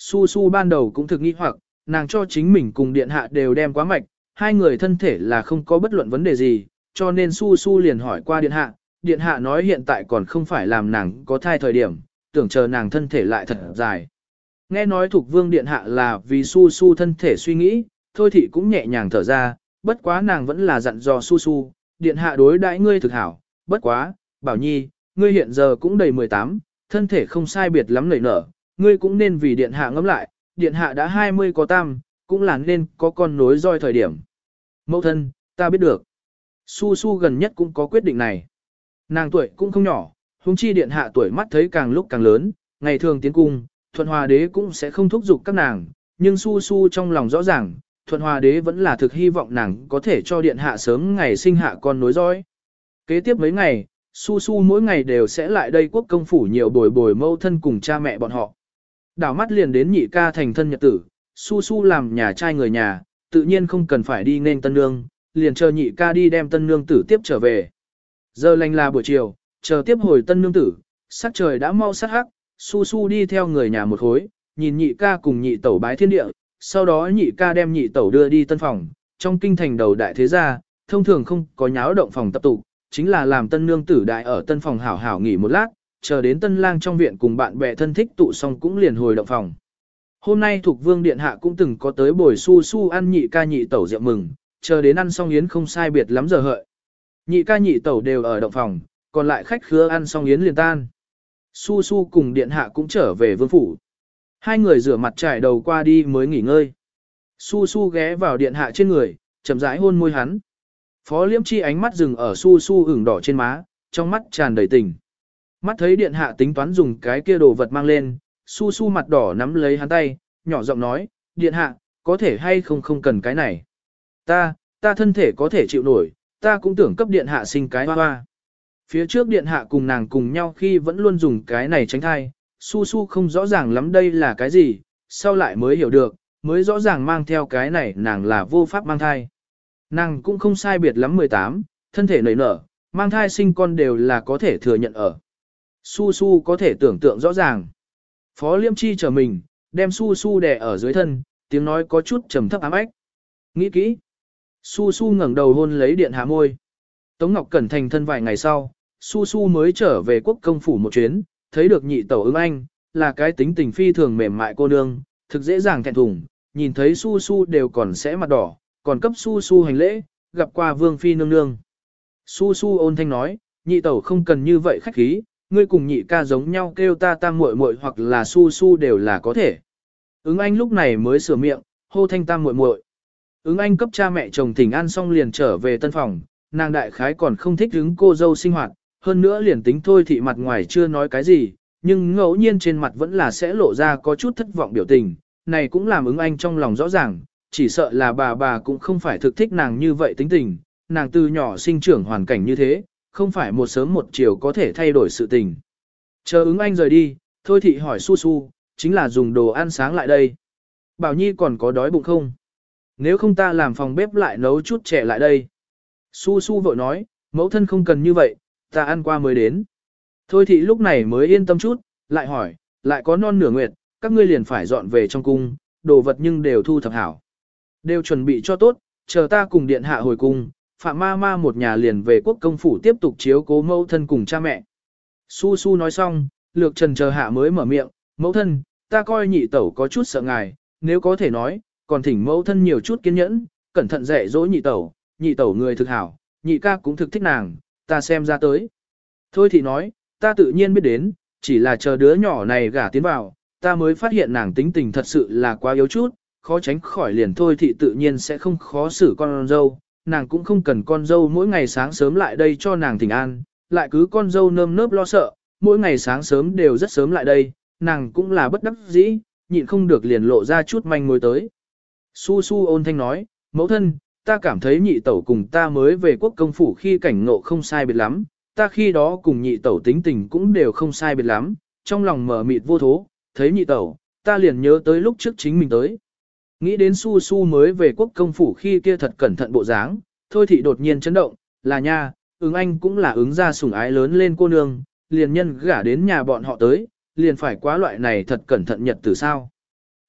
Su Su ban đầu cũng thực nghi hoặc, nàng cho chính mình cùng điện hạ đều đem quá mạch, hai người thân thể là không có bất luận vấn đề gì, cho nên Su Su liền hỏi qua điện hạ, điện hạ nói hiện tại còn không phải làm nàng có thai thời điểm, tưởng chờ nàng thân thể lại thật dài. Nghe nói thuộc vương điện hạ là vì Su Su thân thể suy nghĩ, thôi thì cũng nhẹ nhàng thở ra, bất quá nàng vẫn là dặn dò Su Su, điện hạ đối đãi ngươi thực hảo, bất quá, bảo nhi, ngươi hiện giờ cũng đầy 18, thân thể không sai biệt lắm nảy nở, ngươi cũng nên vì điện hạ ngẫm lại, điện hạ đã 20 có tam, cũng là nên có con nối roi thời điểm. Mẫu thân, ta biết được. Su Su gần nhất cũng có quyết định này. Nàng tuổi cũng không nhỏ, huống chi điện hạ tuổi mắt thấy càng lúc càng lớn, ngày thường tiến cung, thuận hòa đế cũng sẽ không thúc giục các nàng, nhưng Su Su trong lòng rõ ràng, thuận hòa đế vẫn là thực hy vọng nàng có thể cho điện hạ sớm ngày sinh hạ con nối dõi. Kế tiếp mấy ngày, Su Su mỗi ngày đều sẽ lại đây quốc công phủ nhiều bồi bồi mâu thân cùng cha mẹ bọn họ. Đảo mắt liền đến nhị ca thành thân nhật tử, Su Su làm nhà trai người nhà, tự nhiên không cần phải đi nên tân nương, liền chờ nhị ca đi đem tân nương tử tiếp trở về. Giờ lành là buổi chiều, chờ tiếp hồi tân nương tử, sắc trời đã mau sát hắc, Su Su đi theo người nhà một hối, nhìn nhị ca cùng nhị tẩu bái thiên địa, sau đó nhị ca đem nhị tẩu đưa đi tân phòng, trong kinh thành đầu đại thế gia, thông thường không có nháo động phòng tập tụ, chính là làm tân nương tử đại ở tân phòng hảo hảo nghỉ một lát, chờ đến tân lang trong viện cùng bạn bè thân thích tụ xong cũng liền hồi động phòng. Hôm nay thuộc vương điện hạ cũng từng có tới bồi su su ăn nhị ca nhị tẩu rượu mừng, chờ đến ăn xong yến không sai biệt lắm giờ hợi. Nhị ca nhị tẩu đều ở động phòng, còn lại khách khứa ăn xong yến liền tan. Su su cùng điện hạ cũng trở về vương phủ. Hai người rửa mặt trải đầu qua đi mới nghỉ ngơi. Su su ghé vào điện hạ trên người, chậm rãi hôn môi hắn. Phó Liễm chi ánh mắt dừng ở su su ửng đỏ trên má, trong mắt tràn đầy tình. Mắt thấy điện hạ tính toán dùng cái kia đồ vật mang lên, su su mặt đỏ nắm lấy hắn tay, nhỏ giọng nói, điện hạ, có thể hay không không cần cái này. Ta, ta thân thể có thể chịu nổi, ta cũng tưởng cấp điện hạ sinh cái hoa hoa. Phía trước điện hạ cùng nàng cùng nhau khi vẫn luôn dùng cái này tránh thai, su su không rõ ràng lắm đây là cái gì, sau lại mới hiểu được, mới rõ ràng mang theo cái này nàng là vô pháp mang thai. Nàng cũng không sai biệt lắm 18, thân thể nảy nở, mang thai sinh con đều là có thể thừa nhận ở. Su Su có thể tưởng tượng rõ ràng. Phó Liêm Chi chờ mình, đem Su Su đè ở dưới thân, tiếng nói có chút trầm thấp ám ách. Nghĩ kỹ. Su Su ngẩng đầu hôn lấy điện hạ môi. Tống Ngọc Cẩn thành thân vài ngày sau, Su Su mới trở về quốc công phủ một chuyến, thấy được nhị tẩu ứng anh, là cái tính tình phi thường mềm mại cô nương, thực dễ dàng thẹn thùng, nhìn thấy Su Su đều còn sẽ mặt đỏ, còn cấp Su Su hành lễ, gặp qua vương phi nương nương. Su Su ôn thanh nói, nhị tẩu không cần như vậy khách khí, ngươi cùng nhị ca giống nhau kêu ta tam muội muội hoặc là Su Su đều là có thể. Ứng anh lúc này mới sửa miệng, hô thanh tam muội muội. Ứng anh cấp cha mẹ chồng thỉnh an xong liền trở về tân phòng, nàng đại khái còn không thích hứng cô dâu sinh hoạt, hơn nữa liền tính thôi thị mặt ngoài chưa nói cái gì, nhưng ngẫu nhiên trên mặt vẫn là sẽ lộ ra có chút thất vọng biểu tình, này cũng làm ứng anh trong lòng rõ ràng, chỉ sợ là bà bà cũng không phải thực thích nàng như vậy tính tình, nàng từ nhỏ sinh trưởng hoàn cảnh như thế, không phải một sớm một chiều có thể thay đổi sự tình. Chờ ứng anh rời đi, thôi thị hỏi su su, chính là dùng đồ ăn sáng lại đây. Bảo Nhi còn có đói bụng không? Nếu không ta làm phòng bếp lại nấu chút trẻ lại đây. Su su vội nói, mẫu thân không cần như vậy, ta ăn qua mới đến. Thôi thị lúc này mới yên tâm chút, lại hỏi, lại có non nửa nguyệt, các ngươi liền phải dọn về trong cung, đồ vật nhưng đều thu thập hảo. Đều chuẩn bị cho tốt, chờ ta cùng điện hạ hồi cung, Phạm ma ma một nhà liền về quốc công phủ tiếp tục chiếu cố mẫu thân cùng cha mẹ. Su su nói xong, lược trần chờ hạ mới mở miệng, mẫu thân, ta coi nhị tẩu có chút sợ ngài, nếu có thể nói, còn thỉnh mẫu thân nhiều chút kiên nhẫn, cẩn thận dạy dỗ nhị tẩu, nhị tẩu người thực hảo, nhị ca cũng thực thích nàng, ta xem ra tới. Thôi thì nói, ta tự nhiên biết đến, chỉ là chờ đứa nhỏ này gả tiến vào, ta mới phát hiện nàng tính tình thật sự là quá yếu chút, khó tránh khỏi liền thôi thì tự nhiên sẽ không khó xử con dâu, nàng cũng không cần con dâu mỗi ngày sáng sớm lại đây cho nàng thỉnh an, lại cứ con dâu nơm nớp lo sợ, mỗi ngày sáng sớm đều rất sớm lại đây, nàng cũng là bất đắc dĩ, nhịn không được liền lộ ra chút manh mối tới. Su su ôn thanh nói, mẫu thân, ta cảm thấy nhị tẩu cùng ta mới về quốc công phủ khi cảnh ngộ không sai biệt lắm, ta khi đó cùng nhị tẩu tính tình cũng đều không sai biệt lắm, trong lòng mở mịt vô thố, thấy nhị tẩu, ta liền nhớ tới lúc trước chính mình tới. Nghĩ đến su su mới về quốc công phủ khi kia thật cẩn thận bộ dáng, thôi Thị đột nhiên chấn động, là nha, ứng anh cũng là ứng ra sủng ái lớn lên cô nương, liền nhân gả đến nhà bọn họ tới, liền phải quá loại này thật cẩn thận nhật từ sao.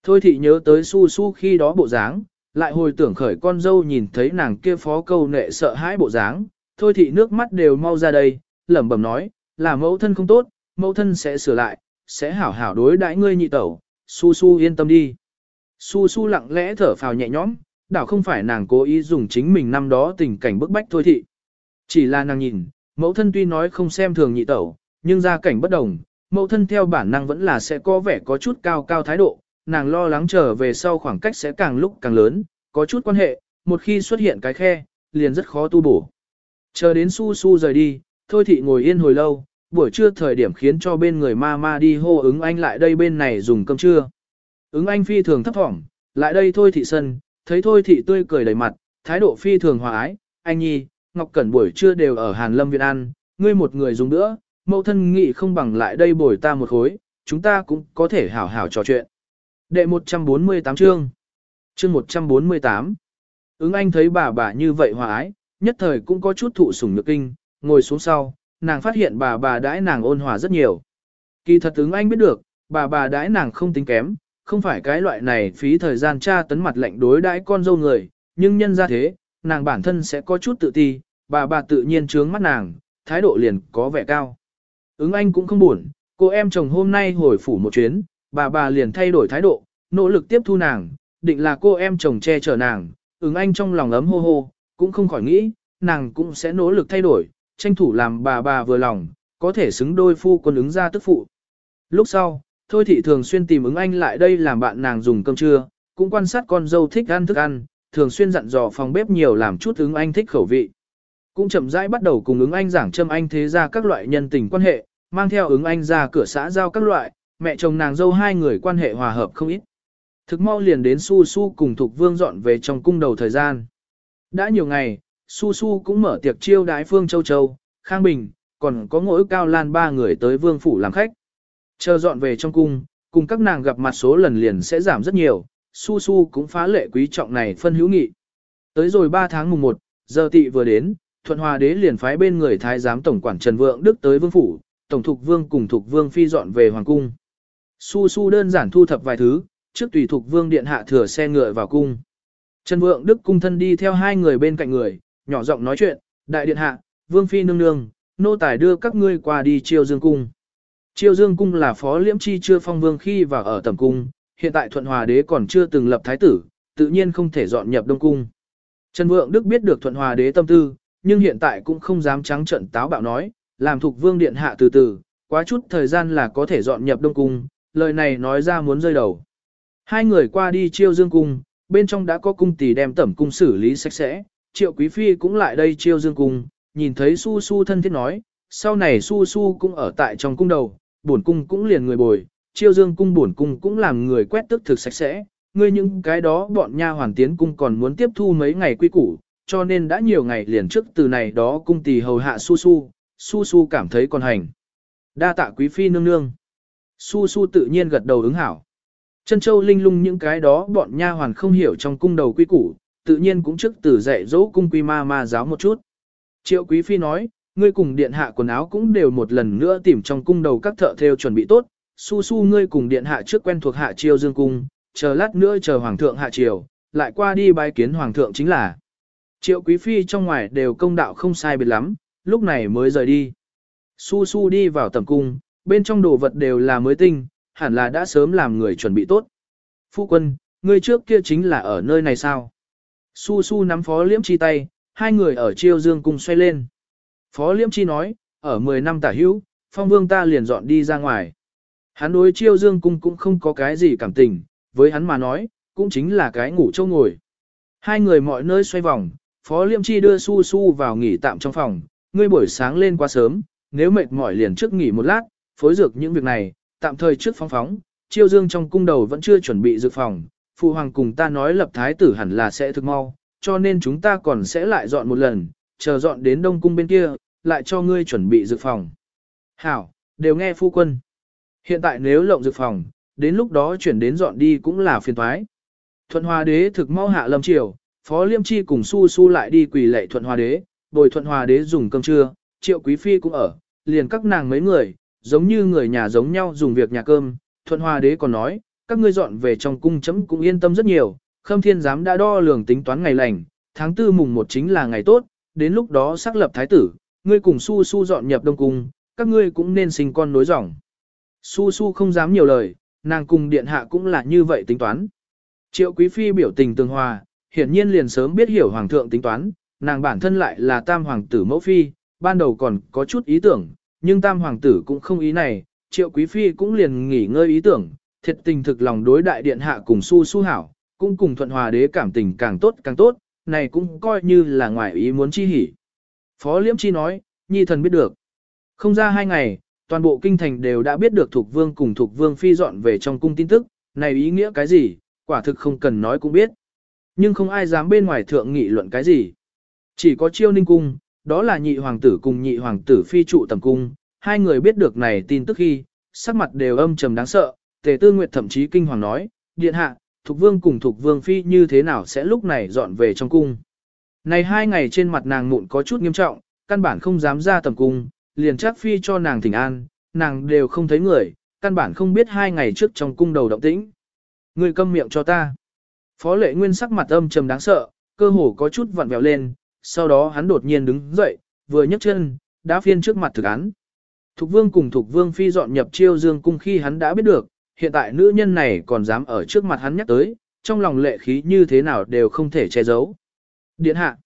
Thôi Thị nhớ tới su su khi đó bộ dáng, lại hồi tưởng khởi con dâu nhìn thấy nàng kia phó câu nệ sợ hãi bộ dáng, thôi Thị nước mắt đều mau ra đây, lẩm bẩm nói, là mẫu thân không tốt, mẫu thân sẽ sửa lại, sẽ hảo hảo đối đãi ngươi nhị tẩu, su su yên tâm đi. Su su lặng lẽ thở phào nhẹ nhõm, đảo không phải nàng cố ý dùng chính mình năm đó tình cảnh bức bách thôi thị. Chỉ là nàng nhìn, mẫu thân tuy nói không xem thường nhị tẩu, nhưng ra cảnh bất đồng, mẫu thân theo bản năng vẫn là sẽ có vẻ có chút cao cao thái độ, nàng lo lắng trở về sau khoảng cách sẽ càng lúc càng lớn, có chút quan hệ, một khi xuất hiện cái khe, liền rất khó tu bổ. Chờ đến su su rời đi, thôi thị ngồi yên hồi lâu, buổi trưa thời điểm khiến cho bên người ma ma đi hô ứng anh lại đây bên này dùng cơm trưa. Ứng anh phi thường thấp thỏm, lại đây thôi thị sân, thấy thôi thị tươi cười đầy mặt, thái độ phi thường hòa ái, anh nhi, Ngọc Cẩn buổi trưa đều ở Hàn Lâm Viện ăn, ngươi một người dùng nữa, mẫu thân nghị không bằng lại đây bồi ta một khối, chúng ta cũng có thể hảo hảo trò chuyện. Đệ 148 chương Chương 148 Ứng anh thấy bà bà như vậy hòa ái, nhất thời cũng có chút thụ sủng nhược kinh, ngồi xuống sau, nàng phát hiện bà bà đãi nàng ôn hòa rất nhiều. Kỳ thật ứng anh biết được, bà bà đãi nàng không tính kém, không phải cái loại này phí thời gian tra tấn mặt lệnh đối đãi con dâu người, nhưng nhân ra thế, nàng bản thân sẽ có chút tự ti, bà bà tự nhiên trướng mắt nàng, thái độ liền có vẻ cao. Ứng anh cũng không buồn, cô em chồng hôm nay hồi phủ một chuyến, bà bà liền thay đổi thái độ, nỗ lực tiếp thu nàng, định là cô em chồng che chở nàng, ứng anh trong lòng ấm hô hô, cũng không khỏi nghĩ, nàng cũng sẽ nỗ lực thay đổi, tranh thủ làm bà bà vừa lòng, có thể xứng đôi phu quân ứng ra tức phụ. Lúc sau, Thôi thị thường xuyên tìm ứng anh lại đây làm bạn nàng dùng cơm trưa, cũng quan sát con dâu thích ăn thức ăn, thường xuyên dặn dò phòng bếp nhiều làm chút ứng anh thích khẩu vị. Cũng chậm rãi bắt đầu cùng ứng anh giảng châm anh thế ra các loại nhân tình quan hệ, mang theo ứng anh ra cửa xã giao các loại, mẹ chồng nàng dâu hai người quan hệ hòa hợp không ít. Thực mau liền đến Su Su cùng Thục Vương dọn về trong cung đầu thời gian. Đã nhiều ngày, Su Su cũng mở tiệc chiêu đái Phương Châu Châu, Khang Bình, còn có ngỗi cao lan ba người tới Vương Phủ làm khách. Chờ dọn về trong cung, cùng các nàng gặp mặt số lần liền sẽ giảm rất nhiều, Su Su cũng phá lệ quý trọng này phân hữu nghị. Tới rồi 3 tháng mùng 1, giờ tị vừa đến, Thuận Hòa đế liền phái bên người thái giám tổng quản Trần Vượng Đức tới vương phủ, tổng thục vương cùng thục vương phi dọn về hoàng cung. Su Su đơn giản thu thập vài thứ, trước tùy thục vương điện hạ thừa xe ngựa vào cung. Trần Vượng Đức cung thân đi theo hai người bên cạnh người, nhỏ giọng nói chuyện, đại điện hạ, vương phi nương nương, nô tài đưa các ngươi qua đi chiêu dương cung. Chiêu Dương cung là phó liễm chi chưa phong vương khi và ở tầm cung, hiện tại Thuận Hòa đế còn chưa từng lập thái tử, tự nhiên không thể dọn nhập Đông cung. Trần Vượng Đức biết được Thuận Hòa đế tâm tư, nhưng hiện tại cũng không dám trắng trận táo bạo nói, làm thuộc vương điện hạ từ từ, quá chút thời gian là có thể dọn nhập Đông cung, lời này nói ra muốn rơi đầu. Hai người qua đi Chiêu Dương cung, bên trong đã có cung tỷ đem tẩm cung xử lý sạch sẽ, Triệu Quý phi cũng lại đây Chiêu Dương cung, nhìn thấy Su Su thân thiết nói, sau này Su Su cũng ở tại trong cung đầu, bổn cung cũng liền người bồi, chiêu dương cung bổn cung cũng làm người quét tức thực sạch sẽ, ngươi những cái đó bọn nha hoàn tiến cung còn muốn tiếp thu mấy ngày quy củ, cho nên đã nhiều ngày liền trước từ này đó cung tỳ hầu hạ su su, su su cảm thấy còn hành. Đa tạ quý phi nương nương. Su su tự nhiên gật đầu ứng hảo. Chân châu linh lung những cái đó bọn nha hoàn không hiểu trong cung đầu quy củ, tự nhiên cũng trước từ dạy dỗ cung quy ma ma giáo một chút. Triệu quý phi nói, ngươi cùng điện hạ quần áo cũng đều một lần nữa tìm trong cung đầu các thợ thêu chuẩn bị tốt, su su ngươi cùng điện hạ trước quen thuộc hạ triều dương cung, chờ lát nữa chờ hoàng thượng hạ triều, lại qua đi bái kiến hoàng thượng chính là. Triệu quý phi trong ngoài đều công đạo không sai biệt lắm, lúc này mới rời đi. Su su đi vào tầm cung, bên trong đồ vật đều là mới tinh, hẳn là đã sớm làm người chuẩn bị tốt. Phu quân, ngươi trước kia chính là ở nơi này sao? Su su nắm phó liễm chi tay, hai người ở chiêu dương cung xoay lên. Phó Liễm Chi nói, ở 10 năm tả hữu, phong vương ta liền dọn đi ra ngoài. Hắn đối chiêu dương cung cũng không có cái gì cảm tình, với hắn mà nói, cũng chính là cái ngủ châu ngồi. Hai người mọi nơi xoay vòng, Phó Liêm Chi đưa Su Su vào nghỉ tạm trong phòng, ngươi buổi sáng lên quá sớm, nếu mệt mỏi liền trước nghỉ một lát, phối dược những việc này, tạm thời trước phóng phóng, chiêu dương trong cung đầu vẫn chưa chuẩn bị dược phòng, phụ hoàng cùng ta nói lập thái tử hẳn là sẽ thực mau, cho nên chúng ta còn sẽ lại dọn một lần, chờ dọn đến đông cung bên kia, lại cho ngươi chuẩn bị dược phòng. Hảo, đều nghe phu quân. Hiện tại nếu lộng dược phòng, đến lúc đó chuyển đến dọn đi cũng là phiền toái. Thuận Hòa đế thực mau hạ lâm triều, Phó Liêm Chi cùng Su Su lại đi quỳ lệ Thuận Hòa đế, bồi Thuận Hòa đế dùng cơm trưa, Triệu Quý phi cũng ở, liền các nàng mấy người, giống như người nhà giống nhau dùng việc nhà cơm, Thuận Hòa đế còn nói, các ngươi dọn về trong cung chấm cũng yên tâm rất nhiều, Khâm Thiên giám đã đo lường tính toán ngày lành, tháng tư mùng một chính là ngày tốt, đến lúc đó xác lập thái tử, ngươi cùng Su Su dọn nhập đông cung, các ngươi cũng nên sinh con nối dòng. Su Su không dám nhiều lời, nàng cùng điện hạ cũng là như vậy tính toán. Triệu Quý Phi biểu tình tương hòa, hiển nhiên liền sớm biết hiểu Hoàng thượng tính toán, nàng bản thân lại là tam hoàng tử mẫu phi, ban đầu còn có chút ý tưởng, nhưng tam hoàng tử cũng không ý này, Triệu Quý Phi cũng liền nghỉ ngơi ý tưởng, thiệt tình thực lòng đối đại điện hạ cùng su su hảo, cũng cùng thuận hòa đế cảm tình càng tốt càng tốt, này cũng coi như là ngoài ý muốn chi hỉ. Phó Liễm Chi nói, nhi thần biết được. Không ra hai ngày, toàn bộ kinh thành đều đã biết được Thục Vương cùng Thục Vương phi dọn về trong cung tin tức, này ý nghĩa cái gì, quả thực không cần nói cũng biết. Nhưng không ai dám bên ngoài thượng nghị luận cái gì. Chỉ có chiêu ninh cung, đó là nhị hoàng tử cùng nhị hoàng tử phi trụ tầm cung, hai người biết được này tin tức khi, sắc mặt đều âm trầm đáng sợ, tề tư nguyệt thậm chí kinh hoàng nói, điện hạ, Thục Vương cùng Thục Vương phi như thế nào sẽ lúc này dọn về trong cung. Này hai ngày trên mặt nàng mụn có chút nghiêm trọng, căn bản không dám ra tầm cung, liền chắc phi cho nàng thỉnh an, nàng đều không thấy người, căn bản không biết hai ngày trước trong cung đầu động tĩnh. Người câm miệng cho ta. Phó lệ nguyên sắc mặt âm trầm đáng sợ, cơ hồ có chút vặn vẹo lên, sau đó hắn đột nhiên đứng dậy, vừa nhấc chân, đã phiên trước mặt thực án. Thục vương cùng thục vương phi dọn nhập chiêu dương cung khi hắn đã biết được, hiện tại nữ nhân này còn dám ở trước mặt hắn nhắc tới, trong lòng lệ khí như thế nào đều không thể che giấu. Điện hạ.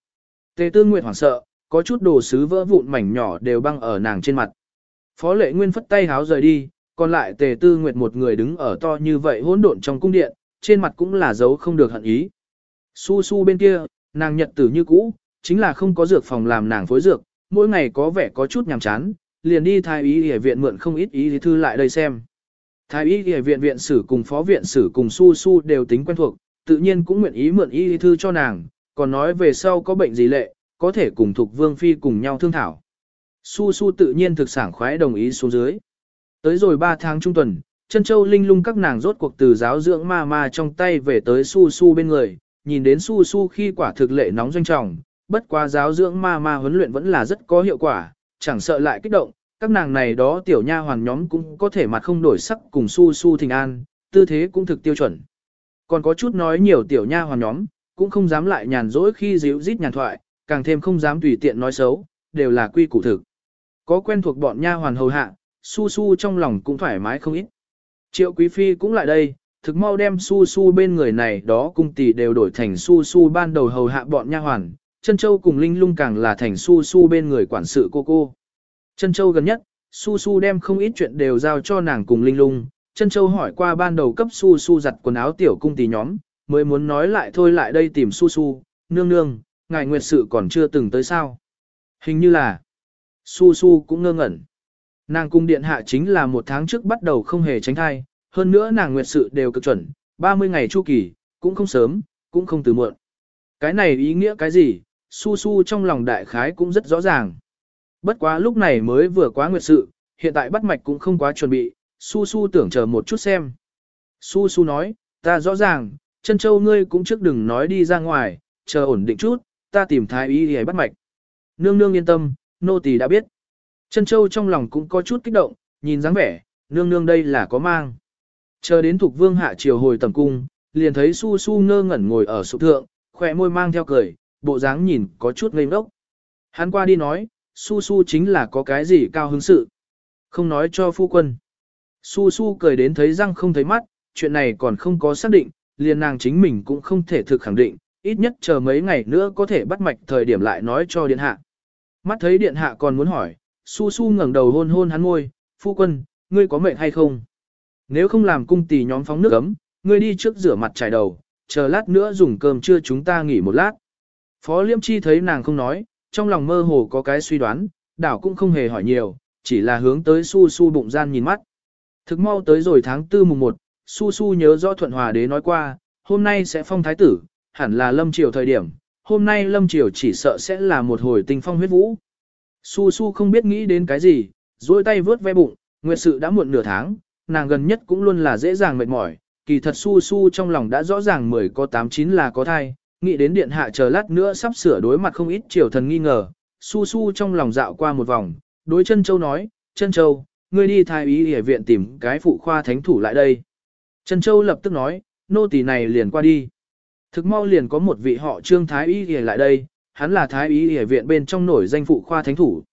Tề tư nguyệt hoảng sợ, có chút đồ sứ vỡ vụn mảnh nhỏ đều băng ở nàng trên mặt. Phó lệ nguyên phất tay háo rời đi, còn lại tề tư nguyệt một người đứng ở to như vậy hỗn độn trong cung điện, trên mặt cũng là dấu không được hận ý. Su su bên kia, nàng nhật tử như cũ, chính là không có dược phòng làm nàng phối dược, mỗi ngày có vẻ có chút nhàm chán, liền đi thái y y viện mượn không ít ý thư lại đây xem. Thái y y viện viện sử cùng phó viện sử cùng su su đều tính quen thuộc, tự nhiên cũng nguyện ý mượn y thư cho nàng, còn nói về sau có bệnh gì lệ, có thể cùng thuộc vương phi cùng nhau thương thảo. Su su tự nhiên thực sản khoái đồng ý xuống dưới. Tới rồi 3 tháng trung tuần, chân châu linh lung các nàng rốt cuộc từ giáo dưỡng ma ma trong tay về tới su su bên người, nhìn đến su su khi quả thực lệ nóng doanh trọng, bất quá giáo dưỡng ma ma huấn luyện vẫn là rất có hiệu quả, chẳng sợ lại kích động, các nàng này đó tiểu nha hoàn nhóm cũng có thể mặt không đổi sắc cùng su su thình an, tư thế cũng thực tiêu chuẩn. Còn có chút nói nhiều tiểu nha hoàn nhóm, cũng không dám lại nhàn rỗi khi díu rít nhàn thoại, càng thêm không dám tùy tiện nói xấu, đều là quy củ thực. Có quen thuộc bọn nha hoàn hầu hạ, su su trong lòng cũng thoải mái không ít. Triệu quý phi cũng lại đây, thực mau đem su su bên người này đó cung tỷ đều đổi thành su su ban đầu hầu hạ bọn nha hoàn, chân châu cùng linh lung càng là thành su su bên người quản sự cô cô. Chân châu gần nhất, su su đem không ít chuyện đều giao cho nàng cùng linh lung, chân châu hỏi qua ban đầu cấp su su giặt quần áo tiểu cung tỷ nhóm, mới muốn nói lại thôi lại đây tìm su su, nương nương, ngài nguyệt sự còn chưa từng tới sao. Hình như là, su su cũng ngơ ngẩn. Nàng cung điện hạ chính là một tháng trước bắt đầu không hề tránh thai, hơn nữa nàng nguyệt sự đều cực chuẩn, 30 ngày chu kỳ, cũng không sớm, cũng không từ muộn. Cái này ý nghĩa cái gì, su su trong lòng đại khái cũng rất rõ ràng. Bất quá lúc này mới vừa quá nguyệt sự, hiện tại bắt mạch cũng không quá chuẩn bị, su su tưởng chờ một chút xem. Su su nói, ta rõ ràng, chân châu ngươi cũng trước đừng nói đi ra ngoài, chờ ổn định chút, ta tìm thái y để bắt mạch. Nương nương yên tâm, nô tỳ đã biết. Chân châu trong lòng cũng có chút kích động, nhìn dáng vẻ, nương nương đây là có mang. Chờ đến thuộc vương hạ chiều hồi tầm cung, liền thấy su su ngơ ngẩn ngồi ở sụp thượng, khỏe môi mang theo cười, bộ dáng nhìn có chút ngây ngốc. Hắn qua đi nói, su su chính là có cái gì cao hứng sự. Không nói cho phu quân. Su su cười đến thấy răng không thấy mắt, chuyện này còn không có xác định, liền nàng chính mình cũng không thể thực khẳng định, ít nhất chờ mấy ngày nữa có thể bắt mạch thời điểm lại nói cho điện hạ. Mắt thấy điện hạ còn muốn hỏi, su su ngẩng đầu hôn hôn hắn môi, phu quân, ngươi có mệnh hay không? Nếu không làm cung tỷ nhóm phóng nước ấm, ngươi đi trước rửa mặt trải đầu, chờ lát nữa dùng cơm trưa chúng ta nghỉ một lát. Phó Liêm Chi thấy nàng không nói, trong lòng mơ hồ có cái suy đoán, đảo cũng không hề hỏi nhiều, chỉ là hướng tới su su bụng gian nhìn mắt. Thực mau tới rồi tháng tư mùng 1, su su nhớ rõ thuận hòa đế nói qua, hôm nay sẽ phong thái tử, hẳn là lâm triều thời điểm, hôm nay lâm triều chỉ sợ sẽ là một hồi tình phong huyết vũ. Su su không biết nghĩ đến cái gì, duỗi tay vớt ve bụng, nguyệt sự đã muộn nửa tháng, nàng gần nhất cũng luôn là dễ dàng mệt mỏi, kỳ thật su su trong lòng đã rõ ràng 10 có 8 9 là có thai, nghĩ đến điện hạ chờ lát nữa sắp sửa đối mặt không ít triều thần nghi ngờ, su su trong lòng dạo qua một vòng, đối chân châu nói, chân châu, ngươi đi thái ý ở viện tìm cái phụ khoa thánh thủ lại đây. Chân châu lập tức nói, nô tỳ này liền qua đi. Thực mau liền có một vị họ trương thái y ở lại đây, hắn là thái y ở viện bên trong nổi danh phụ khoa thánh thủ.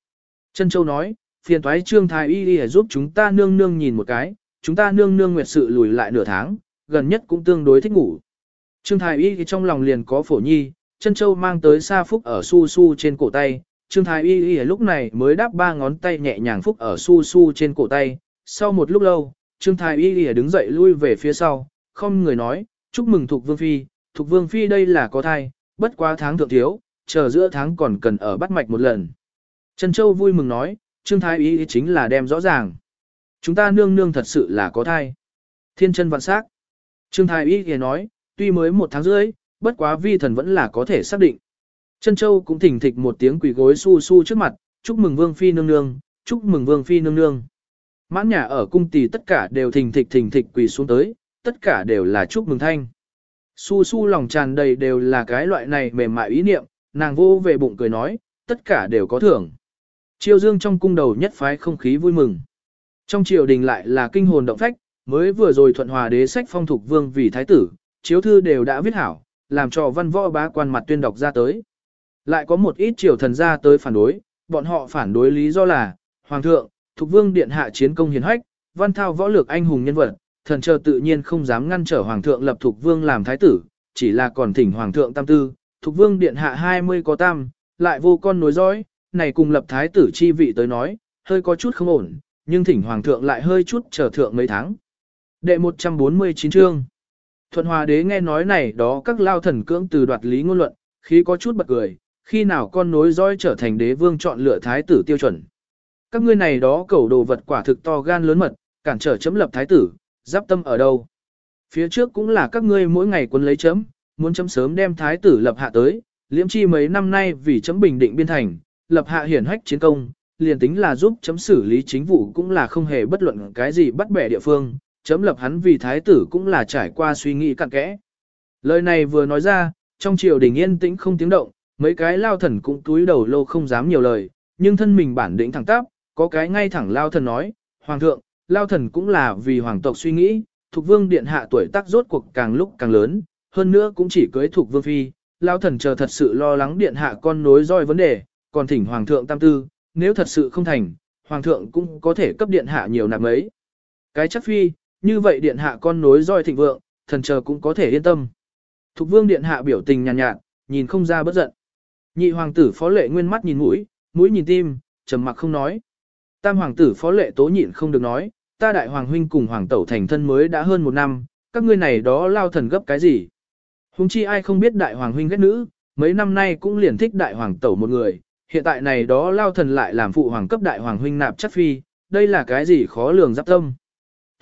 Chân châu nói, phiền thoái trương thái y ở giúp chúng ta nương nương nhìn một cái, chúng ta nương nương nguyệt sự lùi lại nửa tháng, gần nhất cũng tương đối thích ngủ. Trương Thái Y thì trong lòng liền có phổ nhi, chân châu mang tới sa phúc ở su su trên cổ tay. Trương Thái Y Y lúc này mới đáp ba ngón tay nhẹ nhàng phúc ở su su trên cổ tay. Sau một lúc lâu, Trương Thái Y Y đứng dậy lui về phía sau, không người nói, chúc mừng Thục Vương Phi, Thục Vương Phi đây là có thai, bất quá tháng thượng thiếu, chờ giữa tháng còn cần ở bắt mạch một lần. Trần Châu vui mừng nói, Trương Thái Y chính là đem rõ ràng. Chúng ta nương nương thật sự là có thai. Thiên chân vạn sắc. Trương Thái Y thì nói, tuy mới một tháng rưỡi, bất quá vi thần vẫn là có thể xác định. Trân Châu cũng thỉnh thịch một tiếng quỳ gối su su trước mặt, chúc mừng Vương Phi nương nương, chúc mừng Vương Phi nương nương. Mãn nhà ở cung tỷ tất cả đều thỉnh thịch thỉnh thịch quỳ xuống tới, tất cả đều là chúc mừng thanh. Su su lòng tràn đầy đều là cái loại này mềm mại ý niệm, nàng vô về bụng cười nói, tất cả đều có thưởng. Triều dương trong cung đầu nhất phái không khí vui mừng. Trong triều đình lại là kinh hồn động phách, mới vừa rồi thuận hòa đế sách phong thục vương vì thái tử, chiếu thư đều đã viết hảo, làm cho văn võ bá quan mặt tuyên đọc ra tới. Lại có một ít triều thần ra tới phản đối, bọn họ phản đối lý do là, Hoàng thượng, Thục Vương Điện hạ chiến công hiền hách, văn thao võ lược anh hùng nhân vật, thần chờ tự nhiên không dám ngăn trở Hoàng thượng lập Thục Vương làm thái tử, chỉ là còn thỉnh Hoàng thượng tam tư, Thục Vương Điện hạ 20 có tam, lại vô con nối dõi, này cùng lập thái tử chi vị tới nói, hơi có chút không ổn, nhưng thỉnh Hoàng thượng lại hơi chút chờ thượng mấy tháng. Đệ 149 chương Thuận Hòa Đế nghe nói này đó các lao thần cưỡng từ đoạt lý ngôn luận, khi có chút bật cười, khi nào con nối dõi trở thành đế vương chọn lựa thái tử tiêu chuẩn. Các ngươi này đó cầu đồ vật quả thực to gan lớn mật, cản trở chấm lập thái tử, giáp tâm ở đâu. Phía trước cũng là các ngươi mỗi ngày quân lấy chấm, muốn chấm sớm đem thái tử lập hạ tới, liễm chi mấy năm nay vì chấm bình định biên thành, lập hạ hiển hách chiến công, liền tính là giúp chấm xử lý chính vụ cũng là không hề bất luận cái gì bắt bẻ địa phương, chấm lập hắn vì thái tử cũng là trải qua suy nghĩ cặn kẽ. Lời này vừa nói ra, trong triều đình yên tĩnh không tiếng động, mấy cái lao thần cũng túi đầu lâu không dám nhiều lời, nhưng thân mình bản định thẳng tắp, có cái ngay thẳng lao thần nói, Hoàng thượng, lao thần cũng là vì hoàng tộc suy nghĩ, thuộc vương điện hạ tuổi tác rốt cuộc càng lúc càng lớn, hơn nữa cũng chỉ cưới thuộc vương phi, lao thần chờ thật sự lo lắng điện hạ con nối roi vấn đề, còn thỉnh hoàng thượng tam tư, nếu thật sự không thành, hoàng thượng cũng có thể cấp điện hạ nhiều nạp mấy. Cái chắc phi, như vậy điện hạ con nối roi thịnh vượng, thần chờ cũng có thể yên tâm. Thục vương điện hạ biểu tình nhàn nhạt, nhạt, nhìn không ra bất giận. Nhị hoàng tử phó lệ nguyên mắt nhìn mũi, mũi nhìn tim, trầm mặc không nói. Tam hoàng tử phó lệ tố nhịn không được nói, ta đại hoàng huynh cùng hoàng tẩu thành thân mới đã hơn một năm, các ngươi này đó lao thần gấp cái gì. Hùng chi ai không biết đại hoàng huynh ghét nữ, mấy năm nay cũng liền thích đại hoàng tẩu một người, hiện tại này đó lao thần lại làm phụ hoàng cấp đại hoàng huynh nạp chất phi, đây là cái gì khó lường giáp tâm.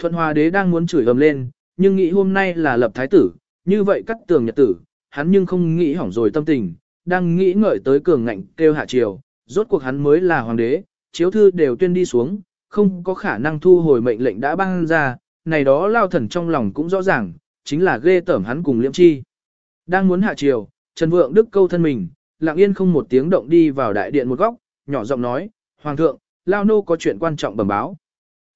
Thuận Hòa đế đang muốn chửi ầm lên, nhưng nghĩ hôm nay là lập thái tử, như vậy cắt tường nhật tử, hắn nhưng không nghĩ hỏng rồi tâm tình, đang nghĩ ngợi tới cường ngạnh kêu hạ triều, rốt cuộc hắn mới là hoàng đế, chiếu thư đều tuyên đi xuống, không có khả năng thu hồi mệnh lệnh đã ban ra, này đó lao thần trong lòng cũng rõ ràng, chính là ghê tởm hắn cùng liễm chi. Đang muốn hạ triều, Trần Vượng Đức câu thân mình, lặng yên không một tiếng động đi vào đại điện một góc, nhỏ giọng nói, Hoàng thượng, Lao Nô có chuyện quan trọng bẩm báo.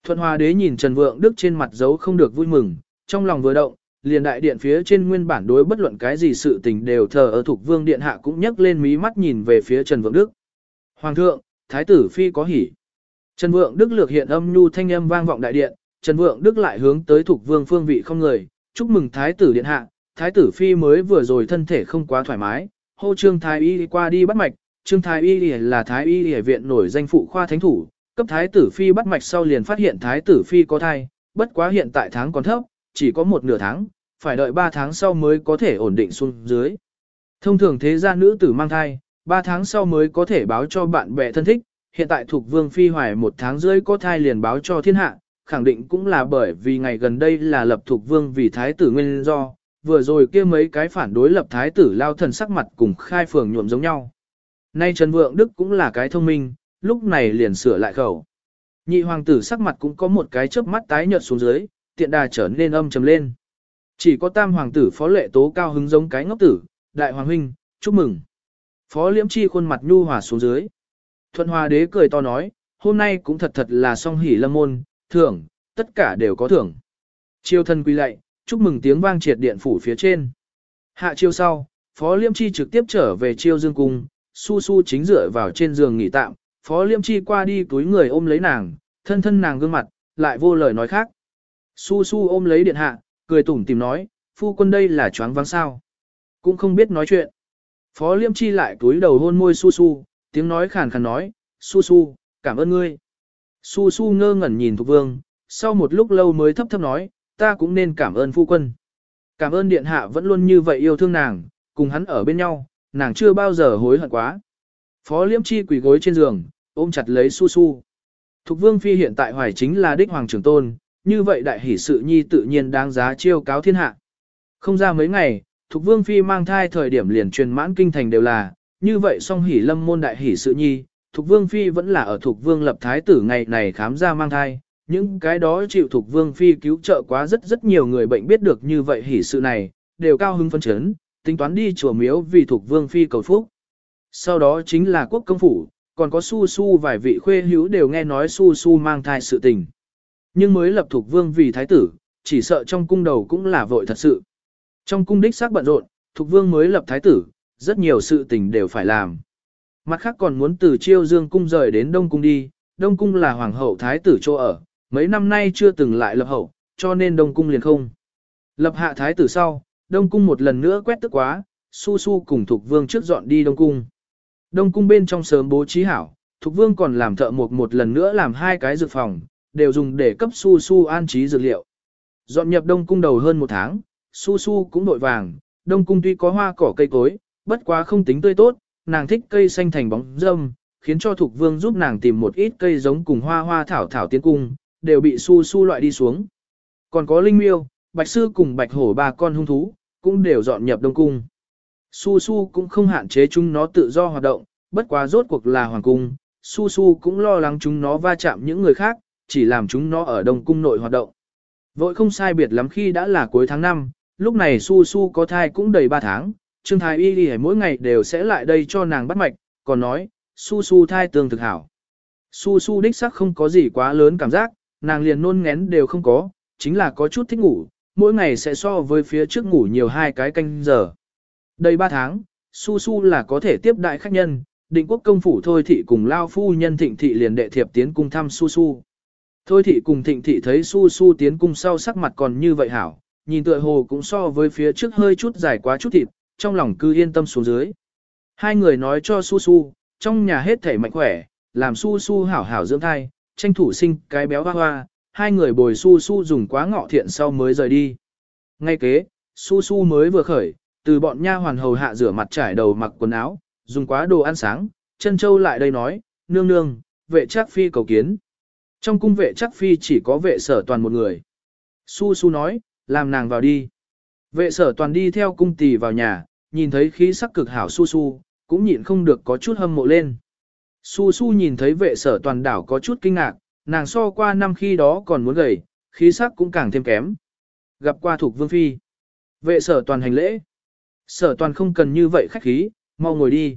Thuận Hòa đế nhìn Trần Vượng Đức trên mặt giấu không được vui mừng, trong lòng vừa động, liền đại điện phía trên nguyên bản đối bất luận cái gì sự tình đều thờ ở thuộc vương điện hạ cũng nhấc lên mí mắt nhìn về phía Trần Vượng Đức. Hoàng thượng, thái tử phi có hỉ. Trần Vượng Đức lược hiện âm nhu thanh âm vang vọng đại điện, Trần Vượng Đức lại hướng tới thuộc vương phương vị không người, chúc mừng thái tử điện hạ, thái tử phi mới vừa rồi thân thể không quá thoải mái, hô trương thái y qua đi bắt mạch, trương thái y là thái y y viện nổi danh phụ khoa thánh thủ, cấp thái tử phi bắt mạch sau liền phát hiện thái tử phi có thai, bất quá hiện tại tháng còn thấp, chỉ có một nửa tháng, phải đợi 3 tháng sau mới có thể ổn định xuống dưới. Thông thường thế gia nữ tử mang thai, 3 tháng sau mới có thể báo cho bạn bè thân thích, hiện tại thuộc vương phi hoài một tháng rưỡi có thai liền báo cho thiên hạ, khẳng định cũng là bởi vì ngày gần đây là lập thuộc vương vì thái tử nguyên do, vừa rồi kia mấy cái phản đối lập thái tử lao thần sắc mặt cùng khai phường nhuộm giống nhau. Nay Trần Vượng Đức cũng là cái thông minh, lúc này liền sửa lại khẩu. Nhị hoàng tử sắc mặt cũng có một cái chớp mắt tái nhợt xuống dưới, tiện đà trở nên âm trầm lên. Chỉ có tam hoàng tử phó lệ tố cao hứng giống cái ngốc tử, đại hoàng huynh, chúc mừng. Phó liễm chi khuôn mặt nhu hòa xuống dưới. Thuận hòa đế cười to nói, hôm nay cũng thật thật là song hỷ lâm môn, thưởng, tất cả đều có thưởng. Chiêu thân quy lạy, chúc mừng tiếng vang triệt điện phủ phía trên. Hạ chiêu sau, phó liễm chi trực tiếp trở về chiêu dương cung, su su chính dựa vào trên giường nghỉ tạm, phó Liêm chi qua đi túi người ôm lấy nàng, thân thân nàng gương mặt, lại vô lời nói khác. Su su ôm lấy điện hạ, cười tủm tìm nói, phu quân đây là choáng váng sao. Cũng không biết nói chuyện. Phó liêm chi lại túi đầu hôn môi su su, tiếng nói khàn khàn nói, su su, cảm ơn ngươi. Su su ngơ ngẩn nhìn Thục Vương, sau một lúc lâu mới thấp thấp nói, ta cũng nên cảm ơn phu quân. Cảm ơn điện hạ vẫn luôn như vậy yêu thương nàng, cùng hắn ở bên nhau, nàng chưa bao giờ hối hận quá. Phó liêm chi quỳ gối trên giường, ôm chặt lấy su su. Thục Vương Phi hiện tại hoài chính là đích hoàng trưởng tôn, như vậy đại hỷ sự nhi tự nhiên đáng giá chiêu cáo thiên hạ. Không ra mấy ngày, Thục Vương Phi mang thai thời điểm liền truyền mãn kinh thành đều là, như vậy song hỷ lâm môn đại hỷ sự nhi, Thục Vương Phi vẫn là ở Thục Vương lập thái tử ngày này khám ra mang thai, những cái đó chịu Thục Vương Phi cứu trợ quá rất rất nhiều người bệnh biết được như vậy hỷ sự này, đều cao hứng phân chấn, tính toán đi chùa miếu vì Thục Vương Phi cầu phúc. Sau đó chính là quốc công phủ, còn có su su vài vị khuê hữu đều nghe nói su su mang thai sự tình. Nhưng mới lập thuộc vương vì thái tử, chỉ sợ trong cung đầu cũng là vội thật sự. Trong cung đích xác bận rộn, thuộc vương mới lập thái tử, rất nhiều sự tình đều phải làm. Mặt khác còn muốn từ chiêu dương cung rời đến đông cung đi, đông cung là hoàng hậu thái tử chỗ ở, mấy năm nay chưa từng lại lập hậu, cho nên đông cung liền không. Lập hạ thái tử sau, đông cung một lần nữa quét tức quá, su su cùng thuộc vương trước dọn đi đông cung. Đông cung bên trong sớm bố trí hảo, Thục Vương còn làm thợ một một lần nữa làm hai cái dược phòng, đều dùng để cấp su su an trí dược liệu. Dọn nhập Đông cung đầu hơn một tháng, su su cũng đội vàng, Đông cung tuy có hoa cỏ cây cối, bất quá không tính tươi tốt, nàng thích cây xanh thành bóng râm, khiến cho Thục Vương giúp nàng tìm một ít cây giống cùng hoa hoa thảo thảo tiến cung, đều bị su su loại đi xuống. Còn có Linh Miêu, Bạch Sư cùng Bạch Hổ ba con hung thú, cũng đều dọn nhập Đông cung. Su Su cũng không hạn chế chúng nó tự do hoạt động, bất quá rốt cuộc là hoàng cung, Su Su cũng lo lắng chúng nó va chạm những người khác, chỉ làm chúng nó ở đông cung nội hoạt động. Vội không sai biệt lắm khi đã là cuối tháng 5, lúc này Su Su có thai cũng đầy 3 tháng, Trương Thái Y Y mỗi ngày đều sẽ lại đây cho nàng bắt mạch, còn nói, Su Su thai tương thực hảo. Su Su đích sắc không có gì quá lớn cảm giác, nàng liền nôn ngén đều không có, chính là có chút thích ngủ, mỗi ngày sẽ so với phía trước ngủ nhiều hai cái canh giờ. Đây 3 tháng, Su Su là có thể tiếp đại khách nhân, định quốc công phủ Thôi Thị cùng Lao Phu nhân Thịnh Thị liền đệ thiệp tiến cung thăm Su Su. Thôi Thị cùng Thịnh Thị thấy Su Su tiến cung sau sắc mặt còn như vậy hảo, nhìn tựa hồ cũng so với phía trước hơi chút dài quá chút thịt, trong lòng cứ yên tâm xuống dưới. Hai người nói cho Su Su, trong nhà hết thể mạnh khỏe, làm Su Su hảo hảo dưỡng thai, tranh thủ sinh cái béo hoa hoa, hai người bồi Su Su dùng quá ngọ thiện sau mới rời đi. Ngay kế, Su Su mới vừa khởi, từ bọn nha hoàn hầu hạ rửa mặt trải đầu mặc quần áo, dùng quá đồ ăn sáng, chân châu lại đây nói, nương nương, vệ chắc phi cầu kiến. Trong cung vệ chắc phi chỉ có vệ sở toàn một người. Su su nói, làm nàng vào đi. Vệ sở toàn đi theo cung tỳ vào nhà, nhìn thấy khí sắc cực hảo su su, cũng nhịn không được có chút hâm mộ lên. Su su nhìn thấy vệ sở toàn đảo có chút kinh ngạc, nàng so qua năm khi đó còn muốn gầy, khí sắc cũng càng thêm kém. Gặp qua thuộc vương phi. Vệ sở toàn hành lễ. Sở toàn không cần như vậy khách khí, mau ngồi đi.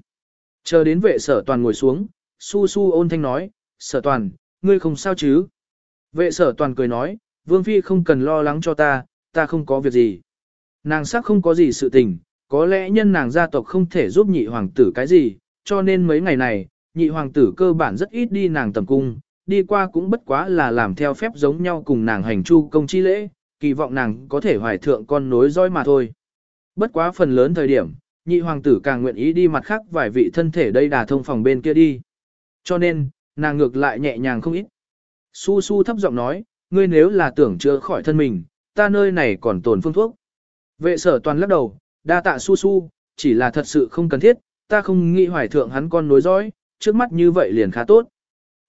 Chờ đến vệ sở toàn ngồi xuống, su su ôn thanh nói, sở toàn, ngươi không sao chứ? Vệ sở toàn cười nói, vương phi không cần lo lắng cho ta, ta không có việc gì. Nàng sắc không có gì sự tình, có lẽ nhân nàng gia tộc không thể giúp nhị hoàng tử cái gì, cho nên mấy ngày này, nhị hoàng tử cơ bản rất ít đi nàng tầm cung, đi qua cũng bất quá là làm theo phép giống nhau cùng nàng hành chu công chi lễ, kỳ vọng nàng có thể hoài thượng con nối dõi mà thôi. Bất quá phần lớn thời điểm, nhị hoàng tử càng nguyện ý đi mặt khác vài vị thân thể đây đà thông phòng bên kia đi. Cho nên, nàng ngược lại nhẹ nhàng không ít. Su su thấp giọng nói, ngươi nếu là tưởng chữa khỏi thân mình, ta nơi này còn tồn phương thuốc. Vệ sở toàn lắc đầu, đa tạ su su, chỉ là thật sự không cần thiết, ta không nghĩ hoài thượng hắn con nối dõi, trước mắt như vậy liền khá tốt.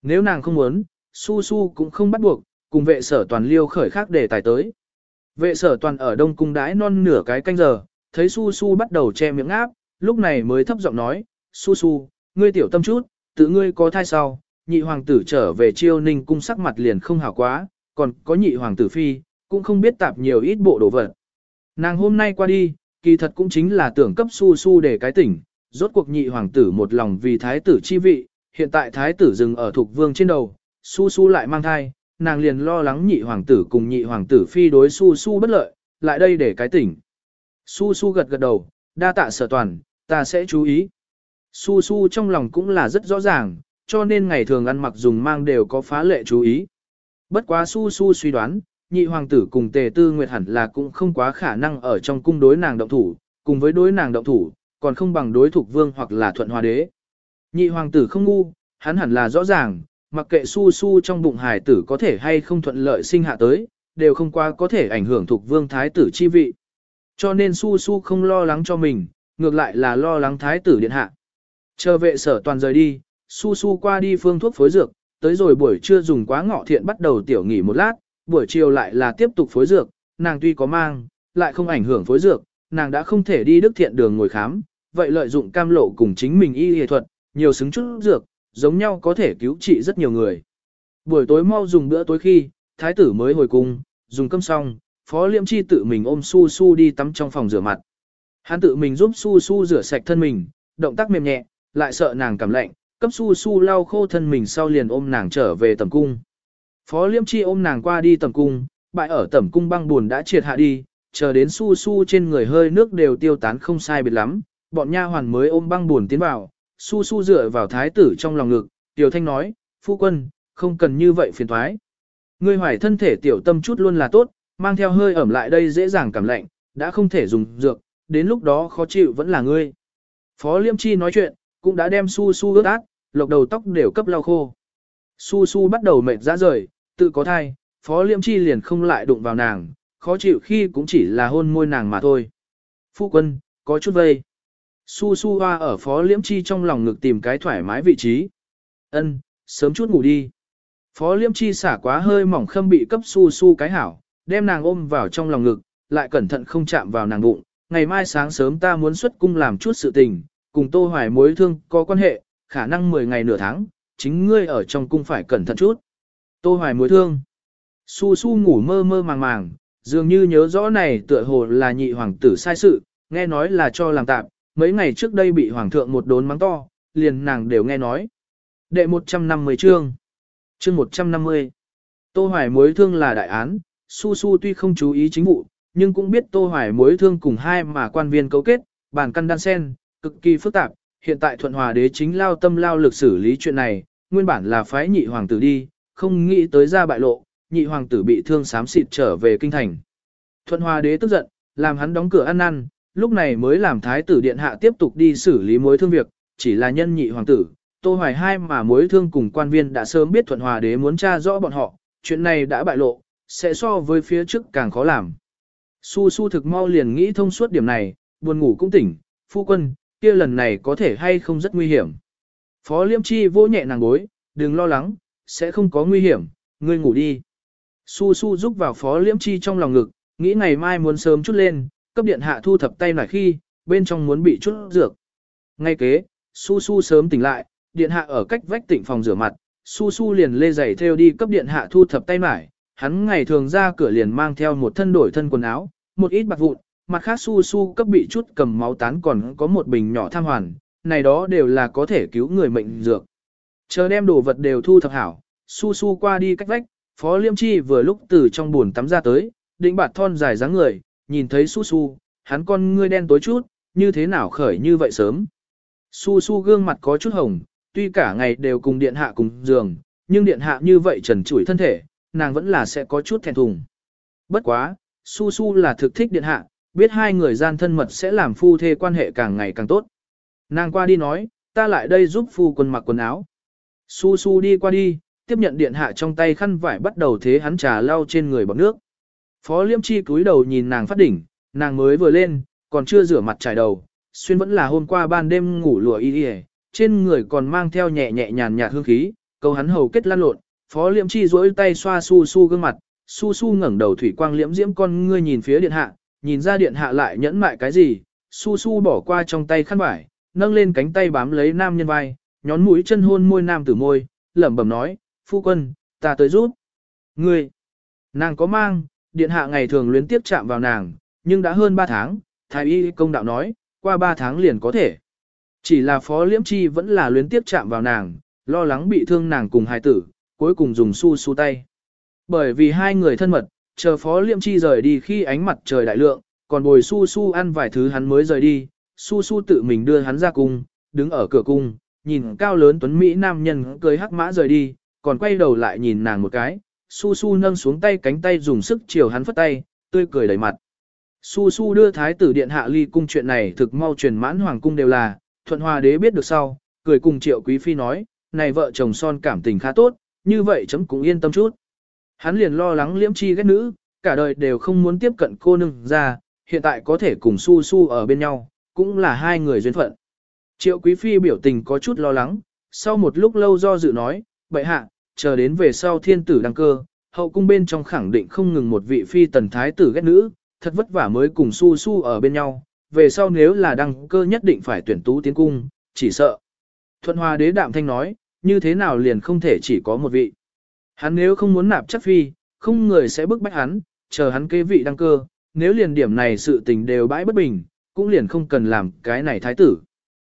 Nếu nàng không muốn, su su cũng không bắt buộc, cùng vệ sở toàn liêu khởi khác để tài tới. Vệ sở toàn ở đông cung đãi non nửa cái canh giờ, thấy su su bắt đầu che miệng áp, lúc này mới thấp giọng nói, su su, ngươi tiểu tâm chút, tự ngươi có thai sau, nhị hoàng tử trở về chiêu ninh cung sắc mặt liền không hảo quá, còn có nhị hoàng tử phi, cũng không biết tạp nhiều ít bộ đồ vật. Nàng hôm nay qua đi, kỳ thật cũng chính là tưởng cấp su su để cái tỉnh, rốt cuộc nhị hoàng tử một lòng vì thái tử chi vị, hiện tại thái tử dừng ở thuộc vương trên đầu, su su lại mang thai, nàng liền lo lắng nhị hoàng tử cùng nhị hoàng tử phi đối su su bất lợi, lại đây để cái tỉnh. Su su gật gật đầu, đa tạ sở toàn, ta sẽ chú ý. Su su trong lòng cũng là rất rõ ràng, cho nên ngày thường ăn mặc dùng mang đều có phá lệ chú ý. Bất quá su su suy đoán, nhị hoàng tử cùng tề tư nguyệt hẳn là cũng không quá khả năng ở trong cung đối nàng động thủ, cùng với đối nàng động thủ, còn không bằng đối thủ vương hoặc là thuận hòa đế. Nhị hoàng tử không ngu, hắn hẳn là rõ ràng, mặc kệ su su trong bụng Hải tử có thể hay không thuận lợi sinh hạ tới, đều không qua có thể ảnh hưởng thuộc vương thái tử chi vị. Cho nên su su không lo lắng cho mình, ngược lại là lo lắng thái tử điện hạ. Chờ vệ sở toàn rời đi, su su qua đi phương thuốc phối dược, tới rồi buổi trưa dùng quá ngọ thiện bắt đầu tiểu nghỉ một lát, buổi chiều lại là tiếp tục phối dược, nàng tuy có mang, lại không ảnh hưởng phối dược, nàng đã không thể đi đức thiện đường ngồi khám, vậy lợi dụng cam lộ cùng chính mình y y thuật, nhiều xứng chút dược, giống nhau có thể cứu trị rất nhiều người. Buổi tối mau dùng bữa tối khi, thái tử mới hồi cung, dùng cơm xong, phó Liễm chi tự mình ôm su su đi tắm trong phòng rửa mặt. Hắn tự mình giúp su su rửa sạch thân mình, động tác mềm nhẹ, lại sợ nàng cảm lạnh, cấp su su lau khô thân mình sau liền ôm nàng trở về tầm cung. Phó Liễm chi ôm nàng qua đi tầm cung, bại ở tầm cung băng buồn đã triệt hạ đi, chờ đến su su trên người hơi nước đều tiêu tán không sai biệt lắm, bọn nha hoàn mới ôm băng buồn tiến vào, su su dựa vào thái tử trong lòng ngực, tiểu thanh nói, phu quân, không cần như vậy phiền thoái. Ngươi hoài thân thể tiểu tâm chút luôn là tốt, mang theo hơi ẩm lại đây dễ dàng cảm lạnh, đã không thể dùng dược, đến lúc đó khó chịu vẫn là ngươi. Phó Liêm Chi nói chuyện, cũng đã đem su su ướt át, lộc đầu tóc đều cấp lau khô. Su su bắt đầu mệt ra rời, tự có thai, Phó Liêm Chi liền không lại đụng vào nàng, khó chịu khi cũng chỉ là hôn môi nàng mà thôi. Phu quân, có chút vây. Su su hoa ở Phó Liêm Chi trong lòng ngực tìm cái thoải mái vị trí. Ân, sớm chút ngủ đi. Phó Liêm Chi xả quá hơi mỏng khâm bị cấp su su cái hảo, đem nàng ôm vào trong lòng ngực, lại cẩn thận không chạm vào nàng bụng. Ngày mai sáng sớm ta muốn xuất cung làm chút sự tình, cùng Tô Hoài mối thương có quan hệ, khả năng 10 ngày nửa tháng, chính ngươi ở trong cung phải cẩn thận chút. Tô Hoài mối thương. Su su ngủ mơ mơ màng màng, dường như nhớ rõ này tựa hồ là nhị hoàng tử sai sự, nghe nói là cho làm tạm, mấy ngày trước đây bị hoàng thượng một đốn mắng to, liền nàng đều nghe nói. Đệ 150 chương. Chương 150. Tô Hoài mối thương là đại án, Su Su tuy không chú ý chính vụ, nhưng cũng biết Tô Hoài mối thương cùng hai mà quan viên cấu kết, bản căn đan sen, cực kỳ phức tạp. Hiện tại Thuận Hòa đế chính lao tâm lao lực xử lý chuyện này, nguyên bản là phái nhị hoàng tử đi, không nghĩ tới ra bại lộ, nhị hoàng tử bị thương xám xịt trở về kinh thành. Thuận Hòa đế tức giận, làm hắn đóng cửa ăn năn, lúc này mới làm thái tử điện hạ tiếp tục đi xử lý mối thương việc, chỉ là nhân nhị hoàng tử, Tô Hoài hai mà mối thương cùng quan viên đã sớm biết thuận hòa đế muốn tra rõ bọn họ, chuyện này đã bại lộ, sẽ so với phía trước càng khó làm. Su su thực mau liền nghĩ thông suốt điểm này, buồn ngủ cũng tỉnh, phu quân, kia lần này có thể hay không rất nguy hiểm. Phó liêm chi vô nhẹ nàng bối, đừng lo lắng, sẽ không có nguy hiểm, ngươi ngủ đi. Su su giúp vào phó liêm chi trong lòng ngực, nghĩ ngày mai muốn sớm chút lên, cấp điện hạ thu thập tay lại khi, bên trong muốn bị chút dược. Ngay kế, su su sớm tỉnh lại, điện hạ ở cách vách tỉnh phòng rửa mặt, su su liền lê giày theo đi cấp điện hạ thu thập tay mải, hắn ngày thường ra cửa liền mang theo một thân đổi thân quần áo, một ít bạc vụn, mặt khác su su cấp bị chút cầm máu tán còn có một bình nhỏ tham hoàn, này đó đều là có thể cứu người mệnh dược. Chờ đem đồ vật đều thu thập hảo, su su qua đi cách vách, phó liêm chi vừa lúc từ trong buồn tắm ra tới, định bạt thon dài dáng người, nhìn thấy su su, hắn con ngươi đen tối chút, như thế nào khởi như vậy sớm. Su su gương mặt có chút hồng, tuy cả ngày đều cùng điện hạ cùng giường, nhưng điện hạ như vậy trần trụi thân thể, nàng vẫn là sẽ có chút thẹn thùng. Bất quá, Su Su là thực thích điện hạ, biết hai người gian thân mật sẽ làm phu thê quan hệ càng ngày càng tốt. Nàng qua đi nói, ta lại đây giúp phu quân mặc quần áo. Su Su đi qua đi, tiếp nhận điện hạ trong tay khăn vải bắt đầu thế hắn trà lau trên người bọc nước. Phó Liêm Chi cúi đầu nhìn nàng phát đỉnh, nàng mới vừa lên, còn chưa rửa mặt trải đầu, xuyên vẫn là hôm qua ban đêm ngủ lụa y y, trên người còn mang theo nhẹ nhẹ nhàn nhạt hương khí, câu hắn hầu kết lan lộn, Phó Liễm Chi duỗi tay xoa su su gương mặt, su su ngẩng đầu thủy quang liễm diễm con ngươi nhìn phía điện hạ, nhìn ra điện hạ lại nhẫn mại cái gì, su su bỏ qua trong tay khăn vải, nâng lên cánh tay bám lấy nam nhân vai, nhón mũi chân hôn môi nam tử môi, lẩm bẩm nói, phu quân, ta tới giúp. Ngươi, nàng có mang, điện hạ ngày thường luyến tiếp chạm vào nàng, nhưng đã hơn 3 tháng, thái y công đạo nói, qua 3 tháng liền có thể. Chỉ là phó liễm chi vẫn là luyến tiếp chạm vào nàng, lo lắng bị thương nàng cùng hài tử, cuối cùng dùng su su tay. Bởi vì hai người thân mật, chờ phó liễm chi rời đi khi ánh mặt trời đại lượng, còn bồi su su ăn vài thứ hắn mới rời đi, su su tự mình đưa hắn ra cung, đứng ở cửa cung, nhìn cao lớn tuấn Mỹ nam nhân cưới hắc mã rời đi, còn quay đầu lại nhìn nàng một cái, su su nâng xuống tay cánh tay dùng sức chiều hắn phất tay, tươi cười đầy mặt. Su su đưa thái tử điện hạ ly cung chuyện này thực mau truyền mãn hoàng cung đều là, thuận hòa đế biết được sau, cười cùng triệu quý phi nói, này vợ chồng son cảm tình khá tốt, như vậy chấm cũng yên tâm chút. Hắn liền lo lắng liễm chi ghét nữ, cả đời đều không muốn tiếp cận cô nương ra, hiện tại có thể cùng su su ở bên nhau, cũng là hai người duyên phận. Triệu quý phi biểu tình có chút lo lắng, sau một lúc lâu do dự nói, bệ hạ, chờ đến về sau thiên tử đăng cơ, hậu cung bên trong khẳng định không ngừng một vị phi tần thái tử ghét nữ, thật vất vả mới cùng su su ở bên nhau, về sau nếu là đăng cơ nhất định phải tuyển tú tiến cung, chỉ sợ. Thuận hòa đế đạm thanh nói, như thế nào liền không thể chỉ có một vị. Hắn nếu không muốn nạp chắc phi, không người sẽ bức bách hắn, chờ hắn kế vị đăng cơ, nếu liền điểm này sự tình đều bãi bất bình, cũng liền không cần làm cái này thái tử.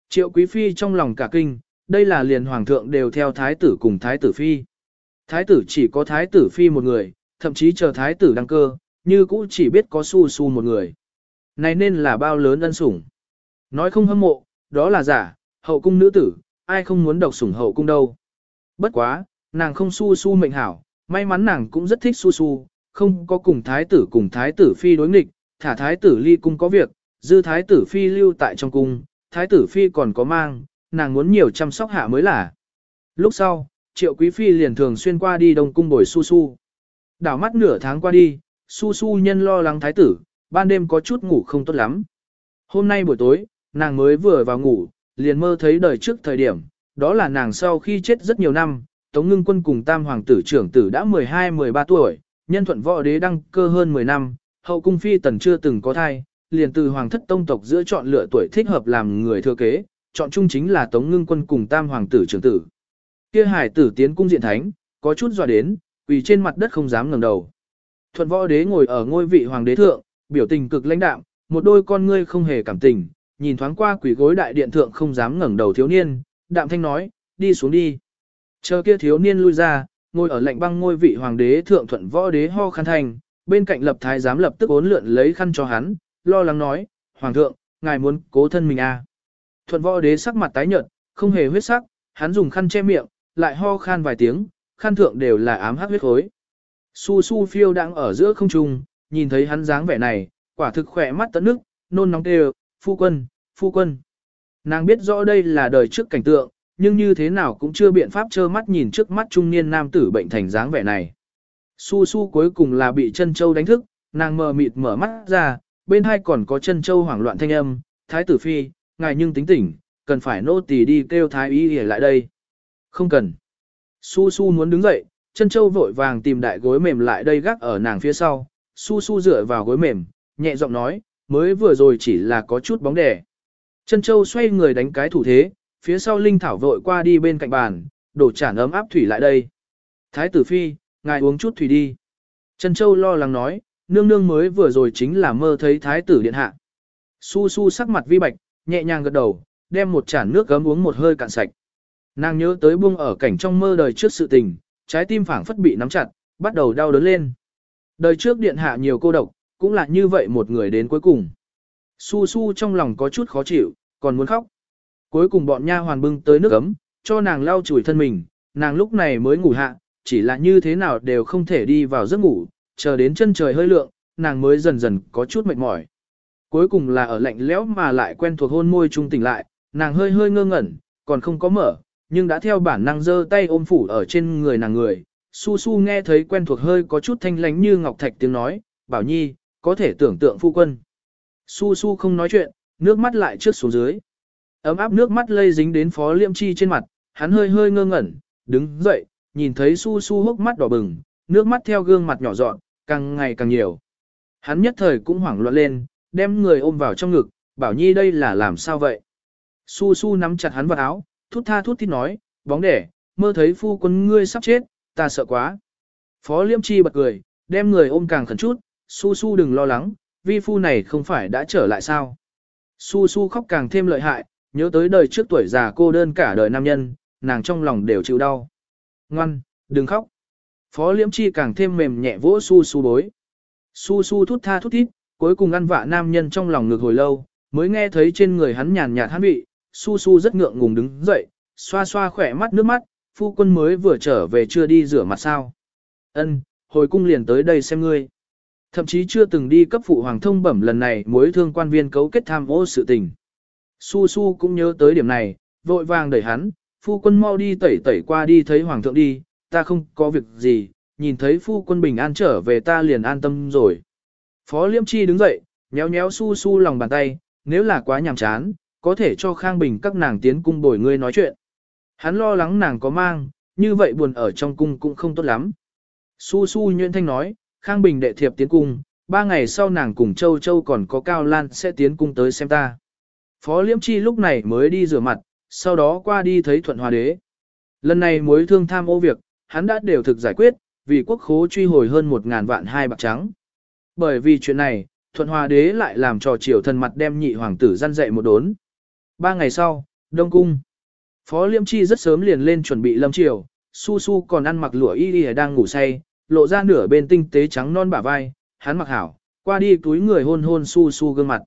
Triệu quý phi trong lòng cả kinh, đây là liền hoàng thượng đều theo thái tử cùng thái tử phi. Thái tử chỉ có thái tử phi một người, thậm chí chờ thái tử đăng cơ, như cũ chỉ biết có su su một người. Này nên là bao lớn ân sủng. Nói không hâm mộ, đó là giả, hậu cung nữ tử, ai không muốn độc sủng hậu cung đâu. Bất quá, nàng không su su mệnh hảo, may mắn nàng cũng rất thích su su, không có cùng thái tử cùng thái tử phi đối nghịch, thả thái tử ly cung có việc, dư thái tử phi lưu tại trong cung, thái tử phi còn có mang, nàng muốn nhiều chăm sóc hạ mới là. Lúc sau, triệu quý phi liền thường xuyên qua đi đông cung bồi su su. Đảo mắt nửa tháng qua đi, su su nhân lo lắng thái tử, ban đêm có chút ngủ không tốt lắm. Hôm nay buổi tối, nàng mới vừa vào ngủ, liền mơ thấy đời trước thời điểm, đó là nàng sau khi chết rất nhiều năm, Tống Ngưng Quân cùng Tam Hoàng tử trưởng tử đã 12-13 tuổi, nhân thuận võ đế đăng cơ hơn 10 năm, hậu cung phi tần chưa từng có thai, liền từ Hoàng thất tông tộc giữa chọn lựa tuổi thích hợp làm người thừa kế, chọn chung chính là Tống Ngưng Quân cùng Tam Hoàng tử trưởng tử. Kia hải tử tiến cung diện thánh, có chút dọa đến, quỳ trên mặt đất không dám ngẩng đầu. Thuận võ đế ngồi ở ngôi vị hoàng đế thượng, biểu tình cực lãnh đạm, một đôi con ngươi không hề cảm tình, nhìn thoáng qua quỷ gối đại điện thượng không dám ngẩng đầu thiếu niên, đạm thanh nói, đi xuống đi. Chờ kia thiếu niên lui ra, ngồi ở lạnh băng ngôi vị hoàng đế thượng thuận võ đế ho khăn thành, bên cạnh lập thái giám lập tức ốn lượn lấy khăn cho hắn, lo lắng nói, hoàng thượng, ngài muốn cố thân mình à. Thuận võ đế sắc mặt tái nhợt, không hề huyết sắc, hắn dùng khăn che miệng, lại ho khan vài tiếng, khăn thượng đều là ám hắc huyết khối. Su su phiêu đang ở giữa không trung, nhìn thấy hắn dáng vẻ này, quả thực khỏe mắt tận nước, nôn nóng kêu, phu quân, phu quân. Nàng biết rõ đây là đời trước cảnh tượng, nhưng như thế nào cũng chưa biện pháp trơ mắt nhìn trước mắt trung niên nam tử bệnh thành dáng vẻ này. Su su cuối cùng là bị chân châu đánh thức, nàng mờ mịt mở mắt ra, bên hai còn có chân châu hoảng loạn thanh âm, thái tử phi, ngài nhưng tính tỉnh, cần phải nô tỳ đi kêu thái y để lại đây. Không cần. Su su muốn đứng dậy, chân châu vội vàng tìm đại gối mềm lại đây gác ở nàng phía sau, su su dựa vào gối mềm, nhẹ giọng nói, mới vừa rồi chỉ là có chút bóng đè. Chân châu xoay người đánh cái thủ thế, phía sau Linh Thảo vội qua đi bên cạnh bàn, đổ chản ấm áp thủy lại đây. Thái tử phi, ngài uống chút thủy đi. Trần Châu lo lắng nói, nương nương mới vừa rồi chính là mơ thấy thái tử điện hạ. Su su sắc mặt vi bạch, nhẹ nhàng gật đầu, đem một chản nước gấm uống một hơi cạn sạch. Nàng nhớ tới buông ở cảnh trong mơ đời trước sự tình, trái tim phảng phất bị nắm chặt, bắt đầu đau đớn lên. Đời trước điện hạ nhiều cô độc, cũng là như vậy một người đến cuối cùng. Su su trong lòng có chút khó chịu, còn muốn khóc. Cuối cùng bọn nha hoàn bưng tới nước ấm, cho nàng lau chùi thân mình, nàng lúc này mới ngủ hạ, chỉ là như thế nào đều không thể đi vào giấc ngủ, chờ đến chân trời hơi lượng, nàng mới dần dần có chút mệt mỏi. Cuối cùng là ở lạnh lẽo mà lại quen thuộc hôn môi trung tỉnh lại, nàng hơi hơi ngơ ngẩn, còn không có mở, nhưng đã theo bản năng giơ tay ôm phủ ở trên người nàng người. Su Su nghe thấy quen thuộc hơi có chút thanh lánh như ngọc thạch tiếng nói, bảo nhi, có thể tưởng tượng phu quân. Su Su không nói chuyện, nước mắt lại trước xuống dưới. Ấm áp nước mắt lây dính đến phó liêm chi trên mặt, hắn hơi hơi ngơ ngẩn, đứng dậy, nhìn thấy Su Su hốc mắt đỏ bừng, nước mắt theo gương mặt nhỏ dọn, càng ngày càng nhiều. Hắn nhất thời cũng hoảng loạn lên, đem người ôm vào trong ngực, bảo nhi đây là làm sao vậy. Su Su nắm chặt hắn vào áo, thút tha thút thít nói, bóng đẻ, mơ thấy phu quân ngươi sắp chết, ta sợ quá. Phó liêm chi bật cười, đem người ôm càng khẩn chút, Su Su đừng lo lắng, vi phu này không phải đã trở lại sao. Su Su khóc càng thêm lợi hại, nhớ tới đời trước tuổi già cô đơn cả đời nam nhân, nàng trong lòng đều chịu đau. Ngoan, đừng khóc. Phó liễm chi càng thêm mềm nhẹ vỗ Su Su bối. Su Su thút tha thút thít, cuối cùng ăn vạ nam nhân trong lòng ngược hồi lâu, mới nghe thấy trên người hắn nhàn nhạt hắn vị, Su Su rất ngượng ngùng đứng dậy, xoa xoa khỏe mắt nước mắt, phu quân mới vừa trở về chưa đi rửa mặt sao. Ân, hồi cung liền tới đây xem ngươi. Thậm chí chưa từng đi cấp phụ hoàng thông bẩm lần này mối thương quan viên cấu kết tham ô sự tình. Su Su cũng nhớ tới điểm này, vội vàng đẩy hắn, phu quân mau đi tẩy tẩy qua đi thấy hoàng thượng đi, ta không có việc gì, nhìn thấy phu quân bình an trở về ta liền an tâm rồi. Phó Liêm Chi đứng dậy, nhéo nhéo Su Su lòng bàn tay, nếu là quá nhàm chán, có thể cho Khang Bình các nàng tiến cung bồi ngươi nói chuyện. Hắn lo lắng nàng có mang, như vậy buồn ở trong cung cũng không tốt lắm. Su Su nhuyễn thanh nói, Khang Bình đệ thiệp tiến cung, ba ngày sau nàng cùng Châu Châu còn có Cao Lan sẽ tiến cung tới xem ta. Phó Liễm Chi lúc này mới đi rửa mặt, sau đó qua đi thấy Thuận Hòa Đế. Lần này mối thương tham ô việc, hắn đã đều thực giải quyết, vì quốc khố truy hồi hơn một ngàn vạn hai bạc trắng. Bởi vì chuyện này, Thuận Hòa Đế lại làm trò triều thần mặt đem nhị hoàng tử gian dạy một đốn. Ba ngày sau, Đông Cung. Phó Liêm Chi rất sớm liền lên chuẩn bị lâm triều, Su Su còn ăn mặc lụa y y đang ngủ say, lộ ra nửa bên tinh tế trắng non bả vai, hắn mặc hảo, qua đi túi người hôn hôn Su Su gương mặt.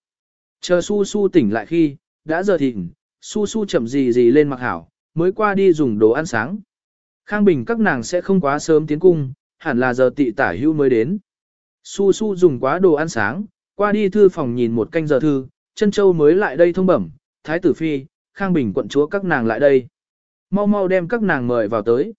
Chờ Su Su tỉnh lại khi, đã giờ thịnh, Su Su chậm gì gì lên mặc hảo, mới qua đi dùng đồ ăn sáng. Khang Bình các nàng sẽ không quá sớm tiến cung, hẳn là giờ tị tả hưu mới đến. Su Su dùng quá đồ ăn sáng, qua đi thư phòng nhìn một canh giờ thư, chân châu mới lại đây thông bẩm, Thái tử Phi, Khang Bình quận chúa các nàng lại đây. Mau mau đem các nàng mời vào tới.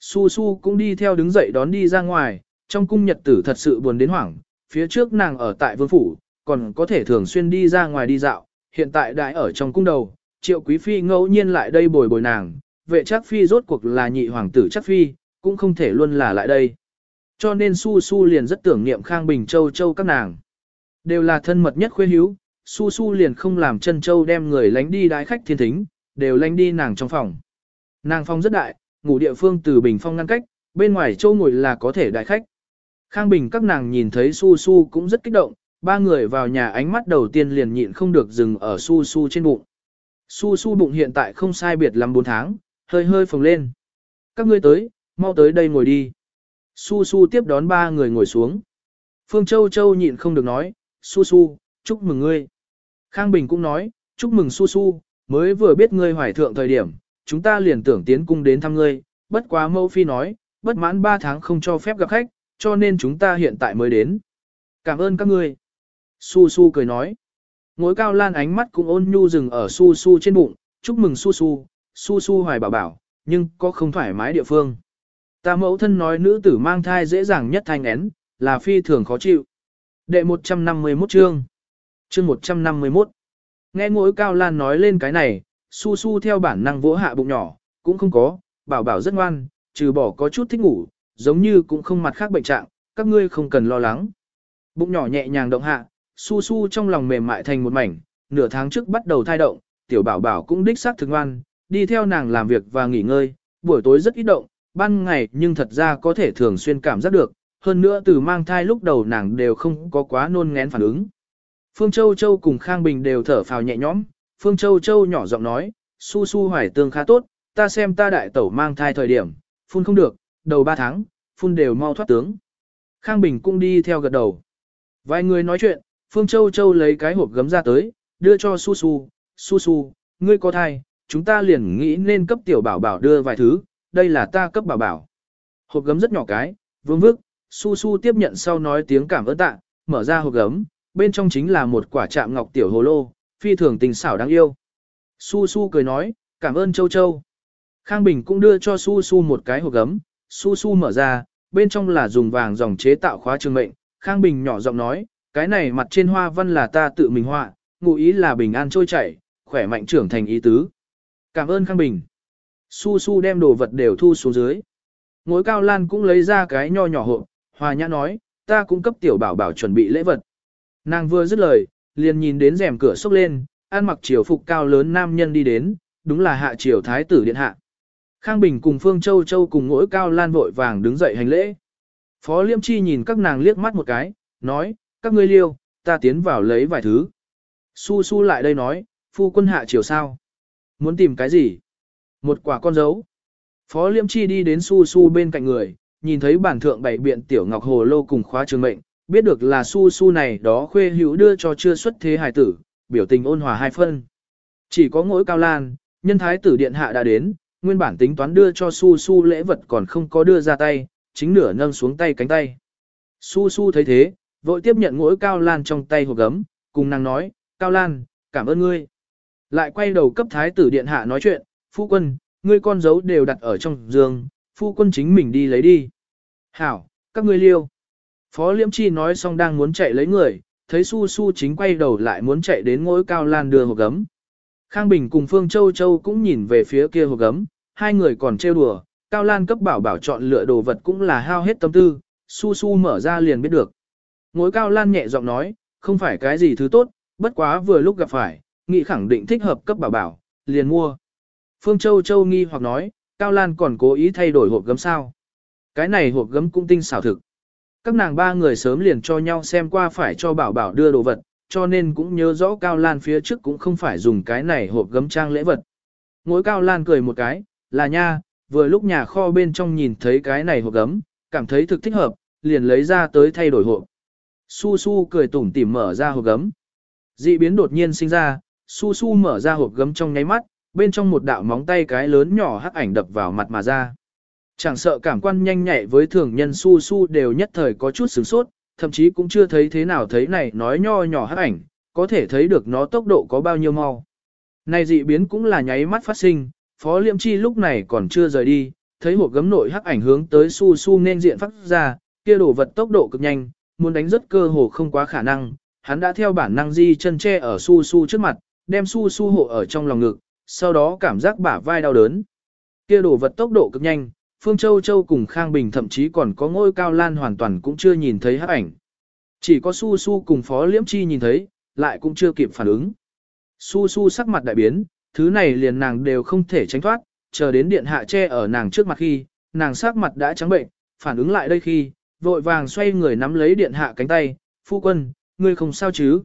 Su Su cũng đi theo đứng dậy đón đi ra ngoài, trong cung nhật tử thật sự buồn đến hoảng, phía trước nàng ở tại vương phủ, còn có thể thường xuyên đi ra ngoài đi dạo, hiện tại đại ở trong cung đầu, triệu quý phi ngẫu nhiên lại đây bồi bồi nàng, vệ chắc phi rốt cuộc là nhị hoàng tử chắc phi, cũng không thể luôn là lại đây. Cho nên Su Su liền rất tưởng niệm Khang Bình Châu Châu các nàng. Đều là thân mật nhất khuê hữu, Su Su liền không làm chân Châu đem người lánh đi đái khách thiên thính, đều lánh đi nàng trong phòng. Nàng phòng rất đại, ngủ địa phương từ bình phong ngăn cách, bên ngoài châu ngồi là có thể đại khách. Khang Bình các nàng nhìn thấy Su Su cũng rất kích động, ba người vào nhà ánh mắt đầu tiên liền nhịn không được dừng ở Su Su trên bụng. Su Su bụng hiện tại không sai biệt lắm 4 tháng, hơi hơi phồng lên. Các ngươi tới, mau tới đây ngồi đi. Su Su tiếp đón ba người ngồi xuống. Phương Châu Châu nhịn không được nói, Su Su, chúc mừng ngươi. Khang Bình cũng nói, chúc mừng Su Su, mới vừa biết ngươi hoài thượng thời điểm, chúng ta liền tưởng tiến cung đến thăm ngươi, bất quá mẫu phi nói, bất mãn 3 tháng không cho phép gặp khách, cho nên chúng ta hiện tại mới đến. Cảm ơn các ngươi. Su Su cười nói. Ngối cao lan ánh mắt cũng ôn nhu dừng ở Su Su trên bụng, chúc mừng Su Su, Su Su hoài bảo bảo, nhưng có không thoải mái địa phương. Ta mẫu thân nói nữ tử mang thai dễ dàng nhất thanh én, là phi thường khó chịu. Đệ 151 chương. Chương 151. Nghe ngối cao lan nói lên cái này, Su Su theo bản năng vỗ hạ bụng nhỏ, cũng không có, bảo bảo rất ngoan, trừ bỏ có chút thích ngủ, giống như cũng không mặt khác bệnh trạng, các ngươi không cần lo lắng. Bụng nhỏ nhẹ nhàng động hạ, Su Su trong lòng mềm mại thành một mảnh, nửa tháng trước bắt đầu thai động, tiểu bảo bảo cũng đích xác thực ngoan, đi theo nàng làm việc và nghỉ ngơi, buổi tối rất ít động, ban ngày nhưng thật ra có thể thường xuyên cảm giác được, hơn nữa từ mang thai lúc đầu nàng đều không có quá nôn ngén phản ứng. Phương Châu Châu cùng Khang Bình đều thở phào nhẹ nhõm, Phương Châu Châu nhỏ giọng nói, su su hoài tương khá tốt, ta xem ta đại tẩu mang thai thời điểm, phun không được, đầu 3 tháng, phun đều mau thoát tướng. Khang Bình cũng đi theo gật đầu. Vài người nói chuyện, Phương Châu Châu lấy cái hộp gấm ra tới, đưa cho su su, su su, ngươi có thai, chúng ta liền nghĩ nên cấp tiểu bảo bảo đưa vài thứ, đây là ta cấp bảo bảo. Hộp gấm rất nhỏ cái, vương vức, su su tiếp nhận sau nói tiếng cảm ơn tạ, mở ra hộp gấm, bên trong chính là một quả chạm ngọc tiểu hồ lô, phi thường tình xảo đáng yêu. Su Su cười nói, cảm ơn Châu Châu. Khang Bình cũng đưa cho Su Su một cái hộp gấm, Su Su mở ra, bên trong là dùng vàng dòng chế tạo khóa trường mệnh. Khang Bình nhỏ giọng nói, cái này mặt trên hoa văn là ta tự mình họa, ngụ ý là bình an trôi chảy, khỏe mạnh trưởng thành ý tứ. Cảm ơn Khang Bình. Su Su đem đồ vật đều thu xuống dưới. Ngối cao lan cũng lấy ra cái nho nhỏ hộp, hòa nhã nói, ta cũng cấp tiểu bảo bảo chuẩn bị lễ vật. Nàng vừa dứt lời, liền nhìn đến rèm cửa sốc lên, ăn mặc triều phục cao lớn nam nhân đi đến, đúng là hạ triều thái tử điện hạ. Khang Bình cùng Phương Châu Châu cùng ngỗi cao lan vội vàng đứng dậy hành lễ. Phó Liêm Chi nhìn các nàng liếc mắt một cái, nói, các ngươi liêu, ta tiến vào lấy vài thứ. Su su lại đây nói, phu quân hạ triều sao? Muốn tìm cái gì? Một quả con dấu. Phó Liêm Chi đi đến su su bên cạnh người, nhìn thấy bản thượng bảy biện tiểu ngọc hồ lô cùng khóa trường mệnh, biết được là su su này đó khuê hữu đưa cho chưa xuất thế hài tử, biểu tình ôn hòa hai phân. Chỉ có ngỗi cao lan, nhân thái tử điện hạ đã đến, nguyên bản tính toán đưa cho su su lễ vật còn không có đưa ra tay, chính nửa nâng xuống tay cánh tay. Su su thấy thế, vội tiếp nhận ngỗi cao lan trong tay hộp gấm, cùng nàng nói, cao lan, cảm ơn ngươi. Lại quay đầu cấp thái tử điện hạ nói chuyện, phu quân, ngươi con dấu đều đặt ở trong giường, phu quân chính mình đi lấy đi. Hảo, các ngươi liêu. Phó Liễm Chi nói xong đang muốn chạy lấy người, thấy Su Su chính quay đầu lại muốn chạy đến ngôi cao lan đưa hộp gấm. Khang Bình cùng Phương Châu Châu cũng nhìn về phía kia hộp gấm, hai người còn trêu đùa, Cao Lan cấp bảo bảo chọn lựa đồ vật cũng là hao hết tâm tư, Su Su mở ra liền biết được. Ngôi Cao Lan nhẹ giọng nói, không phải cái gì thứ tốt, bất quá vừa lúc gặp phải, nghĩ khẳng định thích hợp cấp bảo bảo, liền mua. Phương Châu Châu nghi hoặc nói, Cao Lan còn cố ý thay đổi hộp gấm sao. Cái này hộp gấm cũng tinh xảo thực. Các nàng ba người sớm liền cho nhau xem qua phải cho bảo bảo đưa đồ vật, cho nên cũng nhớ rõ Cao Lan phía trước cũng không phải dùng cái này hộp gấm trang lễ vật. Ngối Cao Lan cười một cái, là nha, vừa lúc nhà kho bên trong nhìn thấy cái này hộp gấm, cảm thấy thực thích hợp, liền lấy ra tới thay đổi hộp. Su Su cười tủm tỉm mở ra hộp gấm. Dị biến đột nhiên sinh ra, Su Su mở ra hộp gấm trong nháy mắt, bên trong một đạo móng tay cái lớn nhỏ hắc ảnh đập vào mặt mà ra. Chẳng sợ cảm quan nhanh nhạy với thường nhân su su đều nhất thời có chút sửng sốt, thậm chí cũng chưa thấy thế nào thấy này nói nho nhỏ hắc ảnh, có thể thấy được nó tốc độ có bao nhiêu mau. Này dị biến cũng là nháy mắt phát sinh, Phó Liêm Chi lúc này còn chưa rời đi, thấy hộp gấm nội hắc ảnh hướng tới su su nên diện phát ra, kia đổ vật tốc độ cực nhanh, muốn đánh rất cơ hồ không quá khả năng, hắn đã theo bản năng di chân che ở su su trước mặt, đem su su hộ ở trong lòng ngực, sau đó cảm giác bả vai đau đớn. Kia đổ vật tốc độ cực nhanh, Phương Châu Châu cùng Khang Bình thậm chí còn có ngôi cao lan hoàn toàn cũng chưa nhìn thấy hắc ảnh. Chỉ có Su Su cùng Phó Liễm Chi nhìn thấy, lại cũng chưa kịp phản ứng. Su Su sắc mặt đại biến, thứ này liền nàng đều không thể tránh thoát, chờ đến điện hạ che ở nàng trước mặt khi, nàng sắc mặt đã trắng bệnh, phản ứng lại đây khi, vội vàng xoay người nắm lấy điện hạ cánh tay, phu quân, ngươi không sao chứ.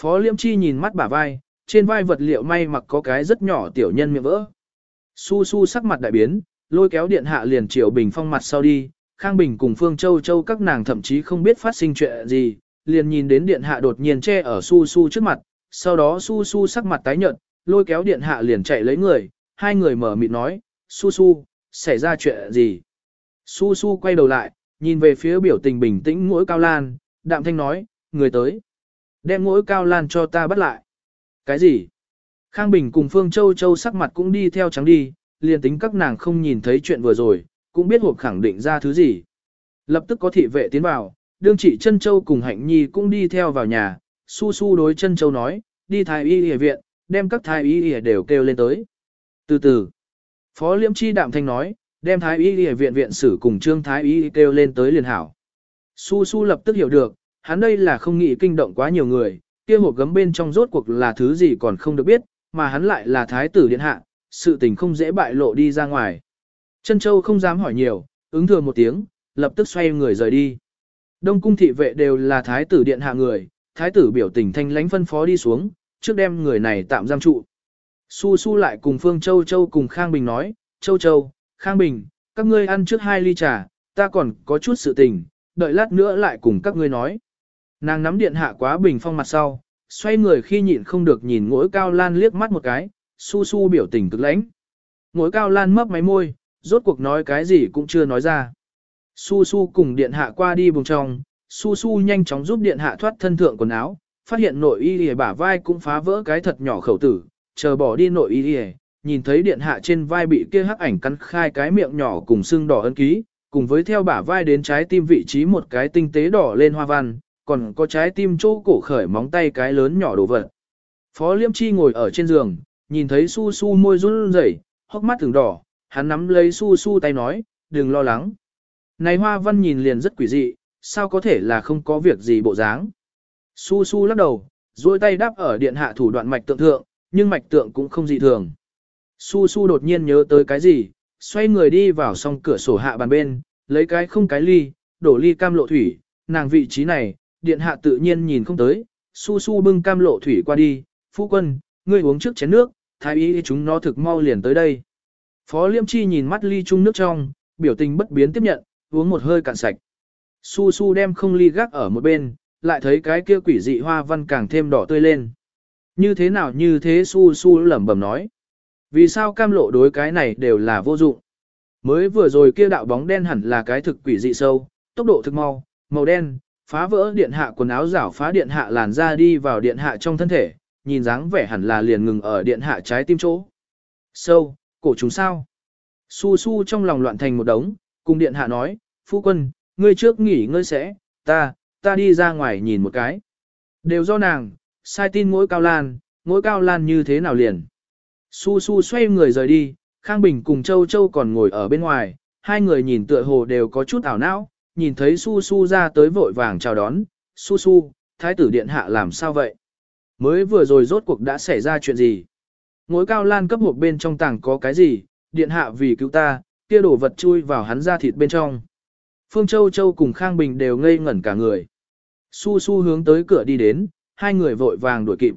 Phó Liễm Chi nhìn mắt bả vai, trên vai vật liệu may mặc có cái rất nhỏ tiểu nhân miệng vỡ. Su Su sắc mặt đại biến, lôi kéo điện hạ liền chiều bình phong mặt sau đi, Khang Bình cùng Phương Châu Châu các nàng thậm chí không biết phát sinh chuyện gì, liền nhìn đến điện hạ đột nhiên che ở Su Su trước mặt, sau đó Su Su sắc mặt tái nhợt, lôi kéo điện hạ liền chạy lấy người, hai người mở mịt nói, Su Su, xảy ra chuyện gì? Su Su quay đầu lại, nhìn về phía biểu tình bình tĩnh mỗi cao lan, đạm thanh nói, người tới. Đem mỗi cao lan cho ta bắt lại. Cái gì? Khang Bình cùng Phương Châu Châu sắc mặt cũng đi theo trắng đi, liền tính các nàng không nhìn thấy chuyện vừa rồi, cũng biết hộp khẳng định ra thứ gì. Lập tức có thị vệ tiến vào, đương chị chân châu cùng hạnh nhi cũng đi theo vào nhà, su su đối chân châu nói, đi thái y y viện, đem các thái y y đều kêu lên tới. Từ từ, phó liễm chi đạm thanh nói, đem thái y y viện viện sử cùng trương thái y kêu lên tới liền hảo. Su su lập tức hiểu được, hắn đây là không nghĩ kinh động quá nhiều người, kia hộp gấm bên trong rốt cuộc là thứ gì còn không được biết, mà hắn lại là thái tử điện hạ, sự tình không dễ bại lộ đi ra ngoài. Trân Châu không dám hỏi nhiều, ứng thừa một tiếng, lập tức xoay người rời đi. Đông cung thị vệ đều là thái tử điện hạ người, thái tử biểu tình thanh lãnh phân phó đi xuống, trước đem người này tạm giam trụ. Su Su lại cùng Phương Châu Châu cùng Khang Bình nói, Châu Châu, Khang Bình, các ngươi ăn trước hai ly trà, ta còn có chút sự tình, đợi lát nữa lại cùng các ngươi nói. Nàng nắm điện hạ quá bình phong mặt sau, xoay người khi nhịn không được nhìn ngỗi cao lan liếc mắt một cái, su su biểu tình cực lãnh. Ngồi cao lan mấp máy môi, rốt cuộc nói cái gì cũng chưa nói ra. Su su cùng điện hạ qua đi vùng trong, su su nhanh chóng giúp điện hạ thoát thân thượng quần áo, phát hiện nội y lìa bả vai cũng phá vỡ cái thật nhỏ khẩu tử, chờ bỏ đi nội y lìa, nhìn thấy điện hạ trên vai bị kia hắc ảnh cắn khai cái miệng nhỏ cùng xương đỏ ấn ký, cùng với theo bả vai đến trái tim vị trí một cái tinh tế đỏ lên hoa văn, còn có trái tim chỗ cổ khởi móng tay cái lớn nhỏ đồ vật. Phó Liêm Chi ngồi ở trên giường, nhìn thấy su su môi run rẩy, hốc mắt thường đỏ, hắn nắm lấy su su tay nói, đừng lo lắng. Này hoa văn nhìn liền rất quỷ dị, sao có thể là không có việc gì bộ dáng. Su su lắc đầu, duỗi tay đáp ở điện hạ thủ đoạn mạch tượng thượng, nhưng mạch tượng cũng không dị thường. Su su đột nhiên nhớ tới cái gì, xoay người đi vào song cửa sổ hạ bàn bên, lấy cái không cái ly, đổ ly cam lộ thủy, nàng vị trí này, điện hạ tự nhiên nhìn không tới, su su bưng cam lộ thủy qua đi, phu quân, ngươi uống trước chén nước, thái y chúng nó thực mau liền tới đây. Phó Liêm Chi nhìn mắt ly chung nước trong, biểu tình bất biến tiếp nhận, uống một hơi cạn sạch. Su su đem không ly gác ở một bên, lại thấy cái kia quỷ dị hoa văn càng thêm đỏ tươi lên. Như thế nào như thế su su lẩm bẩm nói. Vì sao cam lộ đối cái này đều là vô dụng. Mới vừa rồi kia đạo bóng đen hẳn là cái thực quỷ dị sâu, tốc độ thực mau, màu đen, phá vỡ điện hạ quần áo rảo phá điện hạ làn ra đi vào điện hạ trong thân thể, nhìn dáng vẻ hẳn là liền ngừng ở điện hạ trái tim chỗ. Sâu, cổ chúng sao? Su su trong lòng loạn thành một đống, cùng điện hạ nói, phu quân, ngươi trước nghỉ ngơi sẽ, ta, ta đi ra ngoài nhìn một cái. Đều do nàng, sai tin mỗi cao lan, mỗi cao lan như thế nào liền. Su su xoay người rời đi, Khang Bình cùng Châu Châu còn ngồi ở bên ngoài, hai người nhìn tựa hồ đều có chút ảo não, nhìn thấy Su Su ra tới vội vàng chào đón, Su Su, Thái tử Điện Hạ làm sao vậy? Mới vừa rồi rốt cuộc đã xảy ra chuyện gì? Ngối cao lan cấp hộp bên trong tàng có cái gì? Điện Hạ vì cứu ta, kia đổ vật chui vào hắn ra thịt bên trong. Phương Châu Châu cùng Khang Bình đều ngây ngẩn cả người. Su Su hướng tới cửa đi đến, hai người vội vàng đuổi kịp.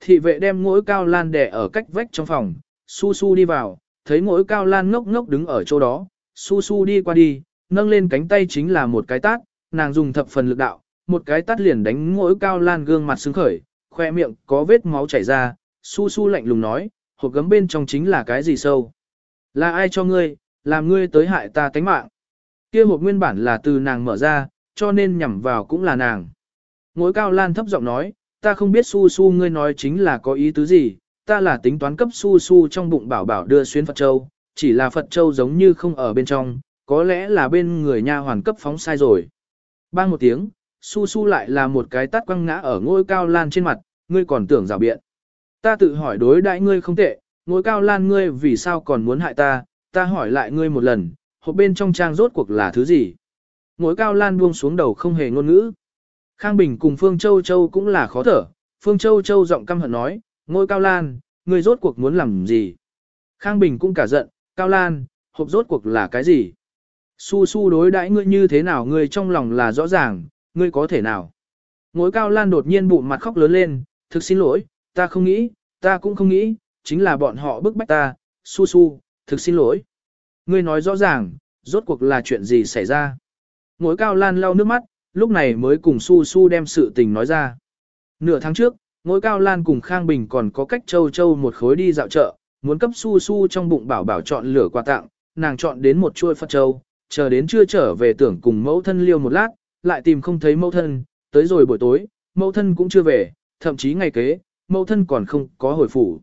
Thị vệ đem ngỗi cao lan đẻ ở cách vách trong phòng, Su Su đi vào, thấy ngỗi cao lan ngốc ngốc đứng ở chỗ đó, Su Su đi qua đi, nâng lên cánh tay chính là một cái tát, nàng dùng thập phần lực đạo, một cái tát liền đánh ngỗi cao lan gương mặt xứng khởi, khoe miệng có vết máu chảy ra, Su Su lạnh lùng nói, hộp gấm bên trong chính là cái gì sâu? Là ai cho ngươi, làm ngươi tới hại ta tánh mạng? Kia hộp nguyên bản là từ nàng mở ra, cho nên nhằm vào cũng là nàng. Ngối cao lan thấp giọng nói, ta không biết su su ngươi nói chính là có ý tứ gì, ta là tính toán cấp su su trong bụng bảo bảo đưa xuyên Phật Châu, chỉ là Phật Châu giống như không ở bên trong, có lẽ là bên người nha hoàn cấp phóng sai rồi. Bang một tiếng, su su lại là một cái tát quăng ngã ở ngôi cao lan trên mặt, ngươi còn tưởng rào biện. Ta tự hỏi đối đại ngươi không tệ, ngôi cao lan ngươi vì sao còn muốn hại ta, ta hỏi lại ngươi một lần, hộp bên trong trang rốt cuộc là thứ gì. Ngôi cao lan buông xuống đầu không hề ngôn ngữ. Khang Bình cùng Phương Châu Châu cũng là khó thở, Phương Châu Châu giọng căm hận nói, ngôi Cao Lan, ngươi rốt cuộc muốn làm gì? Khang Bình cũng cả giận, Cao Lan, hộp rốt cuộc là cái gì? Su su đối đãi ngươi như thế nào ngươi trong lòng là rõ ràng, ngươi có thể nào? Ngối Cao Lan đột nhiên bụng mặt khóc lớn lên, thực xin lỗi, ta không nghĩ, ta cũng không nghĩ, chính là bọn họ bức bách ta, su su, thực xin lỗi. Ngươi nói rõ ràng, rốt cuộc là chuyện gì xảy ra? Ngối Cao Lan lau nước mắt, lúc này mới cùng Su Su đem sự tình nói ra. Nửa tháng trước, ngối cao lan cùng Khang Bình còn có cách châu châu một khối đi dạo chợ, muốn cấp Su Su trong bụng bảo bảo chọn lửa quà tặng, nàng chọn đến một chuôi Phật Châu, chờ đến chưa trở về tưởng cùng mẫu thân liêu một lát, lại tìm không thấy mẫu thân, tới rồi buổi tối, mẫu thân cũng chưa về, thậm chí ngày kế, mẫu thân còn không có hồi phủ.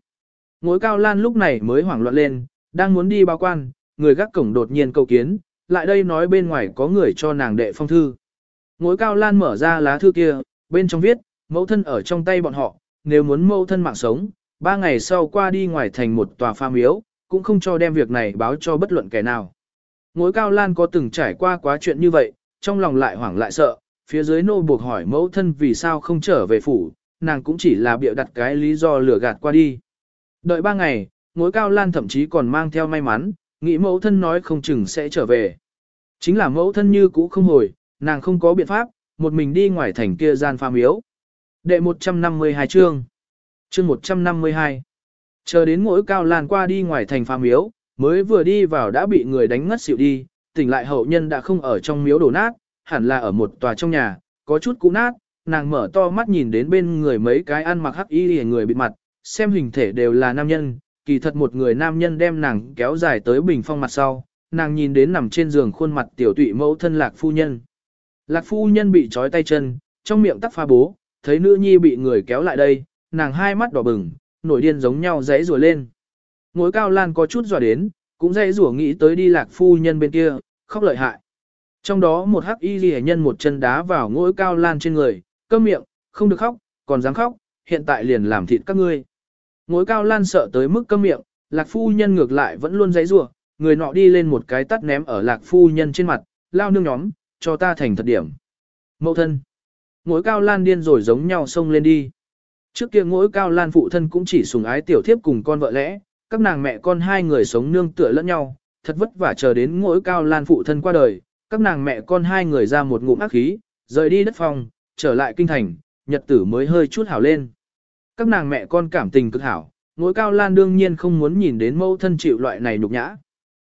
Ngối cao lan lúc này mới hoảng loạn lên, đang muốn đi báo quan, người gác cổng đột nhiên cầu kiến, lại đây nói bên ngoài có người cho nàng đệ phong thư. Ngối cao lan mở ra lá thư kia, bên trong viết, mẫu thân ở trong tay bọn họ, nếu muốn mẫu thân mạng sống, ba ngày sau qua đi ngoài thành một tòa pha miếu, cũng không cho đem việc này báo cho bất luận kẻ nào. Ngối cao lan có từng trải qua quá chuyện như vậy, trong lòng lại hoảng lại sợ, phía dưới nô buộc hỏi mẫu thân vì sao không trở về phủ, nàng cũng chỉ là bịa đặt cái lý do lừa gạt qua đi. Đợi ba ngày, ngối cao lan thậm chí còn mang theo may mắn, nghĩ mẫu thân nói không chừng sẽ trở về. Chính là mẫu thân như cũ không hồi, nàng không có biện pháp, một mình đi ngoài thành kia gian pha miếu. Đệ 152 chương. Chương 152. Chờ đến mỗi cao lan qua đi ngoài thành pha miếu, mới vừa đi vào đã bị người đánh ngất xỉu đi, tỉnh lại hậu nhân đã không ở trong miếu đổ nát, hẳn là ở một tòa trong nhà, có chút cũ nát, nàng mở to mắt nhìn đến bên người mấy cái ăn mặc hắc y hề người bị mặt, xem hình thể đều là nam nhân, kỳ thật một người nam nhân đem nàng kéo dài tới bình phong mặt sau, nàng nhìn đến nằm trên giường khuôn mặt tiểu tụy mẫu thân lạc phu nhân. Lạc phu nhân bị trói tay chân, trong miệng tắc pha bố, thấy nữ nhi bị người kéo lại đây, nàng hai mắt đỏ bừng, nổi điên giống nhau dãy rùa lên. Ngối cao lan có chút dọa đến, cũng dây rùa nghĩ tới đi lạc phu nhân bên kia, khóc lợi hại. Trong đó một hắc y ghi nhân một chân đá vào ngỗi cao lan trên người, cơm miệng, không được khóc, còn dám khóc, hiện tại liền làm thịt các ngươi. Ngỗi cao lan sợ tới mức cơm miệng, lạc phu nhân ngược lại vẫn luôn giấy rủa người nọ đi lên một cái tắt ném ở lạc phu nhân trên mặt, lao nương nhóm, cho ta thành thật điểm. Mậu thân. Ngỗi cao lan điên rồi giống nhau xông lên đi. Trước kia ngỗi cao lan phụ thân cũng chỉ sùng ái tiểu thiếp cùng con vợ lẽ, các nàng mẹ con hai người sống nương tựa lẫn nhau, thật vất vả chờ đến ngỗi cao lan phụ thân qua đời, các nàng mẹ con hai người ra một ngụm ác khí, rời đi đất phòng, trở lại kinh thành, nhật tử mới hơi chút hảo lên. Các nàng mẹ con cảm tình cực hảo, ngỗi cao lan đương nhiên không muốn nhìn đến mẫu thân chịu loại này nhục nhã.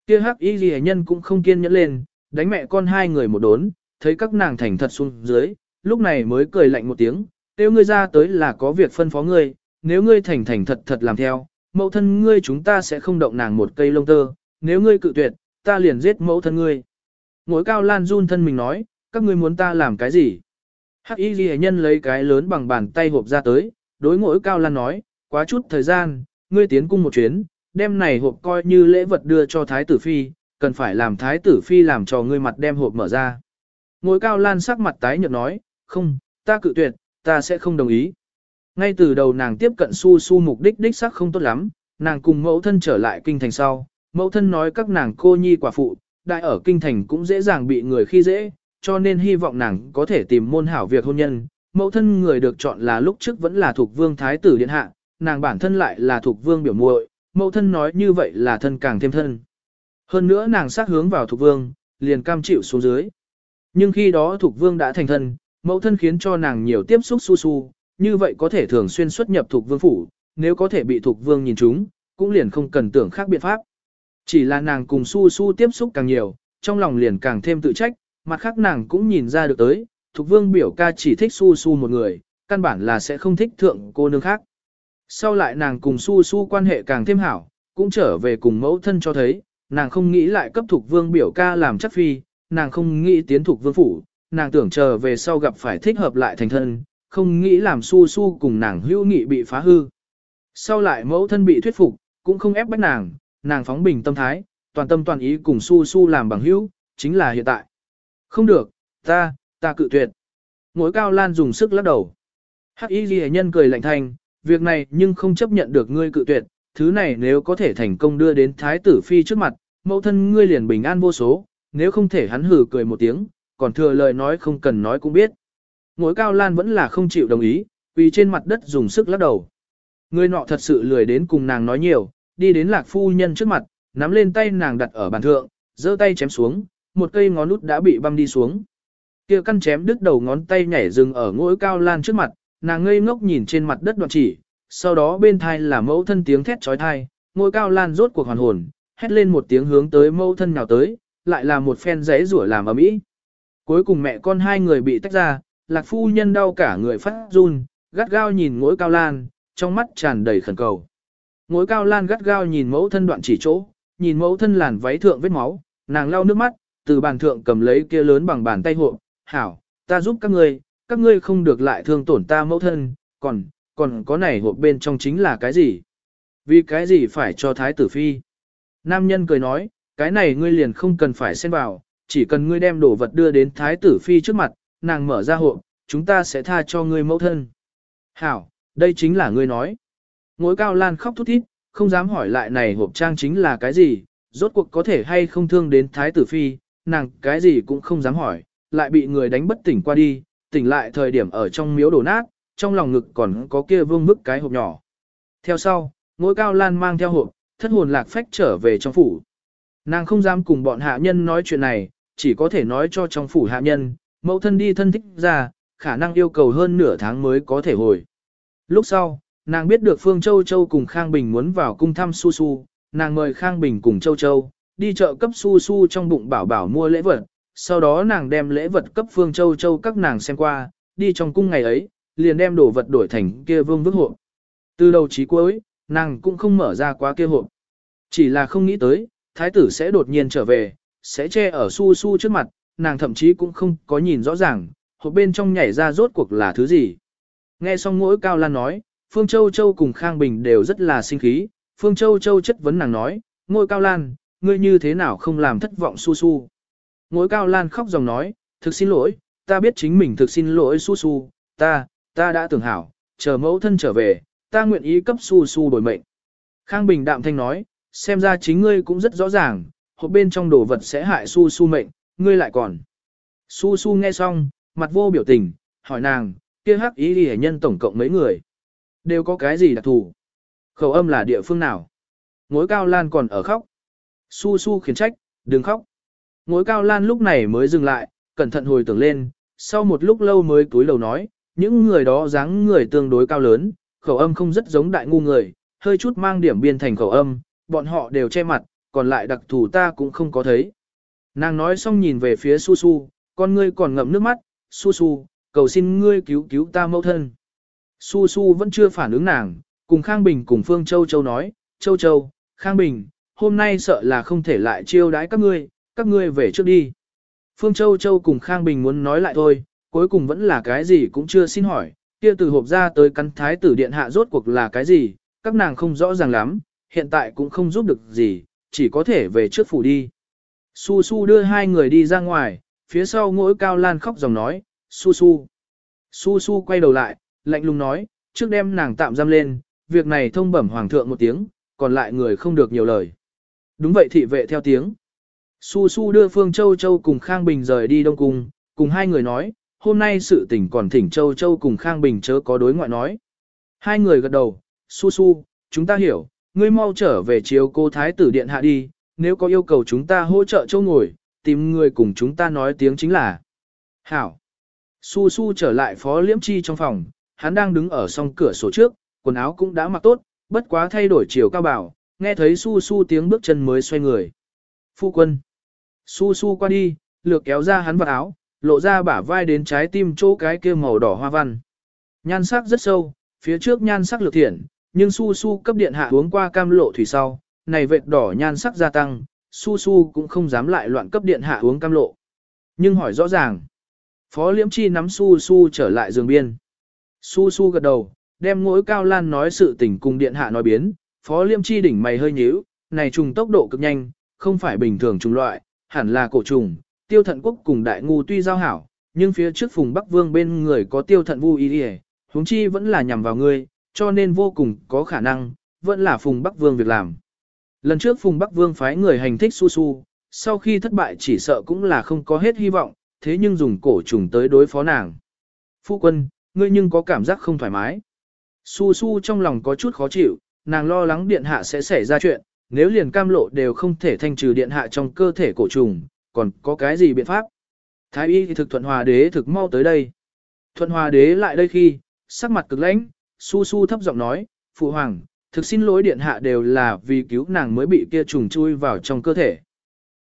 Kia hắc y ghi nhân cũng không kiên nhẫn lên, đánh mẹ con hai người một đốn, thấy các nàng thành thật xuống dưới, lúc này mới cười lạnh một tiếng, nếu ngươi ra tới là có việc phân phó ngươi, nếu ngươi thành thành thật thật làm theo, mẫu thân ngươi chúng ta sẽ không động nàng một cây lông tơ, nếu ngươi cự tuyệt, ta liền giết mẫu thân ngươi. Ngối cao lan run thân mình nói, các ngươi muốn ta làm cái gì? Hắc y ghi nhân lấy cái lớn bằng bàn tay hộp ra tới, đối ngỗi cao lan nói, quá chút thời gian, ngươi tiến cung một chuyến, đem này hộp coi như lễ vật đưa cho thái tử phi, cần phải làm thái tử phi làm cho ngươi mặt đem hộp mở ra. Ngồi cao lan sắc mặt tái nhợt nói, không, ta cự tuyệt, ta sẽ không đồng ý. Ngay từ đầu nàng tiếp cận su su mục đích đích sắc không tốt lắm, nàng cùng mẫu thân trở lại kinh thành sau, mẫu thân nói các nàng cô nhi quả phụ, đại ở kinh thành cũng dễ dàng bị người khi dễ, cho nên hy vọng nàng có thể tìm môn hảo việc hôn nhân. Mẫu thân người được chọn là lúc trước vẫn là thuộc vương thái tử điện hạ, nàng bản thân lại là thuộc vương biểu muội, mẫu thân nói như vậy là thân càng thêm thân. Hơn nữa nàng sát hướng vào thuộc vương, liền cam chịu xuống dưới. Nhưng khi đó thuộc vương đã thành thân, mẫu thân khiến cho nàng nhiều tiếp xúc su su, như vậy có thể thường xuyên xuất nhập thuộc vương phủ, nếu có thể bị thuộc vương nhìn chúng, cũng liền không cần tưởng khác biện pháp. Chỉ là nàng cùng su su tiếp xúc càng nhiều, trong lòng liền càng thêm tự trách, mặt khác nàng cũng nhìn ra được tới, Thục vương biểu ca chỉ thích su su một người, căn bản là sẽ không thích thượng cô nương khác. Sau lại nàng cùng su su quan hệ càng thêm hảo, cũng trở về cùng mẫu thân cho thấy, nàng không nghĩ lại cấp Thục vương biểu ca làm chắc phi, nàng không nghĩ tiến Thục vương phủ, nàng tưởng chờ về sau gặp phải thích hợp lại thành thân, không nghĩ làm su su cùng nàng hữu nghị bị phá hư. Sau lại mẫu thân bị thuyết phục, cũng không ép bắt nàng, nàng phóng bình tâm thái, toàn tâm toàn ý cùng su su làm bằng hữu, chính là hiện tại. Không được, ta, ta cự tuyệt. Ngối cao lan dùng sức lắc đầu. Hắc y ghi nhân cười lạnh thanh, việc này nhưng không chấp nhận được ngươi cự tuyệt, thứ này nếu có thể thành công đưa đến thái tử phi trước mặt, mẫu thân ngươi liền bình an vô số, nếu không thể hắn hử cười một tiếng, còn thừa lời nói không cần nói cũng biết. Ngối cao lan vẫn là không chịu đồng ý, vì trên mặt đất dùng sức lắc đầu. Ngươi nọ thật sự lười đến cùng nàng nói nhiều, đi đến lạc phu nhân trước mặt, nắm lên tay nàng đặt ở bàn thượng, giơ tay chém xuống, một cây ngón út đã bị băm đi xuống. Kia căn chém đứt đầu ngón tay nhảy dừng ở ngỗi cao lan trước mặt, nàng ngây ngốc nhìn trên mặt đất đoạn chỉ, sau đó bên thai là mẫu thân tiếng thét trói thai, ngôi cao lan rốt cuộc hoàn hồn, hét lên một tiếng hướng tới mẫu thân nào tới, lại là một phen giấy rủa làm ầm ĩ. Cuối cùng mẹ con hai người bị tách ra, lạc phu nhân đau cả người phát run, gắt gao nhìn ngỗi cao lan, trong mắt tràn đầy khẩn cầu. Ngối cao lan gắt gao nhìn mẫu thân đoạn chỉ chỗ, nhìn mẫu thân làn váy thượng vết máu, nàng lau nước mắt, từ bàn thượng cầm lấy kia lớn bằng bàn tay hộ, hảo, ta giúp các ngươi, các ngươi không được lại thương tổn ta mẫu thân, còn, còn có này hộp bên trong chính là cái gì? Vì cái gì phải cho thái tử phi? Nam nhân cười nói, cái này ngươi liền không cần phải xen vào, chỉ cần ngươi đem đồ vật đưa đến thái tử phi trước mặt, nàng mở ra hộp, chúng ta sẽ tha cho ngươi mẫu thân. Hảo, đây chính là ngươi nói. Ngối cao lan khóc thút thít, không dám hỏi lại này hộp trang chính là cái gì, rốt cuộc có thể hay không thương đến thái tử phi, nàng cái gì cũng không dám hỏi, lại bị người đánh bất tỉnh qua đi, tỉnh lại thời điểm ở trong miếu đổ nát, trong lòng ngực còn có kia vương bức cái hộp nhỏ. Theo sau, ngôi cao lan mang theo hộp, thất hồn lạc phách trở về trong phủ. Nàng không dám cùng bọn hạ nhân nói chuyện này, chỉ có thể nói cho trong phủ hạ nhân, mẫu thân đi thân thích ra, khả năng yêu cầu hơn nửa tháng mới có thể hồi. Lúc sau, nàng biết được Phương Châu Châu cùng Khang Bình muốn vào cung thăm Su Su, nàng mời Khang Bình cùng Châu Châu, đi chợ cấp Su Su trong bụng bảo bảo mua lễ vật, sau đó nàng đem lễ vật cấp Phương Châu Châu các nàng xem qua, đi trong cung ngày ấy, liền đem đồ vật đổi thành kia vương vức hộp. Từ đầu chí cuối, nàng cũng không mở ra quá kia hộp. Chỉ là không nghĩ tới, thái tử sẽ đột nhiên trở về, sẽ che ở su su trước mặt, nàng thậm chí cũng không có nhìn rõ ràng, hộp bên trong nhảy ra rốt cuộc là thứ gì. Nghe xong mỗi cao lan nói, Phương Châu Châu cùng Khang Bình đều rất là sinh khí, Phương Châu Châu chất vấn nàng nói, ngôi cao lan, ngươi như thế nào không làm thất vọng su su. Ngôi cao lan khóc dòng nói, thực xin lỗi, ta biết chính mình thực xin lỗi su su, ta, ta đã tưởng hảo, chờ mẫu thân trở về, ta nguyện ý cấp su su đổi mệnh. Khang Bình đạm thanh nói, xem ra chính ngươi cũng rất rõ ràng, hộp bên trong đồ vật sẽ hại su su mệnh, ngươi lại còn. Su su nghe xong, mặt vô biểu tình, hỏi nàng, kia hắc ý đi nhân tổng cộng mấy người. Đều có cái gì đặc thù? Khẩu âm là địa phương nào? Ngối cao lan còn ở khóc. Su su khiển trách, đừng khóc. Ngối cao lan lúc này mới dừng lại, cẩn thận hồi tưởng lên, sau một lúc lâu mới túi lầu nói, những người đó dáng người tương đối cao lớn, khẩu âm không rất giống đại ngu người, hơi chút mang điểm biên thành khẩu âm, bọn họ đều che mặt, còn lại đặc thù ta cũng không có thấy. Nàng nói xong nhìn về phía su su, con ngươi còn ngậm nước mắt, su su, cầu xin ngươi cứu cứu ta mẫu thân. Su su vẫn chưa phản ứng nàng, cùng Khang Bình cùng Phương Châu Châu nói, Châu Châu, Khang Bình, hôm nay sợ là không thể lại chiêu đãi các ngươi, các ngươi về trước đi. Phương Châu Châu cùng Khang Bình muốn nói lại thôi, cuối cùng vẫn là cái gì cũng chưa xin hỏi, kia từ hộp ra tới cắn thái tử điện hạ rốt cuộc là cái gì, các nàng không rõ ràng lắm, hiện tại cũng không giúp được gì, chỉ có thể về trước phủ đi. Su Su đưa hai người đi ra ngoài, phía sau ngỗi cao lan khóc dòng nói, Su Su. Su Su quay đầu lại, lạnh lùng nói, trước đem nàng tạm giam lên, việc này thông bẩm hoàng thượng một tiếng, còn lại người không được nhiều lời. Đúng vậy thị vệ theo tiếng. Su Su đưa Phương Châu Châu cùng Khang Bình rời đi Đông Cung, cùng hai người nói, hôm nay sự tình còn thỉnh Châu Châu cùng Khang Bình chớ có đối ngoại nói. Hai người gật đầu, Su Su, chúng ta hiểu, ngươi mau trở về chiếu cô Thái tử Điện Hạ đi, nếu có yêu cầu chúng ta hỗ trợ Châu ngồi, tìm người cùng chúng ta nói tiếng chính là. Hảo. Su Su trở lại Phó Liễm Chi trong phòng, hắn đang đứng ở song cửa sổ trước, quần áo cũng đã mặc tốt, bất quá thay đổi chiều cao bảo, nghe thấy Su Su tiếng bước chân mới xoay người. Phu quân. Su Su qua đi, lược kéo ra hắn vào áo, lộ ra bả vai đến trái tim chỗ cái kia màu đỏ hoa văn. Nhan sắc rất sâu, phía trước nhan sắc lược thiện, nhưng Su Su cấp điện hạ uống qua cam lộ thủy sau, này vệt đỏ nhan sắc gia tăng, Su Su cũng không dám lại loạn cấp điện hạ uống cam lộ. Nhưng hỏi rõ ràng, Phó Liễm Chi nắm Su Su trở lại giường biên. Su Su gật đầu, đem ngỗi cao lan nói sự tình cùng điện hạ nói biến, Phó Liêm Chi đỉnh mày hơi nhíu, này trùng tốc độ cực nhanh, không phải bình thường trùng loại, hẳn là cổ trùng, tiêu thận quốc cùng đại ngu tuy giao hảo, nhưng phía trước phùng Bắc Vương bên người có tiêu thận vu Y hề, huống chi vẫn là nhằm vào ngươi, cho nên vô cùng có khả năng, vẫn là phùng Bắc Vương việc làm. Lần trước phùng Bắc Vương phái người hành thích su su, sau khi thất bại chỉ sợ cũng là không có hết hy vọng, thế nhưng dùng cổ trùng tới đối phó nàng. Phu quân, ngươi nhưng có cảm giác không thoải mái. Su su trong lòng có chút khó chịu, nàng lo lắng điện hạ sẽ xảy ra chuyện, nếu liền cam lộ đều không thể thanh trừ điện hạ trong cơ thể cổ trùng, còn có cái gì biện pháp? Thái y thì thực thuận hòa đế thực mau tới đây. Thuận hòa đế lại đây khi, sắc mặt cực lãnh, su su thấp giọng nói, phụ hoàng, thực xin lỗi điện hạ đều là vì cứu nàng mới bị kia trùng chui vào trong cơ thể.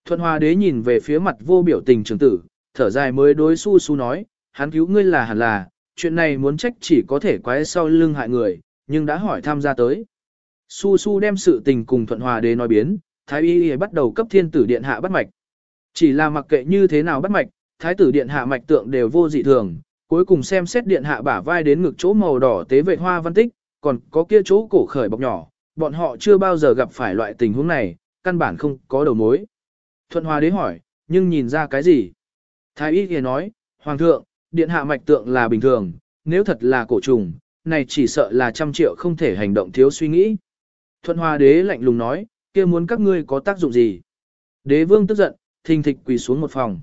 Thuận hòa đế nhìn về phía mặt vô biểu tình trường tử, thở dài mới đối su su nói, hắn cứu ngươi là hẳn là, chuyện này muốn trách chỉ có thể quái sau lưng hại người, nhưng đã hỏi tham gia tới. Su su đem sự tình cùng thuận hòa đế nói biến, thái y Y bắt đầu cấp thiên tử điện hạ bắt mạch. Chỉ là mặc kệ như thế nào bắt mạch, thái tử điện hạ mạch tượng đều vô dị thường, cuối cùng xem xét điện hạ bả vai đến ngực chỗ màu đỏ tế vệ hoa văn tích, còn có kia chỗ cổ khởi bọc nhỏ, bọn họ chưa bao giờ gặp phải loại tình huống này, căn bản không có đầu mối. Thuận Hòa đế hỏi, nhưng nhìn ra cái gì? Thái y Y nói, Hoàng thượng, điện hạ mạch tượng là bình thường, nếu thật là cổ trùng, này chỉ sợ là trăm triệu không thể hành động thiếu suy nghĩ. Thuận Hoa đế lạnh lùng nói, kia muốn các ngươi có tác dụng gì? Đế vương tức giận, thình thịch quỳ xuống một phòng.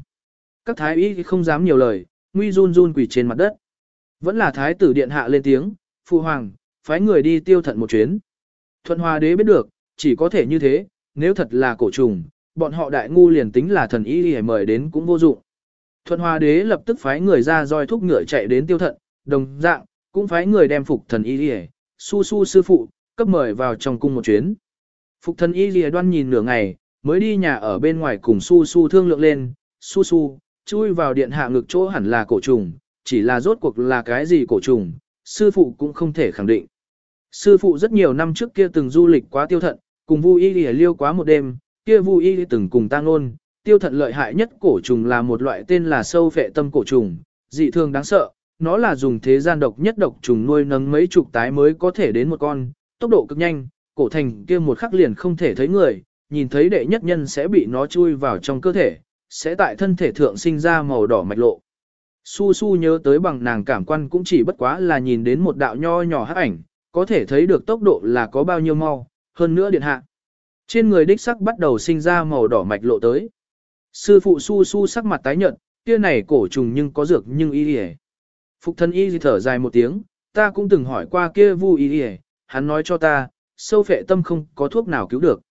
Các thái y không dám nhiều lời, nguy run run quỳ trên mặt đất. Vẫn là thái tử điện hạ lên tiếng, phụ hoàng, phái người đi tiêu thận một chuyến. Thuận Hoa đế biết được, chỉ có thể như thế, nếu thật là cổ trùng, bọn họ đại ngu liền tính là thần y hề mời đến cũng vô dụng. Thuận hòa đế lập tức phái người ra roi thúc ngựa chạy đến tiêu thận, đồng dạng, cũng phái người đem phục thần y lìa, su su sư phụ, cấp mời vào trong cung một chuyến. Phục thần y lìa đoan nhìn nửa ngày, mới đi nhà ở bên ngoài cùng su su thương lượng lên, su su, chui vào điện hạ ngực chỗ hẳn là cổ trùng, chỉ là rốt cuộc là cái gì cổ trùng, sư phụ cũng không thể khẳng định. Sư phụ rất nhiều năm trước kia từng du lịch quá tiêu thận, cùng Vu Y Lìa liêu quá một đêm, kia Vu Y từng cùng tăng ngôn, tiêu thận lợi hại nhất cổ trùng là một loại tên là sâu phệ tâm cổ trùng, dị thường đáng sợ, nó là dùng thế gian độc nhất độc trùng nuôi nấng mấy chục tái mới có thể đến một con, tốc độ cực nhanh, cổ thành kia một khắc liền không thể thấy người, nhìn thấy đệ nhất nhân sẽ bị nó chui vào trong cơ thể, sẽ tại thân thể thượng sinh ra màu đỏ mạch lộ. Su Su nhớ tới bằng nàng cảm quan cũng chỉ bất quá là nhìn đến một đạo nho nhỏ hắc ảnh, có thể thấy được tốc độ là có bao nhiêu mau, hơn nữa điện hạ. Trên người đích sắc bắt đầu sinh ra màu đỏ mạch lộ tới. Sư phụ Su Su sắc mặt tái nhợt, kia này cổ trùng nhưng có dược nhưng y y Phục thân y thở dài một tiếng, ta cũng từng hỏi qua kia vu y y hắn nói cho ta, sâu phệ tâm không có thuốc nào cứu được.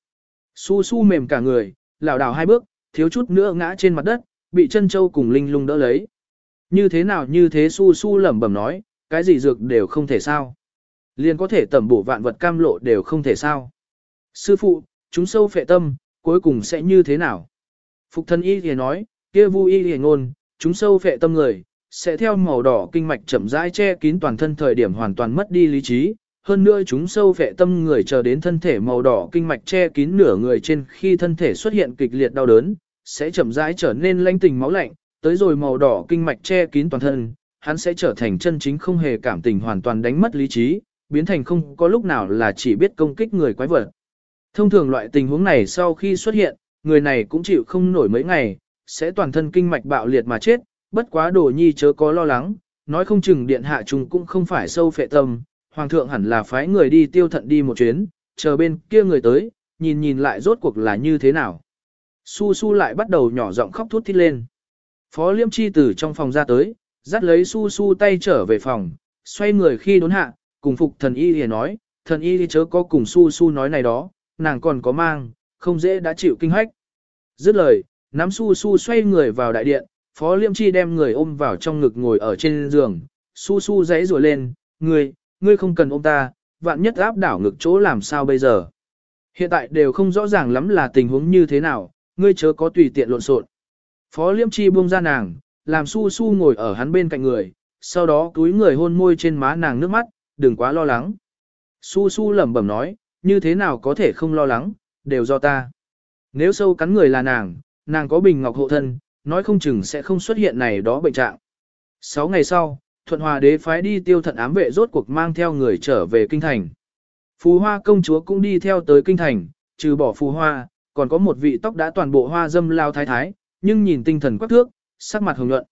Su Su mềm cả người, lảo đảo hai bước, thiếu chút nữa ngã trên mặt đất, bị chân châu cùng linh lung đỡ lấy. Như thế nào như thế Su Su lẩm bẩm nói, cái gì dược đều không thể sao. Liền có thể tẩm bổ vạn vật cam lộ đều không thể sao. Sư phụ, chúng sâu phệ tâm, cuối cùng sẽ như thế nào? Phục thân y thì nói, kia vu y thì ngôn, chúng sâu phệ tâm người, sẽ theo màu đỏ kinh mạch chậm rãi che kín toàn thân thời điểm hoàn toàn mất đi lý trí. Hơn nữa chúng sâu phệ tâm người chờ đến thân thể màu đỏ kinh mạch che kín nửa người trên khi thân thể xuất hiện kịch liệt đau đớn, sẽ chậm rãi trở nên lãnh tình máu lạnh, tới rồi màu đỏ kinh mạch che kín toàn thân, hắn sẽ trở thành chân chính không hề cảm tình hoàn toàn đánh mất lý trí, biến thành không có lúc nào là chỉ biết công kích người quái vật. Thông thường loại tình huống này sau khi xuất hiện, người này cũng chịu không nổi mấy ngày, sẽ toàn thân kinh mạch bạo liệt mà chết, bất quá đồ nhi chớ có lo lắng, nói không chừng điện hạ trùng cũng không phải sâu phệ tâm, hoàng thượng hẳn là phái người đi tiêu thận đi một chuyến, chờ bên kia người tới, nhìn nhìn lại rốt cuộc là như thế nào. Su Su lại bắt đầu nhỏ giọng khóc thút thít lên. Phó Liêm Chi từ trong phòng ra tới, dắt lấy Su Su tay trở về phòng, xoay người khi đốn hạ, cùng phục thần y thì nói, thần y chớ có cùng Su Su nói này đó, nàng còn có mang, không dễ đã chịu kinh hách. Dứt lời, nắm Su Su xoay người vào đại điện, Phó Liêm Chi đem người ôm vào trong ngực ngồi ở trên giường, Su Su giãy rủa lên, ngươi, ngươi không cần ôm ta, vạn nhất áp đảo ngực chỗ làm sao bây giờ. Hiện tại đều không rõ ràng lắm là tình huống như thế nào, ngươi chớ có tùy tiện lộn xộn. Phó Liêm Chi buông ra nàng, làm Su Su ngồi ở hắn bên cạnh người, sau đó túi người hôn môi trên má nàng nước mắt, đừng quá lo lắng. Su Su lẩm bẩm nói, như thế nào có thể không lo lắng, đều do ta. Nếu sâu cắn người là nàng, nàng có bình ngọc hộ thân, nói không chừng sẽ không xuất hiện này đó bệnh trạng. Sáu ngày sau, Thuận Hòa đế phái đi tiêu thận ám vệ rốt cuộc mang theo người trở về kinh thành. Phù Hoa công chúa cũng đi theo tới kinh thành, trừ bỏ Phù Hoa, còn có một vị tóc đã toàn bộ hoa dâm lao thái thái, nhưng nhìn tinh thần quắc thước, sắc mặt hồng nhuận.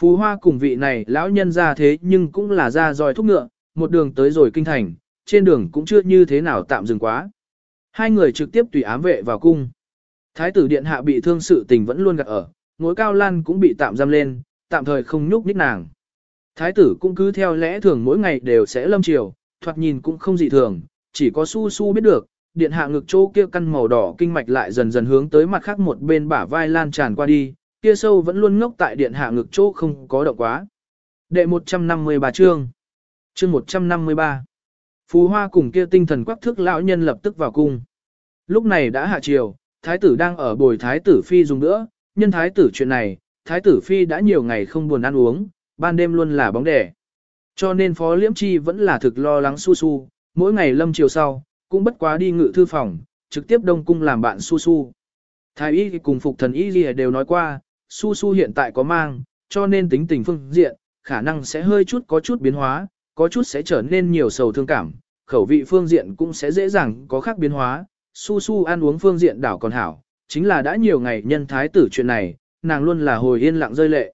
Phù Hoa cùng vị này lão nhân ra thế nhưng cũng là ra dòi thúc ngựa, một đường tới rồi kinh thành, trên đường cũng chưa như thế nào tạm dừng quá. Hai người trực tiếp tùy ám vệ vào cung. Thái tử điện hạ bị thương sự tình vẫn luôn gặp ở, ngối cao lan cũng bị tạm giam lên, tạm thời không nhúc nhích nàng. Thái tử cũng cứ theo lẽ thường mỗi ngày đều sẽ lâm chiều, thoạt nhìn cũng không dị thường, chỉ có su su biết được, điện hạ ngực chỗ kia căn màu đỏ kinh mạch lại dần dần hướng tới mặt khác một bên bả vai lan tràn qua đi, kia sâu vẫn luôn ngốc tại điện hạ ngực chỗ không có động quá. Đệ 153 chương Chương 153 Phú Hoa cùng kia tinh thần quắc thước lão nhân lập tức vào cung. Lúc này đã hạ chiều, thái tử đang ở bồi thái tử phi dùng nữa, nhân thái tử chuyện này, thái tử phi đã nhiều ngày không buồn ăn uống, ban đêm luôn là bóng đẻ. Cho nên phó liễm chi vẫn là thực lo lắng su su, mỗi ngày lâm chiều sau, cũng bất quá đi ngự thư phòng, trực tiếp đông cung làm bạn su su. Thái y cùng phục thần y đều nói qua, su su hiện tại có mang, cho nên tính tình phương diện, khả năng sẽ hơi chút có chút biến hóa, có chút sẽ trở nên nhiều sầu thương cảm, khẩu vị phương diện cũng sẽ dễ dàng có khác biến hóa, su su ăn uống phương diện đảo còn hảo, chính là đã nhiều ngày nhân thái tử chuyện này, nàng luôn là hồi yên lặng rơi lệ.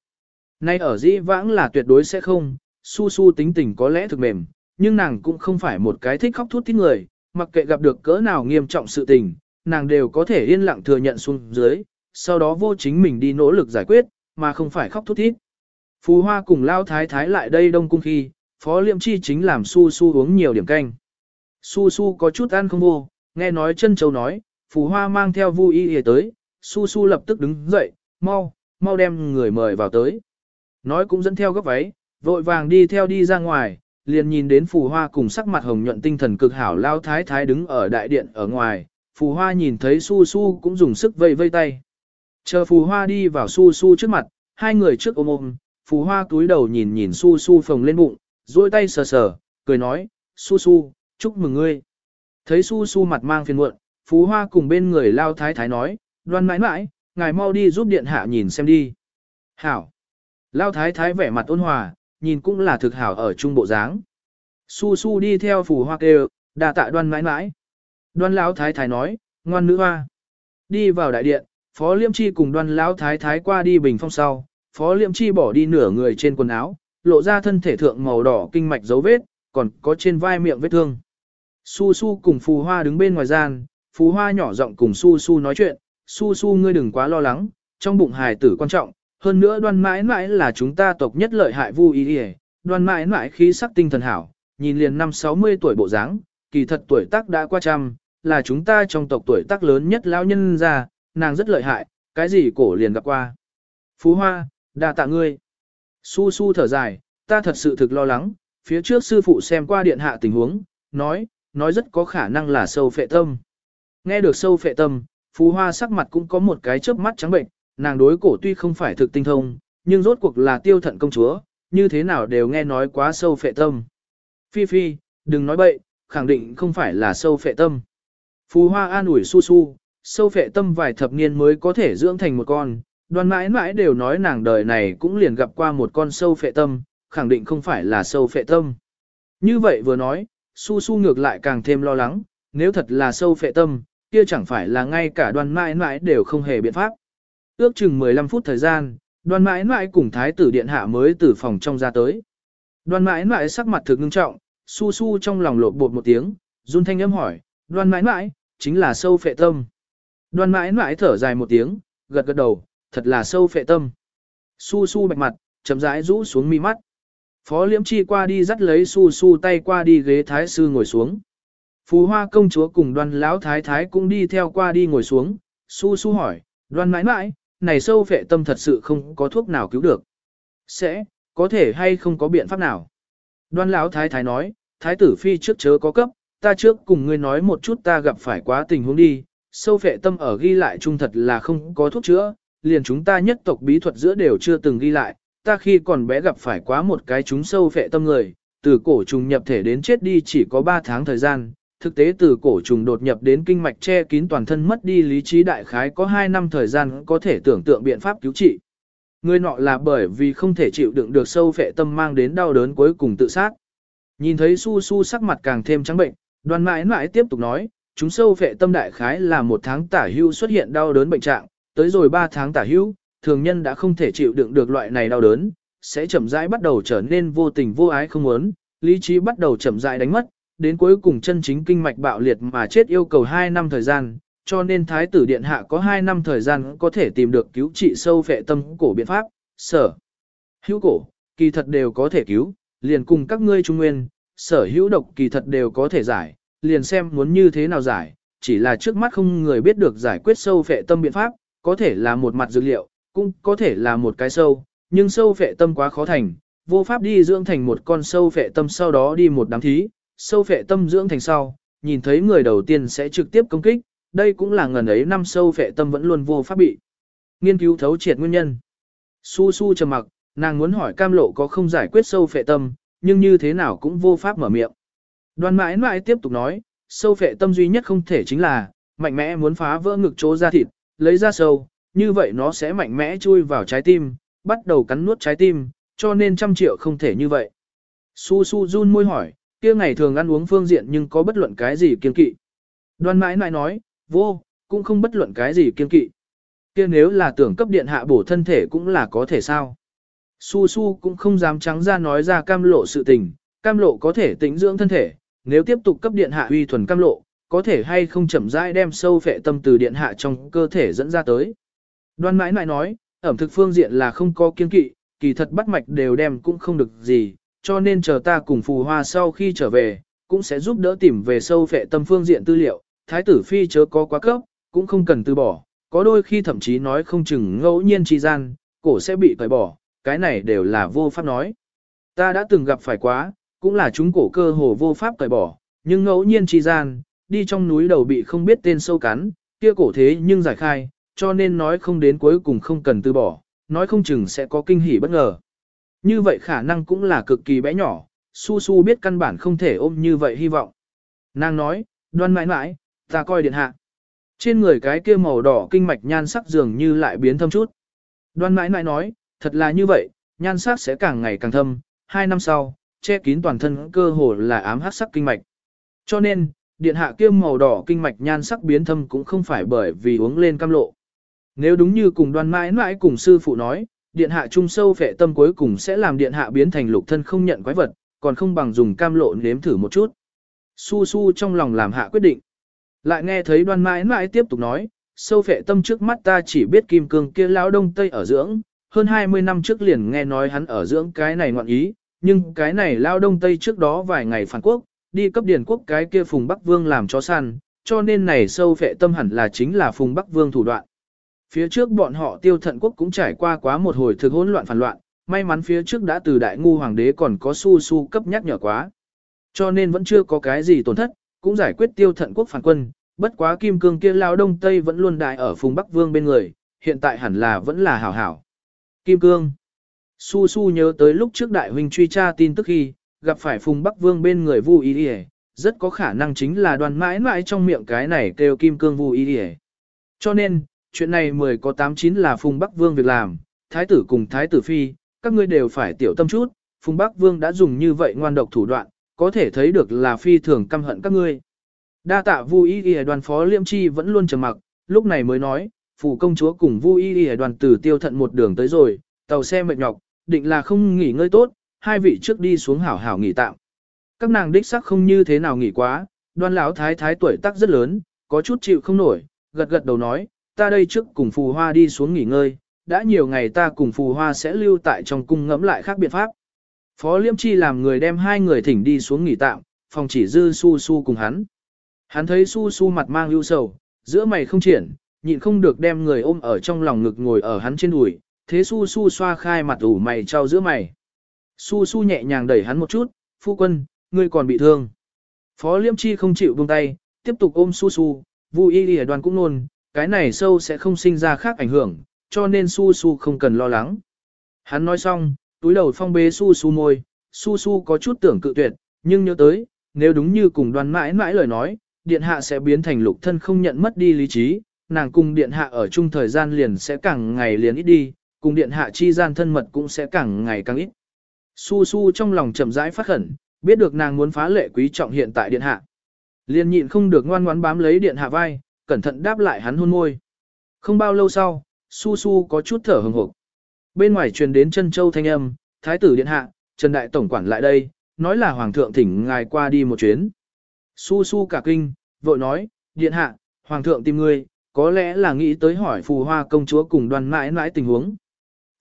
Nay ở dĩ vãng là tuyệt đối sẽ không, su su tính tình có lẽ thực mềm, nhưng nàng cũng không phải một cái thích khóc thút thích người, mặc kệ gặp được cỡ nào nghiêm trọng sự tình, nàng đều có thể yên lặng thừa nhận xuống dưới, sau đó vô chính mình đi nỗ lực giải quyết, mà không phải khóc thút thít. Phú Hoa cùng Lao Thái Thái lại đây đông cung khi, Phó Liệm Chi chính làm Su Su uống nhiều điểm canh. Su Su có chút ăn không vô, nghe nói chân châu nói, Phù Hoa mang theo Vu Y Y tới, Su Su lập tức đứng dậy, mau, mau đem người mời vào tới. Nói cũng dẫn theo gấp váy, vội vàng đi theo đi ra ngoài, liền nhìn đến Phù Hoa cùng sắc mặt hồng nhuận tinh thần cực hảo lao thái thái đứng ở đại điện ở ngoài, Phù Hoa nhìn thấy Su Su cũng dùng sức vây vây tay. Chờ Phù Hoa đi vào Su Su trước mặt, hai người trước ôm ôm, Phù Hoa túi đầu nhìn nhìn Su Su phồng lên bụng, duỗi tay sờ sờ, cười nói, Su Su, chúc mừng ngươi. Thấy Su Su mặt mang phiền muộn, Phú Hoa cùng bên người lao thái thái nói, đoan mãi mãi, ngài mau đi giúp điện hạ nhìn xem đi. Hảo. Lao thái thái vẻ mặt ôn hòa, nhìn cũng là thực hảo ở trung bộ dáng. Su su đi theo phù hoa kêu, đà tạ đoan mãi mãi. Đoan lão thái thái nói, ngoan nữ hoa. Đi vào đại điện, Phó Liêm Chi cùng đoan lão thái thái qua đi bình phong sau, Phó Liêm Chi bỏ đi nửa người trên quần áo, lộ ra thân thể thượng màu đỏ kinh mạch dấu vết, còn có trên vai miệng vết thương. Su Su cùng Phù Hoa đứng bên ngoài gian, Phù Hoa nhỏ giọng cùng Su Su nói chuyện, Su Su ngươi đừng quá lo lắng, trong bụng hài tử quan trọng, hơn nữa đoan mãi mãi là chúng ta tộc nhất lợi hại vu ý đi đoan mãi mãi khí sắc tinh thần hảo, nhìn liền năm 60 tuổi bộ dáng, kỳ thật tuổi tác đã qua trăm, là chúng ta trong tộc tuổi tác lớn nhất lão nhân ra, nàng rất lợi hại, cái gì cổ liền gặp qua. Phú Hoa, đa tạ ngươi. Su su thở dài, ta thật sự thực lo lắng, phía trước sư phụ xem qua điện hạ tình huống, nói, nói rất có khả năng là sâu phệ tâm. Nghe được sâu phệ tâm, Phú Hoa sắc mặt cũng có một cái chớp mắt trắng bệnh, nàng đối cổ tuy không phải thực tinh thông, nhưng rốt cuộc là tiêu thận công chúa, như thế nào đều nghe nói quá sâu phệ tâm. Phi Phi, đừng nói bậy, khẳng định không phải là sâu phệ tâm. Phú Hoa an ủi su su, sâu phệ tâm vài thập niên mới có thể dưỡng thành một con, đoàn mãi mãi đều nói nàng đời này cũng liền gặp qua một con sâu phệ tâm, khẳng định không phải là sâu phệ tâm. Như vậy vừa nói, su su ngược lại càng thêm lo lắng, nếu thật là sâu phệ tâm, kia chẳng phải là ngay cả đoàn mãi mãi đều không hề biện pháp. Ước chừng 15 phút thời gian, đoàn mãi mãi cùng thái tử điện hạ mới từ phòng trong ra tới. Đoàn mãi mãi sắc mặt thực ngưng trọng, su su trong lòng lột bột một tiếng, run thanh âm hỏi, đoàn mãi mãi, chính là sâu phệ tâm. Đoàn mãi mãi thở dài một tiếng, gật gật đầu, thật là sâu phệ tâm. Su su bạch mặt, chậm rãi rũ xuống mi mắt. Phó liễm chi qua đi dắt lấy su su tay qua đi ghế thái sư ngồi xuống. Phú hoa công chúa cùng đoàn lão thái thái cũng đi theo qua đi ngồi xuống. Su su hỏi, đoàn mãi mãi, này sâu phệ tâm thật sự không có thuốc nào cứu được. Sẽ, có thể hay không có biện pháp nào. Đoan lão thái thái nói, thái tử phi trước chớ có cấp, ta trước cùng ngươi nói một chút ta gặp phải quá tình huống đi, sâu phệ tâm ở ghi lại trung thật là không có thuốc chữa, liền chúng ta nhất tộc bí thuật giữa đều chưa từng ghi lại, ta khi còn bé gặp phải quá một cái chúng sâu phệ tâm người, từ cổ trùng nhập thể đến chết đi chỉ có 3 tháng thời gian, thực tế từ cổ trùng đột nhập đến kinh mạch che kín toàn thân mất đi lý trí đại khái có 2 năm thời gian có thể tưởng tượng biện pháp cứu trị. Người nọ là bởi vì không thể chịu đựng được sâu phệ tâm mang đến đau đớn cuối cùng tự sát. Nhìn thấy su su sắc mặt càng thêm trắng bệnh, đoàn mãi mãi tiếp tục nói, chúng sâu phệ tâm đại khái là một tháng tả hưu xuất hiện đau đớn bệnh trạng, tới rồi 3 tháng tả hưu, thường nhân đã không thể chịu đựng được loại này đau đớn, sẽ chậm rãi bắt đầu trở nên vô tình vô ái không muốn, lý trí bắt đầu chậm rãi đánh mất, đến cuối cùng chân chính kinh mạch bạo liệt mà chết yêu cầu 2 năm thời gian, cho nên Thái tử Điện Hạ có 2 năm thời gian có thể tìm được cứu trị sâu phệ tâm cổ biện pháp, sở. Hữu cổ, kỳ thật đều có thể cứu, liền cùng các ngươi trung nguyên, sở hữu độc kỳ thật đều có thể giải, liền xem muốn như thế nào giải, chỉ là trước mắt không người biết được giải quyết sâu phệ tâm biện pháp, có thể là một mặt dược liệu, cũng có thể là một cái sâu, nhưng sâu phệ tâm quá khó thành, vô pháp đi dưỡng thành một con sâu phệ tâm sau đó đi một đám thí, sâu phệ tâm dưỡng thành sau, nhìn thấy người đầu tiên sẽ trực tiếp công kích, đây cũng là ngần ấy năm sâu phệ tâm vẫn luôn vô pháp bị. Nghiên cứu thấu triệt nguyên nhân. Su su trầm mặc, nàng muốn hỏi cam lộ có không giải quyết sâu phệ tâm, nhưng như thế nào cũng vô pháp mở miệng. Đoàn mãi mãi tiếp tục nói, sâu phệ tâm duy nhất không thể chính là, mạnh mẽ muốn phá vỡ ngực chỗ ra thịt, lấy ra sâu, như vậy nó sẽ mạnh mẽ chui vào trái tim, bắt đầu cắn nuốt trái tim, cho nên trăm triệu không thể như vậy. Su su run môi hỏi, kia ngày thường ăn uống phương diện nhưng có bất luận cái gì kiên kỵ. Đoan mãi mãi nói, vô, cũng không bất luận cái gì kiên kỵ. kia nếu là tưởng cấp điện hạ bổ thân thể cũng là có thể sao. Su su cũng không dám trắng ra nói ra cam lộ sự tình, cam lộ có thể tĩnh dưỡng thân thể, nếu tiếp tục cấp điện hạ uy thuần cam lộ, có thể hay không chậm rãi đem sâu phệ tâm từ điện hạ trong cơ thể dẫn ra tới. Đoan mãi mãi nói, ẩm thực phương diện là không có kiên kỵ, kỳ thật bắt mạch đều đem cũng không được gì, cho nên chờ ta cùng phù hoa sau khi trở về, cũng sẽ giúp đỡ tìm về sâu phệ tâm phương diện tư liệu, thái tử phi chớ có quá cấp, cũng không cần từ bỏ, có đôi khi thậm chí nói không chừng ngẫu nhiên chi gian, cổ sẽ bị tẩy bỏ, cái này đều là vô pháp nói. Ta đã từng gặp phải quá, cũng là chúng cổ cơ hồ vô pháp cởi bỏ, nhưng ngẫu nhiên chi gian, đi trong núi đầu bị không biết tên sâu cắn, kia cổ thế nhưng giải khai, cho nên nói không đến cuối cùng không cần từ bỏ, nói không chừng sẽ có kinh hỉ bất ngờ. Như vậy khả năng cũng là cực kỳ bé nhỏ, su su biết căn bản không thể ôm như vậy hy vọng. Nàng nói, đoan mãi mãi, ta coi điện hạ. Trên người cái kia màu đỏ kinh mạch nhan sắc dường như lại biến thâm chút. Đoan mãi mãi nói, thật là như vậy, nhan sắc sẽ càng ngày càng thâm, hai năm sau, che kín toàn thân cơ hồ là ám hắc sắc kinh mạch. Cho nên, điện hạ kiêm màu đỏ kinh mạch nhan sắc biến thâm cũng không phải bởi vì uống lên cam lộ. Nếu đúng như cùng đoan mãi mãi cùng sư phụ nói, điện hạ trung sâu phệ tâm cuối cùng sẽ làm điện hạ biến thành lục thân không nhận quái vật, còn không bằng dùng cam lộ nếm thử một chút. Su su trong lòng làm hạ quyết định. Lại nghe thấy đoan mãi mãi tiếp tục nói, sâu phệ tâm trước mắt ta chỉ biết kim cương kia lão đông tây ở dưỡng, hơn 20 năm trước liền nghe nói hắn ở dưỡng cái này ngoạn ý, nhưng cái này lao đông tây trước đó vài ngày phản quốc, đi cấp điển quốc cái kia phùng Bắc Vương làm chó săn, cho nên này sâu phệ tâm hẳn là chính là phùng Bắc Vương thủ đoạn. Phía trước bọn họ tiêu thận quốc cũng trải qua quá một hồi thực hỗn loạn phản loạn, may mắn phía trước đã từ đại ngu hoàng đế còn có su su cấp nhắc nhở quá. Cho nên vẫn chưa có cái gì tổn thất, cũng giải quyết tiêu thận quốc phản quân, bất quá kim cương kia lao đông tây vẫn luôn đại ở phùng Bắc Vương bên người, hiện tại hẳn là vẫn là hảo hảo. Kim cương Su Su nhớ tới lúc trước đại huynh truy tra tin tức khi, gặp phải Phùng Bắc Vương bên người Vu Y Điề, rất có khả năng chính là đoàn mãi mãi trong miệng cái này kêu kim cương Vu Y Điề. Cho nên, chuyện này mười có tám chín là Phùng Bắc Vương việc làm, thái tử cùng thái tử phi, các ngươi đều phải tiểu tâm chút, Phùng Bắc Vương đã dùng như vậy ngoan độc thủ đoạn, có thể thấy được là phi thường căm hận các ngươi. Đa tạ Vu Y Điề đoàn phó Liêm Chi vẫn luôn trầm mặc, lúc này mới nói, phủ công chúa cùng Vu Y Điề đoàn tử tiêu thận một đường tới rồi, tàu xe mệt nhọc, định là không nghỉ ngơi tốt, hai vị trước đi xuống hảo hảo nghỉ tạm. Các nàng đích sắc không như thế nào nghỉ quá, đoan lão thái thái tuổi tác rất lớn, có chút chịu không nổi, gật gật đầu nói, ta đây trước cùng phù hoa đi xuống nghỉ ngơi, đã nhiều ngày ta cùng phù hoa sẽ lưu tại trong cung ngẫm lại khác biện pháp. Phó Liêm Chi làm người đem hai người thỉnh đi xuống nghỉ tạm, phòng chỉ dư su su cùng hắn. Hắn thấy su su mặt mang ưu sầu, giữa mày không triển, nhịn không được đem người ôm ở trong lòng ngực ngồi ở hắn trên đùi, thế su su xoa khai mặt ủ mày trao giữa mày. Su su nhẹ nhàng đẩy hắn một chút, phu quân, ngươi còn bị thương. Phó liêm chi không chịu buông tay, tiếp tục ôm su su, vu y lìa đoàn cũng nôn, cái này sâu sẽ không sinh ra khác ảnh hưởng, cho nên su su không cần lo lắng. Hắn nói xong, túi đầu phong bế su su môi, su su có chút tưởng cự tuyệt, nhưng nhớ tới, nếu đúng như cùng đoàn mãi mãi lời nói, điện hạ sẽ biến thành lục thân không nhận mất đi lý trí, nàng cùng điện hạ ở chung thời gian liền sẽ càng ngày liền ít đi, cùng điện hạ chi gian thân mật cũng sẽ càng ngày càng ít. Su su trong lòng chậm rãi phát khẩn, biết được nàng muốn phá lệ quý trọng hiện tại điện hạ. Liền nhịn không được ngoan ngoãn bám lấy điện hạ vai, cẩn thận đáp lại hắn hôn môi. Không bao lâu sau, su su có chút thở hừng hực. Bên ngoài truyền đến chân châu thanh âm, thái tử điện hạ, Trần Đại Tổng quản lại đây, nói là hoàng thượng thỉnh ngài qua đi một chuyến. Su su cả kinh, vội nói, điện hạ, hoàng thượng tìm ngươi, có lẽ là nghĩ tới hỏi phù hoa công chúa cùng đoàn mãi mãi tình huống.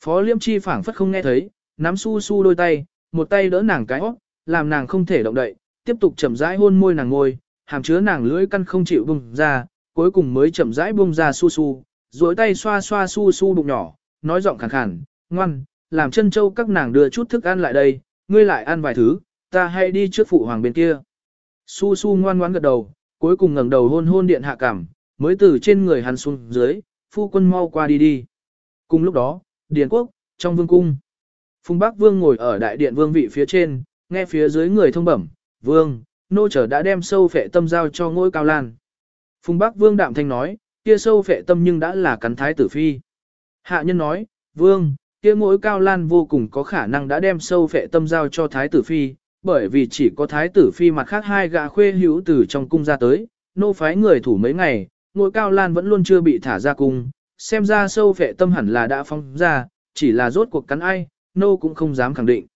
Phó Liêm Chi phảng phất không nghe thấy, nắm su su đôi tay, một tay đỡ nàng cái óc, làm nàng không thể động đậy, tiếp tục chậm rãi hôn môi nàng ngôi, hàm chứa nàng lưỡi căn không chịu bung ra, cuối cùng mới chậm rãi bung ra su su, duỗi tay xoa xoa su su bụng nhỏ, nói giọng khàn khàn, ngoan, làm chân châu các nàng đưa chút thức ăn lại đây, ngươi lại ăn vài thứ, ta hay đi trước phụ hoàng bên kia. Su su ngoan ngoãn gật đầu, cuối cùng ngẩng đầu hôn hôn điện hạ cảm, mới từ trên người hắn xuống dưới, phu quân mau qua đi đi. Cùng lúc đó, Điền quốc, trong vương cung. Phùng Bắc Vương ngồi ở đại điện vương vị phía trên, nghe phía dưới người thông bẩm, vương, nô trở đã đem sâu phệ tâm giao cho ngôi cao lan. Phùng Bắc Vương đạm thanh nói, kia sâu phệ tâm nhưng đã là cắn thái tử phi. Hạ nhân nói, vương, kia ngôi cao lan vô cùng có khả năng đã đem sâu phệ tâm giao cho thái tử phi, bởi vì chỉ có thái tử phi mặt khác hai gã khuê hữu từ trong cung ra tới, nô phái người thủ mấy ngày, ngôi cao lan vẫn luôn chưa bị thả ra cung, xem ra sâu phệ tâm hẳn là đã phong ra, chỉ là rốt cuộc cắn ai, nô cũng không dám khẳng định.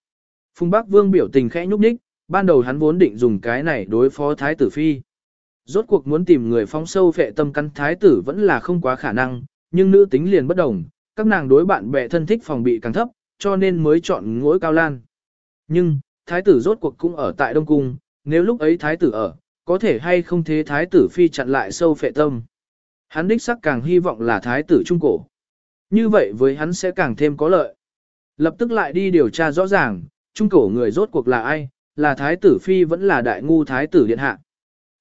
Phùng Bắc Vương biểu tình khẽ nhúc nhích, ban đầu hắn vốn định dùng cái này đối phó Thái tử Phi. Rốt cuộc muốn tìm người phong sâu phệ tâm căn Thái tử vẫn là không quá khả năng, nhưng nữ tính liền bất đồng, các nàng đối bạn bè thân thích phòng bị càng thấp, cho nên mới chọn ngỗi cao lan. Nhưng, Thái tử rốt cuộc cũng ở tại Đông Cung, nếu lúc ấy Thái tử ở, có thể hay không thế Thái tử Phi chặn lại sâu phệ tâm. Hắn đích sắc càng hy vọng là thái tử trung cổ. Như vậy với hắn sẽ càng thêm có lợi. Lập tức lại đi điều tra rõ ràng, trung cổ người rốt cuộc là ai, là thái tử phi vẫn là đại ngu thái tử điện hạ.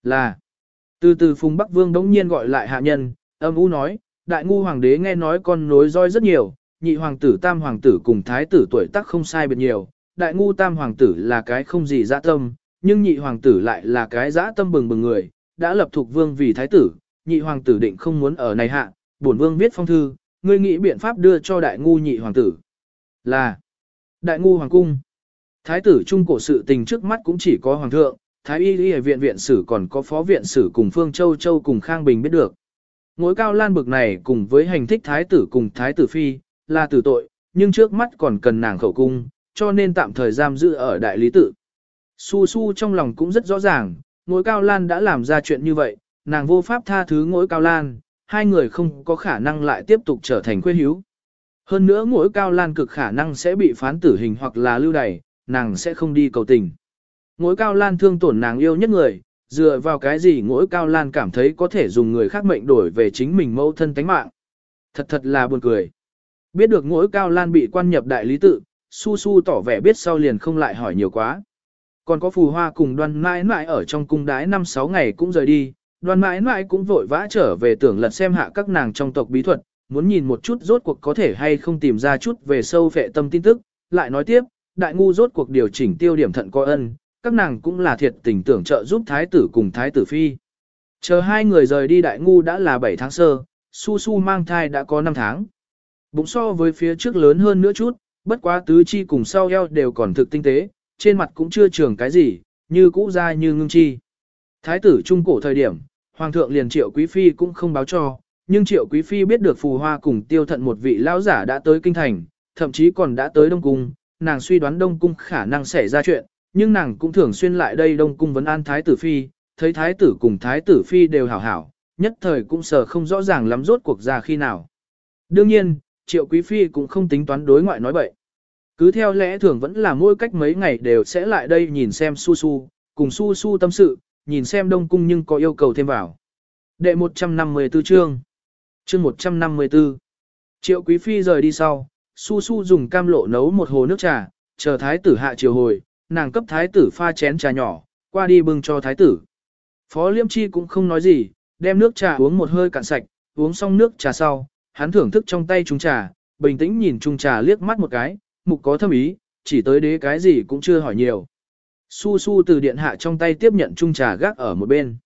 Là. Từ từ Phùng Bắc Vương đống nhiên gọi lại hạ nhân, âm u nói, đại ngu hoàng đế nghe nói con nối roi rất nhiều, nhị hoàng tử tam hoàng tử cùng thái tử tuổi tác không sai biệt nhiều, đại ngu tam hoàng tử là cái không gì dã tâm, nhưng nhị hoàng tử lại là cái dã tâm bừng bừng người, đã lập thuộc vương vì thái tử, nhị hoàng tử định không muốn ở này hạ, bổn vương viết phong thư, ngươi nghĩ biện pháp đưa cho đại ngu nhị hoàng tử. Là đại ngu hoàng cung. Thái tử trung cổ sự tình trước mắt cũng chỉ có hoàng thượng, Thái y y viện viện sử còn có phó viện sử cùng Phương Châu Châu cùng Khang Bình biết được. Ngối cao lan bực này cùng với hành thích thái tử cùng thái tử phi, là tử tội, nhưng trước mắt còn cần nàng khẩu cung, cho nên tạm thời giam giữ ở đại lý tự. Su Su trong lòng cũng rất rõ ràng, ngối cao lan đã làm ra chuyện như vậy, nàng vô pháp tha thứ ngối cao lan, hai người không có khả năng lại tiếp tục trở thành quê hiếu. Hơn nữa mỗi cao lan cực khả năng sẽ bị phán tử hình hoặc là lưu đày, nàng sẽ không đi cầu tình. Mỗi cao lan thương tổn nàng yêu nhất người, dựa vào cái gì mỗi cao lan cảm thấy có thể dùng người khác mệnh đổi về chính mình mẫu thân tánh mạng. Thật thật là buồn cười. Biết được mỗi cao lan bị quan nhập đại lý tự, su su tỏ vẻ biết sau liền không lại hỏi nhiều quá. Còn có phù hoa cùng đoan mãi mãi ở trong cung đái 5-6 ngày cũng rời đi, đoan mãi mãi cũng vội vã trở về tưởng lật xem hạ các nàng trong tộc bí thuật, muốn nhìn một chút rốt cuộc có thể hay không tìm ra chút về sâu vệ tâm tin tức, lại nói tiếp, đại ngu rốt cuộc điều chỉnh tiêu điểm thận coi ân, các nàng cũng là thiệt tình tưởng trợ giúp thái tử cùng thái tử phi. Chờ hai người rời đi đại ngu đã là 7 tháng sơ, su su mang thai đã có 5 tháng. Bụng so với phía trước lớn hơn nữa chút, bất quá tứ chi cùng sau eo đều còn thực tinh tế, trên mặt cũng chưa trường cái gì, như cũ dai như ngưng chi. Thái tử trung cổ thời điểm, hoàng thượng liền triệu quý phi cũng không báo cho, nhưng triệu quý phi biết được phù hoa cùng tiêu thận một vị lão giả đã tới kinh thành, thậm chí còn đã tới Đông Cung, nàng suy đoán Đông Cung khả năng xảy ra chuyện, nhưng nàng cũng thường xuyên lại đây Đông Cung vấn an Thái tử Phi, thấy Thái tử cùng Thái tử Phi đều hảo hảo, nhất thời cũng sợ không rõ ràng lắm rốt cuộc ra khi nào. Đương nhiên, Triệu Quý Phi cũng không tính toán đối ngoại nói bậy. Cứ theo lẽ thường vẫn là mỗi cách mấy ngày đều sẽ lại đây nhìn xem Su Su, cùng Su Su tâm sự, nhìn xem Đông Cung nhưng có yêu cầu thêm vào. Đệ 154 chương Chương 154 Triệu Quý Phi rời đi sau, Su Su dùng cam lộ nấu một hồ nước trà, chờ thái tử hạ chiều hồi, nàng cấp thái tử pha chén trà nhỏ, qua đi bưng cho thái tử. Phó Liêm Chi cũng không nói gì, đem nước trà uống một hơi cạn sạch, uống xong nước trà sau, hắn thưởng thức trong tay trung trà, bình tĩnh nhìn trung trà liếc mắt một cái, mục có thâm ý, chỉ tới đế cái gì cũng chưa hỏi nhiều. Su su từ điện hạ trong tay tiếp nhận trung trà gác ở một bên.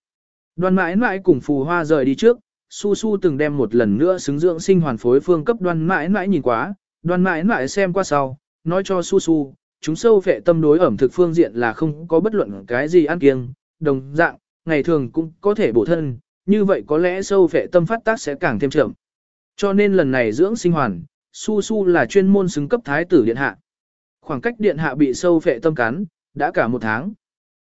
Đoan mãi mãi cùng phù hoa rời đi trước, su su từng đem một lần nữa xứng dưỡng sinh hoàn phối phương cấp đoan mãi mãi nhìn quá, đoan mãi mãi xem qua sau, nói cho su su, chúng sâu phệ tâm đối ẩm thực phương diện là không có bất luận cái gì ăn kiêng, đồng dạng, ngày thường cũng có thể bổ thân, như vậy có lẽ sâu phệ tâm phát tác sẽ càng thêm chậm. Cho nên lần này dưỡng sinh hoàn, su su là chuyên môn xứng cấp thái tử điện hạ. Khoảng cách điện hạ bị sâu phệ tâm cắn, đã cả một tháng.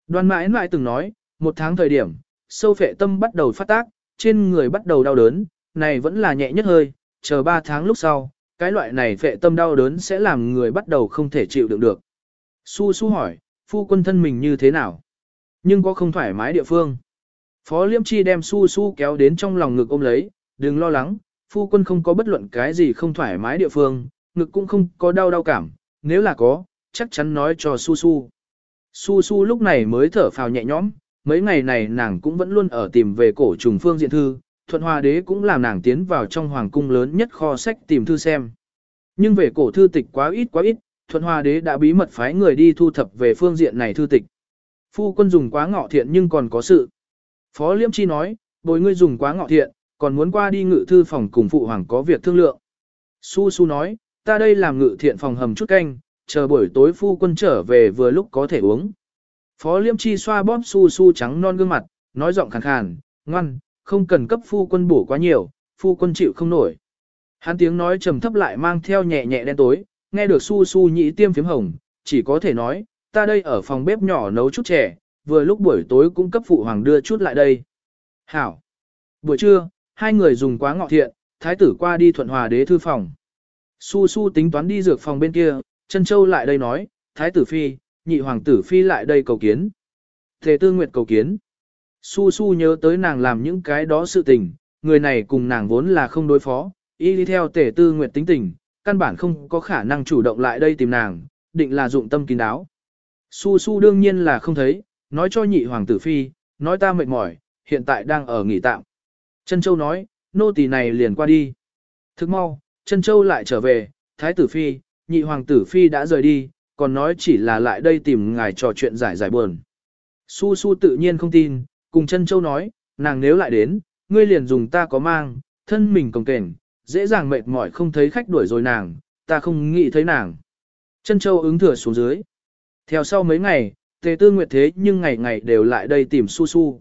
Đoan mãi mãi từng nói, một tháng thời điểm, sâu phệ tâm bắt đầu phát tác, trên người bắt đầu đau đớn, này vẫn là nhẹ nhất hơi, chờ ba tháng lúc sau, cái loại này phệ tâm đau đớn sẽ làm người bắt đầu không thể chịu đựng được. Su su hỏi, phu quân thân mình như thế nào? Nhưng có không thoải mái địa phương. Phó Liêm Chi đem su su kéo đến trong lòng ngực ôm lấy, đừng lo lắng, phu quân không có bất luận cái gì không thoải mái địa phương, ngực cũng không có đau đau cảm, nếu là có, chắc chắn nói cho su su. Su su lúc này mới thở phào nhẹ nhõm, mấy ngày này nàng cũng vẫn luôn ở tìm về cổ trùng phương diện thư, thuận hòa đế cũng làm nàng tiến vào trong hoàng cung lớn nhất kho sách tìm thư xem. Nhưng về cổ thư tịch quá ít quá ít, thuận hòa đế đã bí mật phái người đi thu thập về phương diện này thư tịch. Phu quân dùng quá ngọ thiện nhưng còn có sự. Phó Liêm Chi nói, bồi ngươi dùng quá ngọ thiện, còn muốn qua đi ngự thư phòng cùng phụ hoàng có việc thương lượng. Su Su nói, ta đây làm ngự thiện phòng hầm chút canh, chờ buổi tối phu quân trở về vừa lúc có thể uống. Phó Liêm Chi xoa bóp Su Su trắng non gương mặt, nói giọng khàn khàn, ngoan, không cần cấp phu quân bổ quá nhiều, phu quân chịu không nổi. Hắn tiếng nói trầm thấp lại mang theo nhẹ nhẹ đen tối, nghe được Su Su nhĩ tiêm phím hồng, chỉ có thể nói, ta đây ở phòng bếp nhỏ nấu chút trẻ, vừa lúc buổi tối cũng cấp phụ hoàng đưa chút lại đây. Hảo. Buổi trưa, hai người dùng quá ngọ thiện, thái tử qua đi thuận hòa đế thư phòng. Su Su tính toán đi dược phòng bên kia, chân châu lại đây nói, thái tử phi, nhị hoàng tử phi lại đây cầu kiến. Tề tư nguyệt cầu kiến. Su Su nhớ tới nàng làm những cái đó sự tình, người này cùng nàng vốn là không đối phó, y đi theo tể tư nguyệt tính tình, căn bản không có khả năng chủ động lại đây tìm nàng, định là dụng tâm kín đáo. Su Su đương nhiên là không thấy, nói cho nhị hoàng tử phi, nói ta mệt mỏi, hiện tại đang ở nghỉ tạm. Trân Châu nói, nô tỳ này liền qua đi. Thức mau, Trân Châu lại trở về, thái tử phi, nhị hoàng tử phi đã rời đi, còn nói chỉ là lại đây tìm ngài trò chuyện giải giải buồn. Su Su tự nhiên không tin, cùng Trân Châu nói, nàng nếu lại đến, ngươi liền dùng ta có mang, thân mình cồng kềnh, dễ dàng mệt mỏi không thấy khách đuổi rồi nàng, ta không nghĩ thấy nàng. Trân Châu ứng thừa xuống dưới. Theo sau mấy ngày, tề tư nguyệt thế nhưng ngày ngày đều lại đây tìm su su.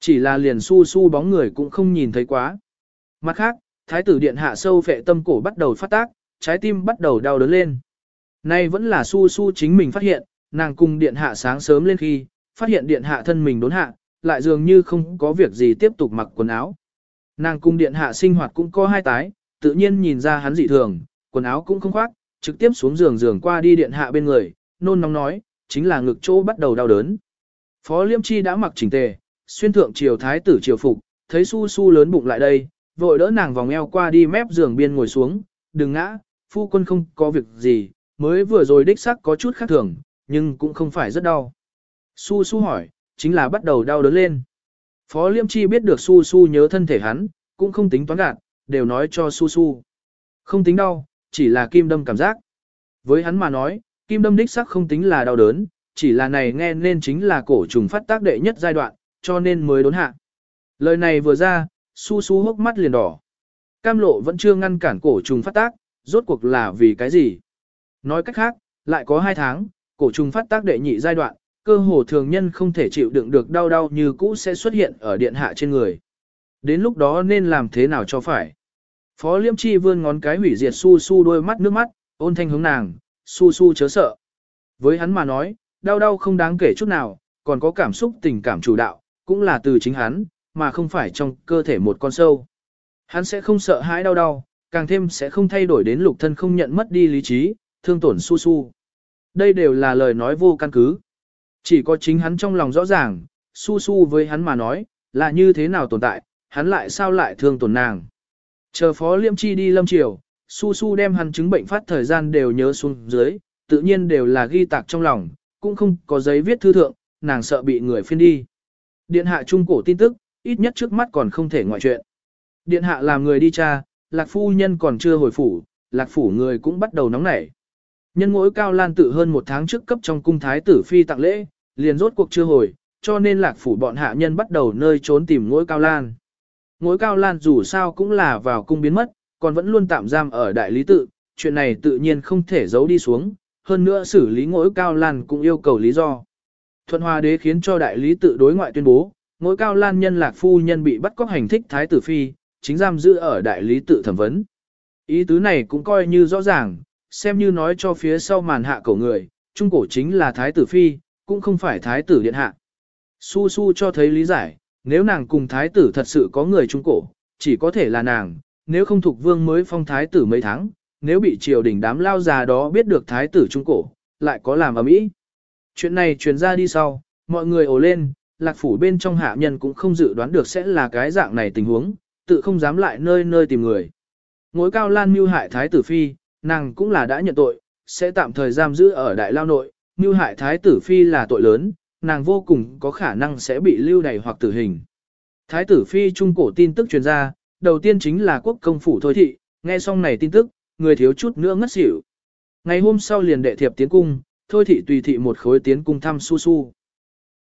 Chỉ là liền su su bóng người cũng không nhìn thấy quá. Mặt khác, thái tử điện hạ sâu phệ tâm cổ bắt đầu phát tác, trái tim bắt đầu đau đớn lên. Nay vẫn là su su chính mình phát hiện, nàng cùng điện hạ sáng sớm lên khi, phát hiện điện hạ thân mình đốn hạ, lại dường như không có việc gì tiếp tục mặc quần áo. Nàng cung điện hạ sinh hoạt cũng có hai tái, tự nhiên nhìn ra hắn dị thường, quần áo cũng không khoác, trực tiếp xuống giường giường qua đi điện hạ bên người, nôn nóng nói, chính là ngực chỗ bắt đầu đau đớn. Phó Liêm Chi đã mặc chỉnh tề, xuyên thượng triều thái tử triều phục, thấy su su lớn bụng lại đây, vội đỡ nàng vòng eo qua đi mép giường biên ngồi xuống, đừng ngã, phu quân không có việc gì, mới vừa rồi đích sắc có chút khác thường, nhưng cũng không phải rất đau. Su su hỏi, chính là bắt đầu đau đớn lên. Phó Liêm Chi biết được Su Su nhớ thân thể hắn, cũng không tính toán gạt, đều nói cho Su Su. Không tính đau, chỉ là kim đâm cảm giác. Với hắn mà nói, kim đâm đích sắc không tính là đau đớn, chỉ là này nghe nên chính là cổ trùng phát tác đệ nhất giai đoạn, cho nên mới đốn hạ. Lời này vừa ra, Su Su hốc mắt liền đỏ. Cam lộ vẫn chưa ngăn cản cổ trùng phát tác, rốt cuộc là vì cái gì? Nói cách khác, lại có hai tháng, cổ trùng phát tác đệ nhị giai đoạn, cơ hồ thường nhân không thể chịu đựng được đau đau như cũ sẽ xuất hiện ở điện hạ trên người. Đến lúc đó nên làm thế nào cho phải? Phó Liêm Chi vươn ngón cái hủy diệt su su đôi mắt nước mắt, ôn thanh hướng nàng, su su chớ sợ. Với hắn mà nói, đau đau không đáng kể chút nào, còn có cảm xúc tình cảm chủ đạo, cũng là từ chính hắn, mà không phải trong cơ thể một con sâu. Hắn sẽ không sợ hãi đau đau, càng thêm sẽ không thay đổi đến lục thân không nhận mất đi lý trí, thương tổn su su. Đây đều là lời nói vô căn cứ. Chỉ có chính hắn trong lòng rõ ràng, su su với hắn mà nói, là như thế nào tồn tại, hắn lại sao lại thương tổn nàng. Chờ phó liêm chi đi lâm triều, su su đem hắn chứng bệnh phát thời gian đều nhớ xuống dưới, tự nhiên đều là ghi tạc trong lòng, cũng không có giấy viết thư thượng, nàng sợ bị người phiên đi. Điện hạ trung cổ tin tức, ít nhất trước mắt còn không thể ngoại chuyện. Điện hạ làm người đi cha, lạc phu nhân còn chưa hồi phủ, lạc phủ người cũng bắt đầu nóng nảy. Nhân mỗi cao lan tự hơn một tháng trước cấp trong cung thái tử phi tặng lễ, liền rốt cuộc chưa hồi, cho nên lạc phủ bọn hạ nhân bắt đầu nơi trốn tìm ngỗi cao lan. Ngỗi cao lan dù sao cũng là vào cung biến mất, còn vẫn luôn tạm giam ở đại lý tự, chuyện này tự nhiên không thể giấu đi xuống, hơn nữa xử lý ngỗi cao lan cũng yêu cầu lý do. Thuận hòa đế khiến cho đại lý tự đối ngoại tuyên bố, ngỗi cao lan nhân lạc phu nhân bị bắt cóc hành thích thái tử phi, chính giam giữ ở đại lý tự thẩm vấn. Ý tứ này cũng coi như rõ ràng, xem như nói cho phía sau màn hạ cổ người, trung cổ chính là thái tử phi, cũng không phải thái tử điện hạ. Su su cho thấy lý giải, nếu nàng cùng thái tử thật sự có người trung cổ, chỉ có thể là nàng, nếu không thuộc vương mới phong thái tử mấy tháng, nếu bị triều đình đám lao già đó biết được thái tử trung cổ, lại có làm ầm ĩ. Chuyện này truyền ra đi sau, mọi người ồ lên, lạc phủ bên trong hạ nhân cũng không dự đoán được sẽ là cái dạng này tình huống, tự không dám lại nơi nơi tìm người. Ngối cao lan mưu hại thái tử phi, nàng cũng là đã nhận tội, sẽ tạm thời giam giữ ở đại lao nội, Như hại thái tử phi là tội lớn, nàng vô cùng có khả năng sẽ bị lưu đày hoặc tử hình. Thái tử phi trung cổ tin tức truyền ra, đầu tiên chính là quốc công phủ thôi thị, nghe xong này tin tức, người thiếu chút nữa ngất xỉu. Ngày hôm sau liền đệ thiệp tiến cung, thôi thị tùy thị một khối tiến cung thăm su su.